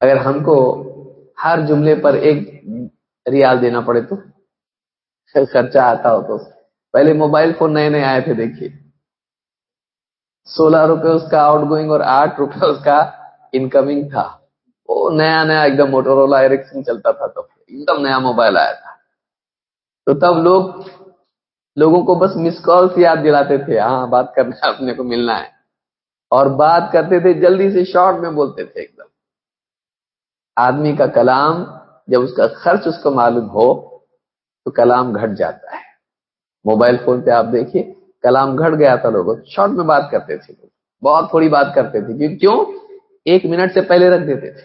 اگر ہم کو ہر جملے پر ایک ریال دینا پڑے تو؟ خرچہ آتا ہو تو۔ پہلے موبائل فون نئے نئے آئے تھے، دیکھیے۔ سولہ روپے اس کا آؤٹ گوئنگ اور آٹھ روپے اس کا انکمنگ تھا۔ وہ نیا نیا ایک دم موٹرولا ایرکسن چلتا تھا تو ایک دم نیا موبائل آیا تھا۔ تو تب لوگ، لوگوں کو بس مس کال سے یاد دلاتے تھے ہاں بات کرنا اپنے کو ملنا ہے۔ اور بات کرتے تھے، جلدی سے شارٹ میں بولتے تھے ایک دم۔ آدمی کا کلام، جب اس کا خرچ اس کو معلوم ہو، تو کلام گھٹ جاتا ہے۔ موبائل فون پہ آپ دیکھیے، کلام گھٹ گیا تھا لوگ شارٹ میں بات کرتے تھے۔ بہت تھوڑی بات کرتے تھے۔ کیوں؟ ایک منٹ سے پہلے رکھ دیتے تھے۔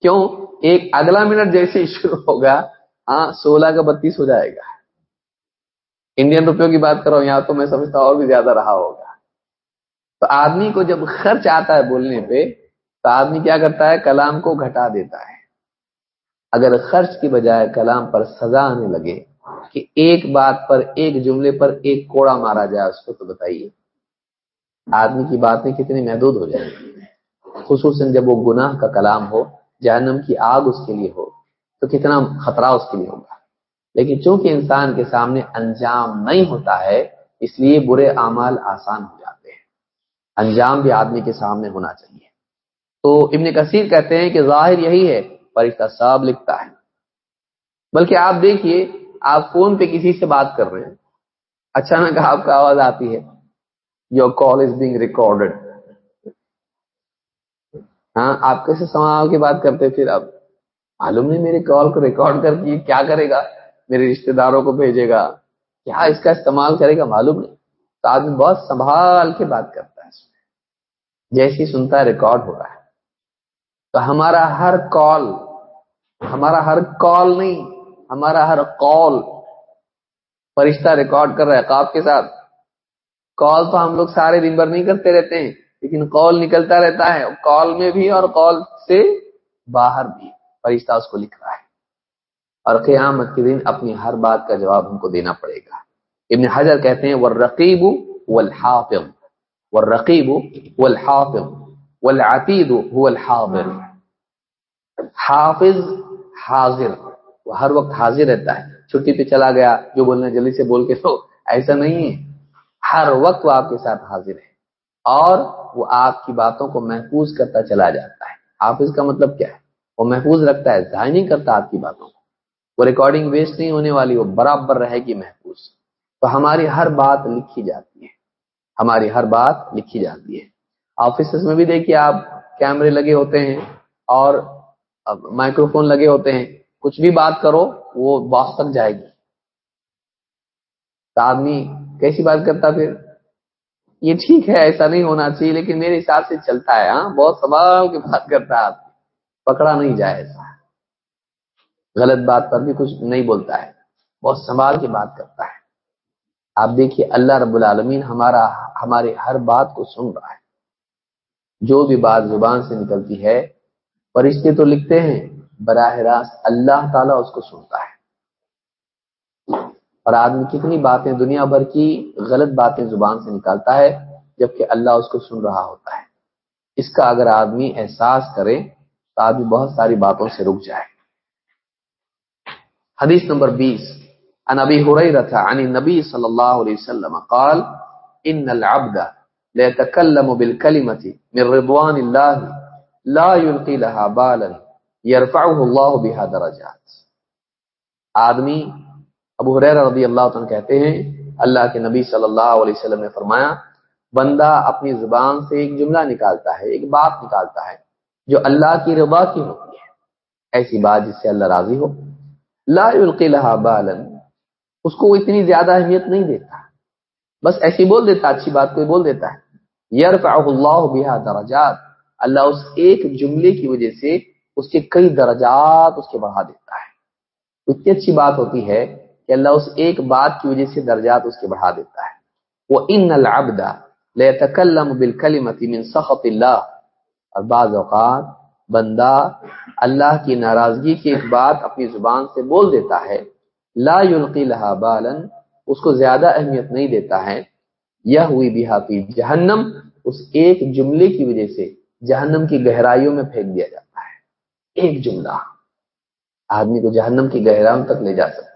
کیوں؟ ایک اگلا منٹ جیسے ہی شروع ہوگا ہاں سولہ کا بتیس ہو جائے گا۔ انڈین روپیوں کی بات کرو یہاں تو میں سمجھتا اور بھی زیادہ رہا ہوگا۔ تو آدمی کو جب خرچ آتا ہے بولنے پہ، تو آدمی کیا کرتا ہے؟ کلام کو گھٹا دیتا ہے۔ اگر خرچ کی بجائے کلام پر سزا آنے لگے کہ ایک بات پر، ایک جملے پر ایک کوڑا مارا جائے، اس کو تو بتائیے۔ آدمی کی باتیں کتنی محدود ہو جائیں گی۔ خصوصاً جب وہ گناہ کا کلام ہو، جہنم کی آگ اس کے لیے ہو، تو کتنا خطرہ اس کے لیے ہوگا؟ لیکن چونکہ انسان کے سامنے انجام نہیں ہوتا ہے، اس لیے برے اعمال آسان ہو جاتے ہیں۔ انجام بھی آدمی کے سامنے ہونا چاہیے۔ تو ابن کثیر کہتے ہیں کہ ظاہر یہی ہے، فرشتہ صاحب لکھتا ہے۔ بلکہ آپ دیکھیے، آپ فون پہ کسی سے بات کر رہے ہیں۔ اچانک آپ کا آواز آتی ہے your call is being recorded ہاں آپ کیسے سوال کی بات کرتے پھر اب؟ معلوم نہیں میری کال کو ریکارڈ کر کے کیا کرے گا؟ میرے رشتہ داروں کو بھیجے گا۔ کیا اس کا استعمال کرے گا؟ معلوم نہیں۔ تو آدمی بہت سنبھال کے بات کرتا ہے اس میں۔ جیسی سنتا ہے ریکارڈ ہو رہا ہے۔ تو ہمارا ہر کال ہمارا ہر کال نہیں، ہمارا ہر کال فرشتہ ریکارڈ کر رہا ہے آپ کے ساتھ۔ کال تو ہم لوگ سارے دن بھر نہیں کرتے رہتے ہیں۔ لیکن کال نکلتا رہتا ہے، کال میں بھی اور کال سے باہر بھی۔ فرشتہ اس کو لکھ رہا ہے۔ اور قیامت کے دن اپنی ہر بات کا جواب ہم کو دینا پڑے گا۔ ابن حجر کہتے ہیں والرقیب والحافظ۔ والرقیب والحافظ۔ والعتید هو الحاضر۔ حافظ حاضر۔ وہ ہر وقت حاضر رہتا ہے۔ چھٹی پہ چلا گیا، جو بولنا جلدی سے بول کے تو ایسا نہیں ہے۔ ہر وقت وہ آپ کے ساتھ حاضر ہے۔ اور وہ آپ کی باتوں کو محفوظ کرتا چلا جاتا ہے۔ حافظ کا مطلب کیا ہے؟ وہ محفوظ رکھتا ہے ضائع نہیں کرتا آپ کی باتوں کو۔ وہ ریکارڈنگ ویسٹ نہیں ہونے والی، وہ برابر رہے گی محفوظ۔ تو ہماری ہر بات لکھی جاتی ہے۔ ہماری ہر بات لکھی جاتی ہے۔ آفیسز میں بھی دیکھیے، آپ کیمرے لگے ہوتے ہیں اور مائکرو فون لگے ہوتے ہیں۔ کچھ بھی بات کرو، وہ باس تک جائے گی۔ تو آدمی کیسی بات کرتا پھر؟ یہ ٹھیک ہے، ایسا نہیں ہونا چاہیے، لیکن میرے حساب سے چلتا ہے ہاں بہت سوال کی بات کرتا ہے آدمی۔ پکڑا نہیں جائے ایسا۔ غلط بات پر بھی کچھ نہیں بولتا ہے، بہت سنبھال کی بات کرتا ہے۔ آپ دیکھیے، اللہ رب العالمین ہمارا، ہمارے ہر بات کو سن رہا ہے۔ جو بھی بات زبان سے نکلتی ہے، فرشتے تو لکھتے ہیں، براہ راست اللہ تعالیٰ اس کو سنتا ہے۔ اور آدمی کتنی باتیں دنیا بھر کی غلط باتیں زبان سے نکالتا ہے جبکہ اللہ اس کو سن رہا ہوتا ہے۔ اس کا اگر آدمی احساس کرے تو آدمی بہت ساری باتوں سے رک جائے۔ حدیث نمبر بیس۔ عن ابي هريره عن النبي صلى الله عليه وسلم قال، ان العبد لا يتكلم بالكلمه من رضوان الله لا يلقي لها بالا يرفعه الله بها درجات۔ آدمی ابو حریر رضی اللہ عنہ کہتے ہیں، اللہ کے نبی صلی اللہ علیہ وسلم نے فرمایا، بندہ اپنی زبان سے ایک جملہ نکالتا ہے، ایک بات نکالتا ہے، جو اللہ کی رضا کی ہوتی ہے۔ ایسی بات جس سے اللہ راضی ہو۔ لا لها بالا اس کو اتنی زیادہ اہمیت نہیں دیتا۔ بس ایسی بول دیتا، اچھی بات کوئی بول دیتا ہے۔ یرفعہ اللہ بها درجات، اللہ اس ایک جملے کی وجہ سے اس کے کئی درجات اس کے بڑھا دیتا ہے۔ اتنی اچھی بات ہوتی ہے کہ اللہ اس ایک بات کی وجہ سے درجات اس کے بڑھا دیتا ہے۔ وہ ان العبد لیتکلم بالکلمۃ من سخط اللہ۔ اور بعض اوقات بندہ اللہ کی ناراضگی کی ایک بات اپنی زبان سے بول دیتا ہے۔ لا یلقی لہا بالا اس کو زیادہ اہمیت نہیں دیتا ہے۔ یہ ہوئی بھی جہنم۔ اس ایک جملے کی وجہ سے جہنم کی گہرائیوں میں پھینک دیا جاتا ہے۔ ایک جملہ۔ آدمی کو جہنم کی گہرائیوں تک لے جا سکتا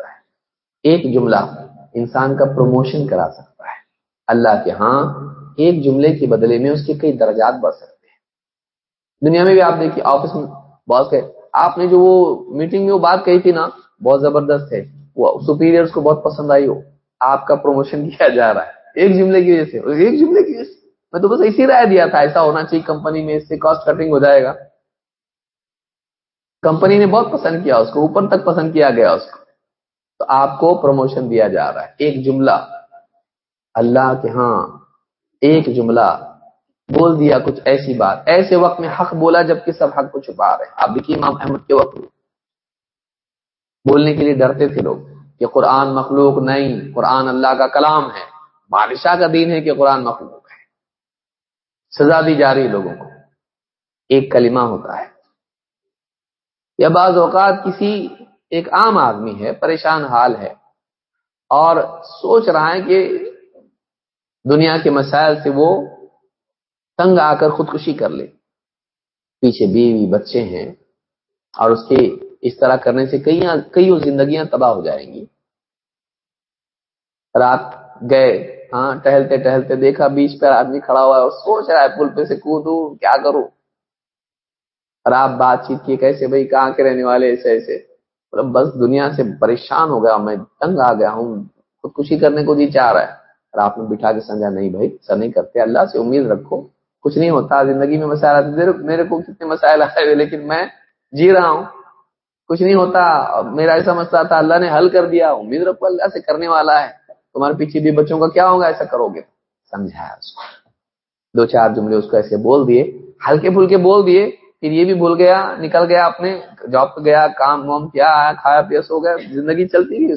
ایک جملہ انسان کا پروموشن کرا سکتا ہے۔ اللہ کے ہاں ایک جملے کے بدلے میں اس کے کئی درجات بڑھ سکتے ہیں۔ دنیا میں بھی آپ دیکھیے آفس میں باس کہ آپ نے جو وہ میٹنگ میں وہ بات کہی تھی نا، بہت زبردست ہے وہ سپیریئرس کو بہت پسند آئی ہو آپ کا پروموشن *laughs* کیا جا رہا ہے۔ ایک جملے کی وجہ سے۔ ایک جملے کی وجہ سے۔ میں تو بس اسی رائے دیا تھا، ایسا ہونا چاہیے کمپنی میں اس سے کاسٹ کٹنگ ہو جائے گا۔ کمپنی نے بہت پسند کیا اس کو، اوپر تک پسند کیا گیا اس کو۔ تو آپ کو پروموشن دیا جا رہا ہے۔ ایک جملہ۔ اللہ کے ہاں ایک جملہ۔ بول دیا کچھ ایسی بات۔ ایسے وقت میں حق بولا جبکہ سب حق کو چھپا رہے ہیں۔ آپ دیکھیے امام احمد کے وقت۔ بولنے کے لیے ڈرتے تھے لوگ کہ قرآن مخلوق نہیں، قرآن اللہ کا کلام ہے۔ بادشاہ کا دین ہے کہ قرآن مخلوق ہے۔ سزا دی جا رہی لوگوں کو۔ ایک کلمہ ہوتا ہے۔ یا بعض اوقات کسی ایک عام آدمی ہے، پریشان حال ہے اور سوچ رہا ہے کہ دنیا کے مسائل سے وہ تنگ آ کر خودکشی کر لے۔ پیچھے بیوی، بچے ہیں اور اس کے اس طرح کرنے سے کئی کئی زندگیاں تباہ ہو جائیں گی۔ رات گئے ہاں ٹہلتے ٹہلتے دیکھا بیچ پہ آدمی کھڑا ہوا ہے اور سوچ رہا ہے پل پہ سے کودوں، کیا کروں؟ اور آپ بات چیت کی کیسے بھائی کہاں کے رہنے والے، ایسے ایسے۔ مطلب بس دنیا سے پریشان ہو گیا، میں تنگ آ گیا ہوں، خودکشی کرنے کو جی چاہ رہا ہے۔ اور آپ نے بٹھا کے سمجھا، نہیں بھائی سر نہیں کرتے۔ اللہ سے امید رکھو، کچھ نہیں ہوتا، زندگی میں مسائل آتے۔ میرے کو کتنے مسائل آئے ہوئے، لیکن میں جی رہا ہوں۔ کچھ نہیں ہوتا، میرا ایسا مسئلہ تھا، اللہ نے حل کر دیا۔ امید رکھو، اللہ سے کرنے والا ہے۔ تمہارے پیچھے بھی بچوں کا کیا ہوگا؟ ایسا کرو گے۔ سمجھایا اس کو۔ دو چار جملے اس کو ایسے بول دیے، ہلکے پھلکے بول دیے۔ پھر یہ بھی بھول گیا، نکل گیا اپنے جاب پہ گیا، کام وام کیا آیا کھایا پیا، سو گیا، زندگی چلتی گئی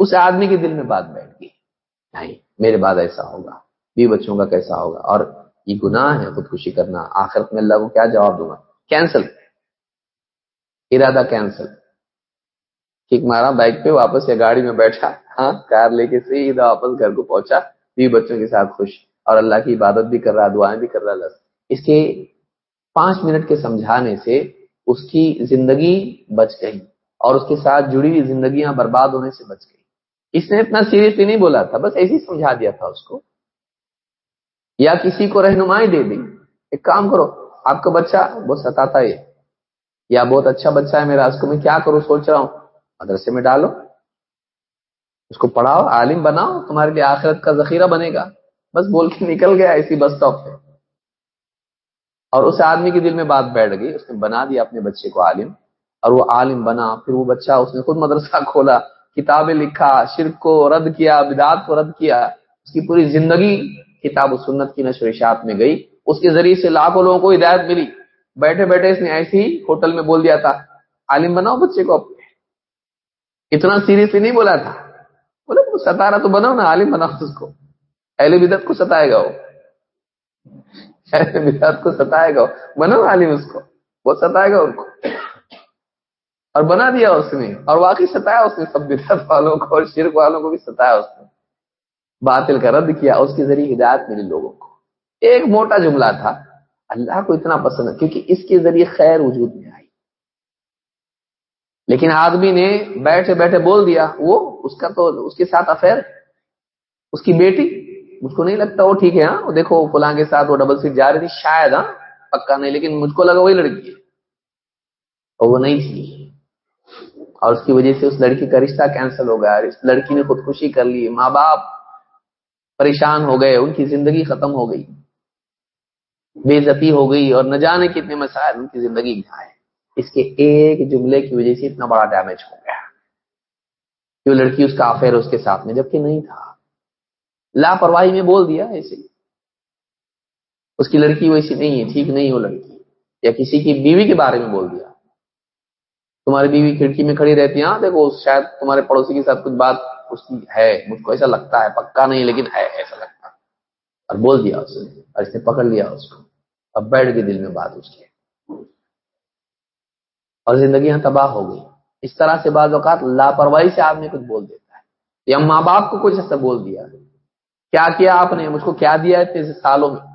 اس آدمی کے دل میں بات بیٹھ گئی۔ نہیں، میرے بعد ایسا ہوگا بی بچوں کا کیسا ہوگا؟ اور یہ گناہ ہے، خودکشی کرنا، آخرت میں اللہ کو کیا جواب دوں گا کینسل ارادہ کینسل ٹھیک مارا بائک پہ واپس یا گاڑی میں بیٹھا ہاں کار لے کے سیدھا واپس گھر کو پہنچا بی بچوں کے ساتھ خوش، اور اللہ کی عبادت بھی کر رہا، دعائیں بھی کر رہا اس کے پانچ منٹ کے سمجھانے سے اس کی زندگی بچ گئی اور اس کے ساتھ جڑی ہوئی زندگیاں برباد ہونے سے بچ گئی۔ اس نے اتنا سیریسلی نہیں بولا تھا، بس ایسے ہی سمجھا دیا تھا اس کو۔ یا کسی کو رہنمائی دے دی۔ ایک کام کرو، آپ کا بچہ بہت ستاتا ہے، یا بہت اچھا بچہ ہے میرا، اس کو میں کیا کروں؟ سوچ رہا ہوں۔ مدرسے میں ڈالو، اس کو پڑھاؤ، عالم بناؤ، تمہارے لیے آخرت کا ذخیرہ بنے گا۔ بس بول کے نکل گیا اسی بس اسٹاپ پہ اور اس آدمی کے دل میں بات بیٹھ گئی، اس نے بنا دیا اپنے بچے کو عالم، اور وہ عالم بنا، پھر وہ بچہ اس نے خود مدرسہ کھولا، کتابیں لکھا، شرک کو رد کیا، بدعات کو رد کیا، اس کی پوری زندگی کتاب و سنت کی نشر اشاعت میں گئی، اس کے ذریعے سے لاکھوں لوگوں کو ہدایت ملی۔ بیٹھے بیٹھے اس نے ایسے ہی ہوٹل میں بول دیا تھا، عالم بناؤ بچے کو اپنے اتنا سیریسلی نہیں بولا تھا۔ بولے ستارا تو بناؤ نا، عالم بناؤ اس کو۔ اہل بدت کو ستائے گا وہ۔ کو ستائے گا بناؤ عالم اس کو، وہ ستائے گا ان کو۔ اور بنا دیا اس نے، اور واقعی ستایا اس نے سب بدت والوں کو، اور شرک والوں کو بھی ستایا اس نے۔ باطل کا رد کیا، اس کے ذریعے ہدایت ملی لوگوں کو۔ ایک موٹا جملہ تھا، اللہ کو اتنا پسند ہے، کیونکہ اس کے ذریعے خیر وجود میں آئی۔ لیکن آدمی نے بیٹھے بیٹھے بول دیا، وہ اس کا تو، اس کے ساتھ افیئر، اس کی بیٹی مجھ کو نہیں لگتا وہ ٹھیک ہے ہاں؟ دیکھو، فلاں کے ساتھ وہ ڈبل سیٹ جا رہی تھی شاید ہاں؟ پکا نہیں، لیکن مجھ کو لگا وہی لڑکی ہے۔ اور وہ نہیں تھی۔ اور اس کی وجہ سے اس لڑکی کا رشتہ کینسل ہو گیا۔ اس لڑکی نے خودکشی کر لی۔ ماں باپ پریشان ہو گئے، ان کی زندگی ختم ہو گئی۔ بے عزتی ہو گئی اور نہ جانے کتنے مسائل ان کی زندگی ہے اس کے ایک جملے کی وجہ سے اتنا بڑا ڈیمیج ہو گیا۔ کہ وہ لڑکی اس کا افیئر اس کے ساتھ میں، جبکہ نہیں تھا۔ لاپرواہی میں بول دیا ایسے اس کی لڑکی ویسی نہیں ہے، ٹھیک نہیں وہ لڑکی۔ یا کسی کی بیوی کے بارے میں بول دیا۔ تمہاری بیوی کھڑکی میں کھڑی رہتی ہے ہاں دیکھو، شاید تمہارے پڑوسی کے ساتھ کچھ بات اس کی ہے، مجھ کو ایسا لگتا ہے، پکا نہیں، لیکن ہے ایسا لگتا اور بول دیا اس نے، اور اس نے پکڑ لیا اس کو۔ اب بیٹھ گئی دل میں بات اس کی اور زندگیاں تباہ ہو گئی۔ اس طرح سے بعض اوقات لاپرواہی سے آدمی کچھ بول دیتا ہے۔ یا ماں باپ کو کچھ ایسا بول دیا کیا کیا آپ نے مجھ کو کیا دیا ہے سالوں میں؟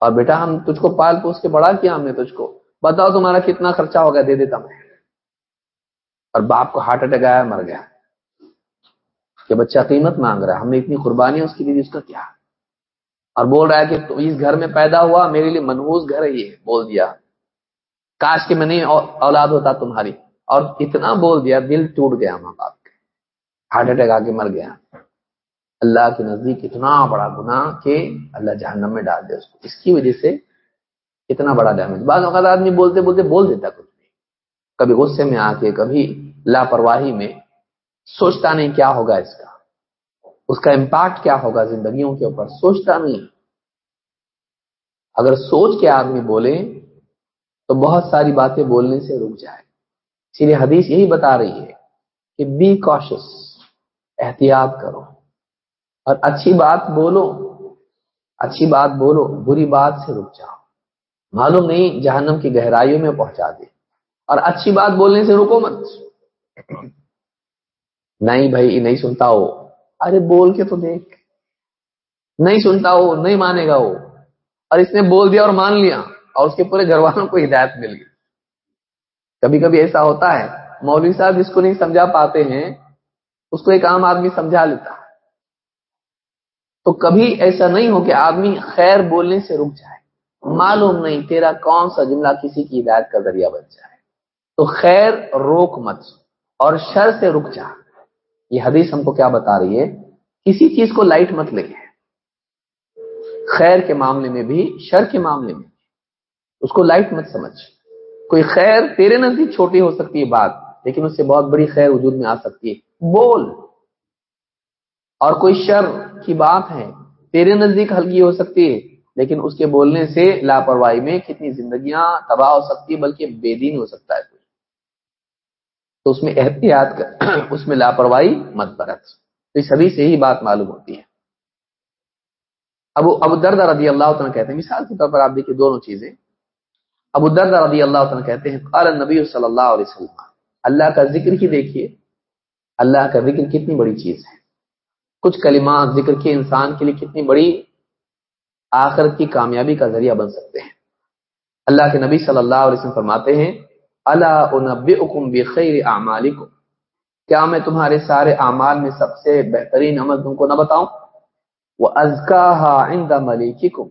اور بیٹا، ہم تجھ کو پال پوس کے بڑا کیا ہم نے تجھ کو؟ بتاؤ تمہارا کتنا خرچہ ہوگا دے دیتا میں۔ اور باپ کو ہارٹ اٹیک آیا، مر گیا۔ کہ بچہ قیمت مانگ رہا ہے، ہم نے اتنی قربانی اس کی لیے اس کا کیا؟ اور بول رہا ہے کہ تو اس گھر میں پیدا ہوا، میرے لیے منحوس گھر ہے یہ، بول دیا۔ کاش کے میں نہیں اولاد ہوتا تمہاری۔ اور اتنا بول دیا، دل ٹوٹ گیا ماں باپ کے۔ ہارٹ اٹیک آ کے مر گیا۔ اللہ کے نزدیک اتنا بڑا گنا کہ اللہ جہنم میں ڈال دے اس کو۔ اس کی وجہ سے اتنا بڑا ڈیمیج بعض اوقات آدمی بولتے بولتے بول دیتا کچھ بھی۔ کبھی غصے میں آ کے، کبھی لاپرواہی میں۔ سوچتا نہیں کیا ہوگا اس کا۔ اس کا امپیکٹ کیا ہوگا زندگیوں کے اوپر؟ سوچتا نہیں۔ اگر سوچ کے آدمی بولے تو بہت ساری باتیں بولنے سے رک جائے۔ اسی لیے حدیث یہی بتا رہی ہے کہ بی کوشش احتیاط کرو۔ اور اچھی بات بولو، اچھی بات بولو، بری بات سے رک جاؤ۔ معلوم نہیں جہنم کی گہرائیوں میں پہنچا دے۔ اور اچھی بات بولنے سے رکو مت۔ نہیں بھائی، نہیں سنتا ہو۔ ارے بول کے تو دیکھ۔ نہیں سنتا ہو، نہیں مانے گا وہ۔ اور اس نے بول دیا اور مان لیا، اور اس کے پورے گھر والوں کو ہدایت مل گئی۔ کبھی کبھی ایسا ہوتا ہے، مولوی صاحب جس کو نہیں سمجھا پاتے ہیں، اس کو ایک عام آدمی سمجھا لیتا۔ ہے تو کبھی ایسا نہیں ہو کہ آدمی خیر بولنے سے رک جائے۔ معلوم نہیں تیرا کون سا جملہ کسی کی ہدایت کا ذریعہ بن جائے۔ تو خیر روک مت اور شر سے رک جا۔ یہ حدیث ہم کو کیا بتا رہی ہے؟ کسی چیز کو لائٹ مت لے۔ خیر کے معاملے میں بھی، شر کے معاملے میں اس کو لائٹ مت سمجھ۔ کوئی خیر تیرے نزدیک چھوٹی ہو سکتی ہے بات، لیکن اس سے بہت بڑی خیر وجود میں آ سکتی ہے۔ بول۔ اور کوئی شر کی بات ہے، تیرے نزدیک ہلکی ہو سکتی ہے، لیکن اس کے بولنے سے لاپرواہی میں کتنی زندگیاں تباہ ہو سکتی بلکہ بے دین ہو سکتا ہے تو اس میں احتیاط کر، *clears throat* اس میں لاپرواہی مت برت۔ تو اس حدیث سے یہی بات معلوم ہوتی ہے۔ ابو ابو درد رضی اللہ تعالیٰ کہتے ہیں، مثال کے طور پر آپ دیکھیے دونوں چیزیں۔ ابو درد رضی اللہ تعالیٰ کہتے ہیں، قال نبی صلی اللہ علیہ وسلم، اللہ کا ذکر ہی دیکھیے، اللہ کا ذکر کتنی بڑی چیز ہے۔ کچھ کلمات ذکر کے انسان کے لیے کتنی بڑی آخرت کی کامیابی کا ذریعہ بن سکتے ہیں۔ اللہ کے نبی صلی اللہ علیہ وسلم فرماتے ہیں اللہ انبئکم بخیر کیا میں تمہارے سارے اعمال میں سب سے بہترین عمل تم کو نہ بتاؤں؟ وہ ازکا عند ملیککم۔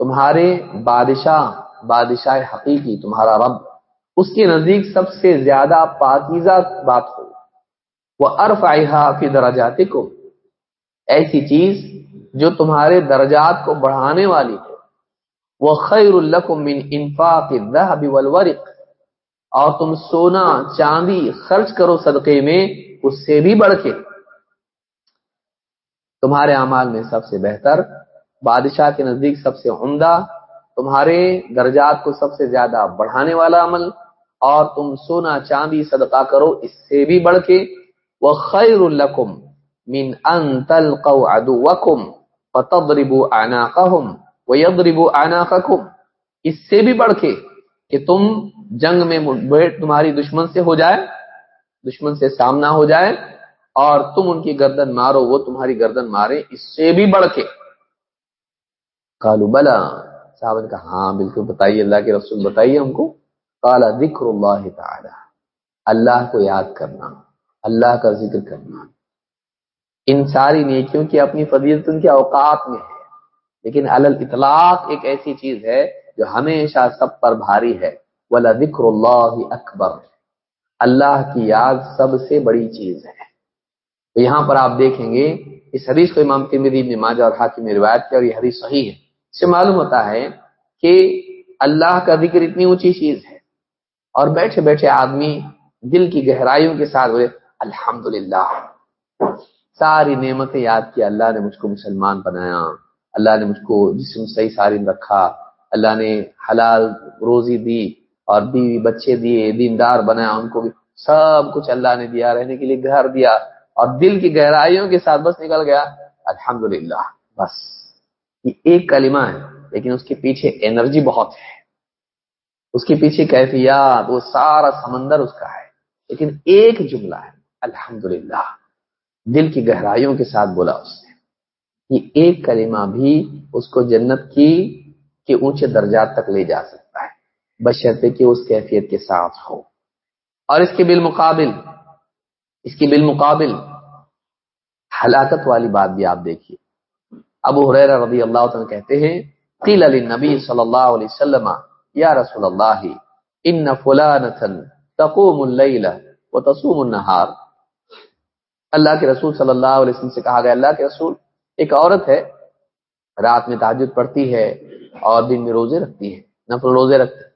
تمہارے بادشاہ بادشاہ حقیقی، تمہارا رب، اس کے نزدیک سب سے زیادہ پاکیزہ بات ہو۔ وہ ارف فی دراجات کو ایسی چیز جو تمہارے درجات کو بڑھانے والی ہے۔ وہ خیر القم من انفاق الذهب والورق۔ اور تم سونا، چاندی خرچ کرو صدقے میں، اس سے بھی بڑھ کے۔ تمہارے اعمال میں سب سے بہتر، بادشاہ کے نزدیک سب سے عمدہ، تمہارے درجات کو سب سے زیادہ بڑھانے والا عمل۔ اور تم سونا، چاندی صدقہ کرو، اس سے بھی بڑھ کے۔ وہ خیر القم من ان تلقوا عدوکم فتضربوا اعناقهم ويضربوا اعناقكم اس سے بھی بڑھ کے کہ تم جنگ میں تمہاری دشمن سے ہو جائے، دشمن سے سامنا ہو جائے اور تم ان کی گردن مارو، وہ تمہاری گردن مارے، اس سے بھی بڑھ کے۔ قالوا بلا صاحب نے کہا ہاں بالکل بتائیے، اللہ کے رسول بتائیے ہم کو۔ قال ذکر اللہ تعالی، اللہ کو یاد کرنا، اللہ کا ذکر کرنا۔ ان ساری نیکیوں کی اپنی فضیلت ان کے اوقات میں ہے۔ لیکن اطلاق ایک ایسی چیز ہے جو ہمیشہ سب پر بھاری ہے۔ ولا ذکر اللہ اکبر۔ اللہ کی یاد سب سے بڑی چیز ہے۔ تو یہاں پر آپ دیکھیں گے، اس حدیث کو امام تمدی نے ماجا اور حاکم نے روایت کیا اور یہ حدیث صحیح ہے۔ اس سے معلوم ہوتا ہے کہ اللہ کا ذکر اتنی اونچی چیز ہے۔ اور بیٹھے بیٹھے آدمی دل کی گہرائیوں کے ساتھ بولے الحمد ساری نعمتیں یاد کیا۔ اللہ نے مجھ کو مسلمان بنایا۔ اللہ نے مجھ کو جسم صحیح ساری رکھا۔ اللہ نے حلال روزی دی اور بیوی بچے دیے، دیندار بنایا۔ ان کو بھی سب کچھ اللہ نے دیا، رہنے کے لیے گھر دیا اور دل کی گہرائیوں کے ساتھ بس نکل گیا۔ الحمد بس۔ یہ ایک کلمہ ہے، لیکن اس کے پیچھے انرجی بہت ہے۔ اس کے پیچھے کیفیات، وہ سارا سمندر اس کا ہے۔ لیکن ایک جملہ ہے۔ الحمد دل کی گہرائیوں کے ساتھ بولا اس نے یہ ایک کلمہ بھی اس کو جنت کی کے اونچے درجات تک لے جا سکتا ہے۔ بشرطے کہ اس کیفیت کے ساتھ ہو۔ اور اس کے بالمقابل، اس کی بالمقابل ہلاکت والی بات بھی آپ دیکھیے۔ ابو حریر رضی اللہ عنہ کہتے ہیں، قیل علی نبی صلی اللہ علیہ وسلم، یا رسول اللہ، ان فلانتن تقوم اللیل و تصوم النہار۔ اللہ کے رسول صلی اللہ علیہ وسلم سے کہا گیا، اللہ کے رسول ایک عورت ہے، رات میں تاجد پڑھتی ہے اور دن میں روزے رکھتی ہے، نفل روزے رکھتی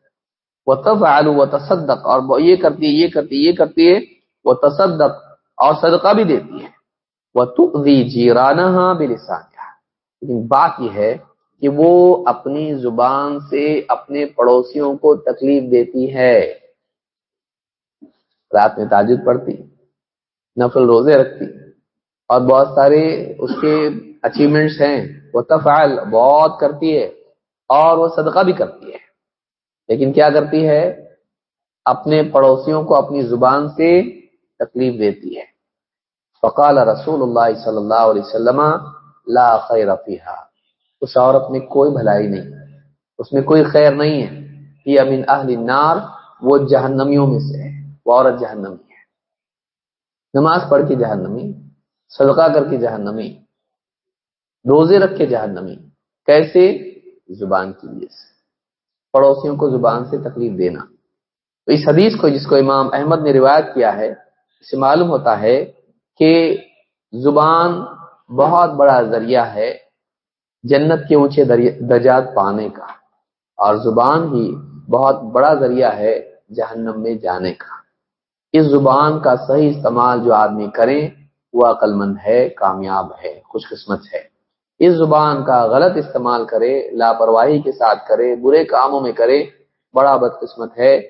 وہ تب آلو و تصدق اور یہ کرتی ہے، یہ کرتی ہے، یہ کرتی ہے وہ تصدق اور صدقہ بھی دیتی ہے۔ وہ تقضی جیرانہ لیکن بات یہ ہے کہ وہ اپنی زبان سے اپنے پڑوسیوں کو تکلیف دیتی ہے۔ رات میں تاجد پڑھتی نفل روزے رکھتی۔ اور بہت سارے اس کے اچیومنٹس ہیں۔ وہ تفعل بہت کرتی ہے اور وہ صدقہ بھی کرتی ہے۔ لیکن کیا کرتی ہے؟ اپنے پڑوسیوں کو اپنی زبان سے تکلیف دیتی ہے۔ فقال رسول اللہ صلی اللہ علیہ وسلم، لا خیر فیہا۔ اس عورت میں کوئی بھلائی نہیں۔ اس میں کوئی خیر نہیں ہے۔ یہ امین اہل النار، وہ جہنمیوں میں سے ہے۔ وہ عورت جہنمی۔ نماز پڑھ کے جہنمی، صدقہ کر کے جہنمی، روزے رکھ کے جہنمی، کیسے؟ زبان کی وجہ سے۔ پڑوسیوں کو زبان سے تکلیف دینا۔ تو اس حدیث کو جس کو امام احمد نے روایت کیا ہے اسے معلوم ہوتا ہے کہ زبان بہت بڑا ذریعہ ہے جنت کے اونچے درجات پانے کا، اور زبان ہی بہت بڑا ذریعہ ہے جہنم میں جانے کا۔ اس زبان کا صحیح استعمال جو آدمی کریں، وہ عقل مند ہے، کامیاب ہے، خوش قسمت ہے۔ اس زبان کا غلط استعمال کرے، لاپرواہی کے ساتھ کرے، برے کاموں میں کرے، بڑا بد قسمت ہے۔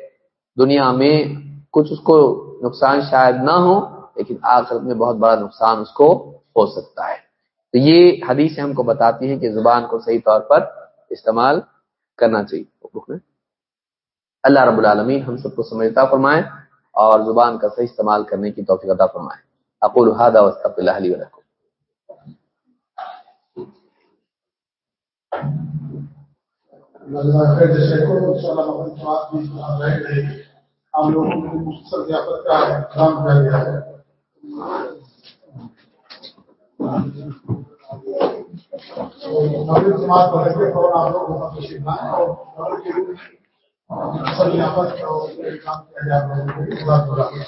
دنیا میں کچھ اس کو نقصان شاید نہ ہو، لیکن آخرت میں بہت بڑا نقصان اس کو ہو سکتا ہے۔ تو یہ حدیث ہم کو بتاتی ہیں کہ زبان کو صحیح طور پر استعمال کرنا چاہیے۔ اللہ رب العالمین ہم سب کو سمجھتا فرمائے۔ اور زبان کا صحیح استعمال کرنے کی توفیق عطا فرمائے۔ اقول هذا واستغفر الله لي ولكم۔ ہم لوگوں کو مختصر ضیافت کا انتظام کیا گیا ہے مغرب بدل کے فوراً آپ لوگوں کا تشریف لائیں اور اور کے مختصر ضیافت کا کام کیا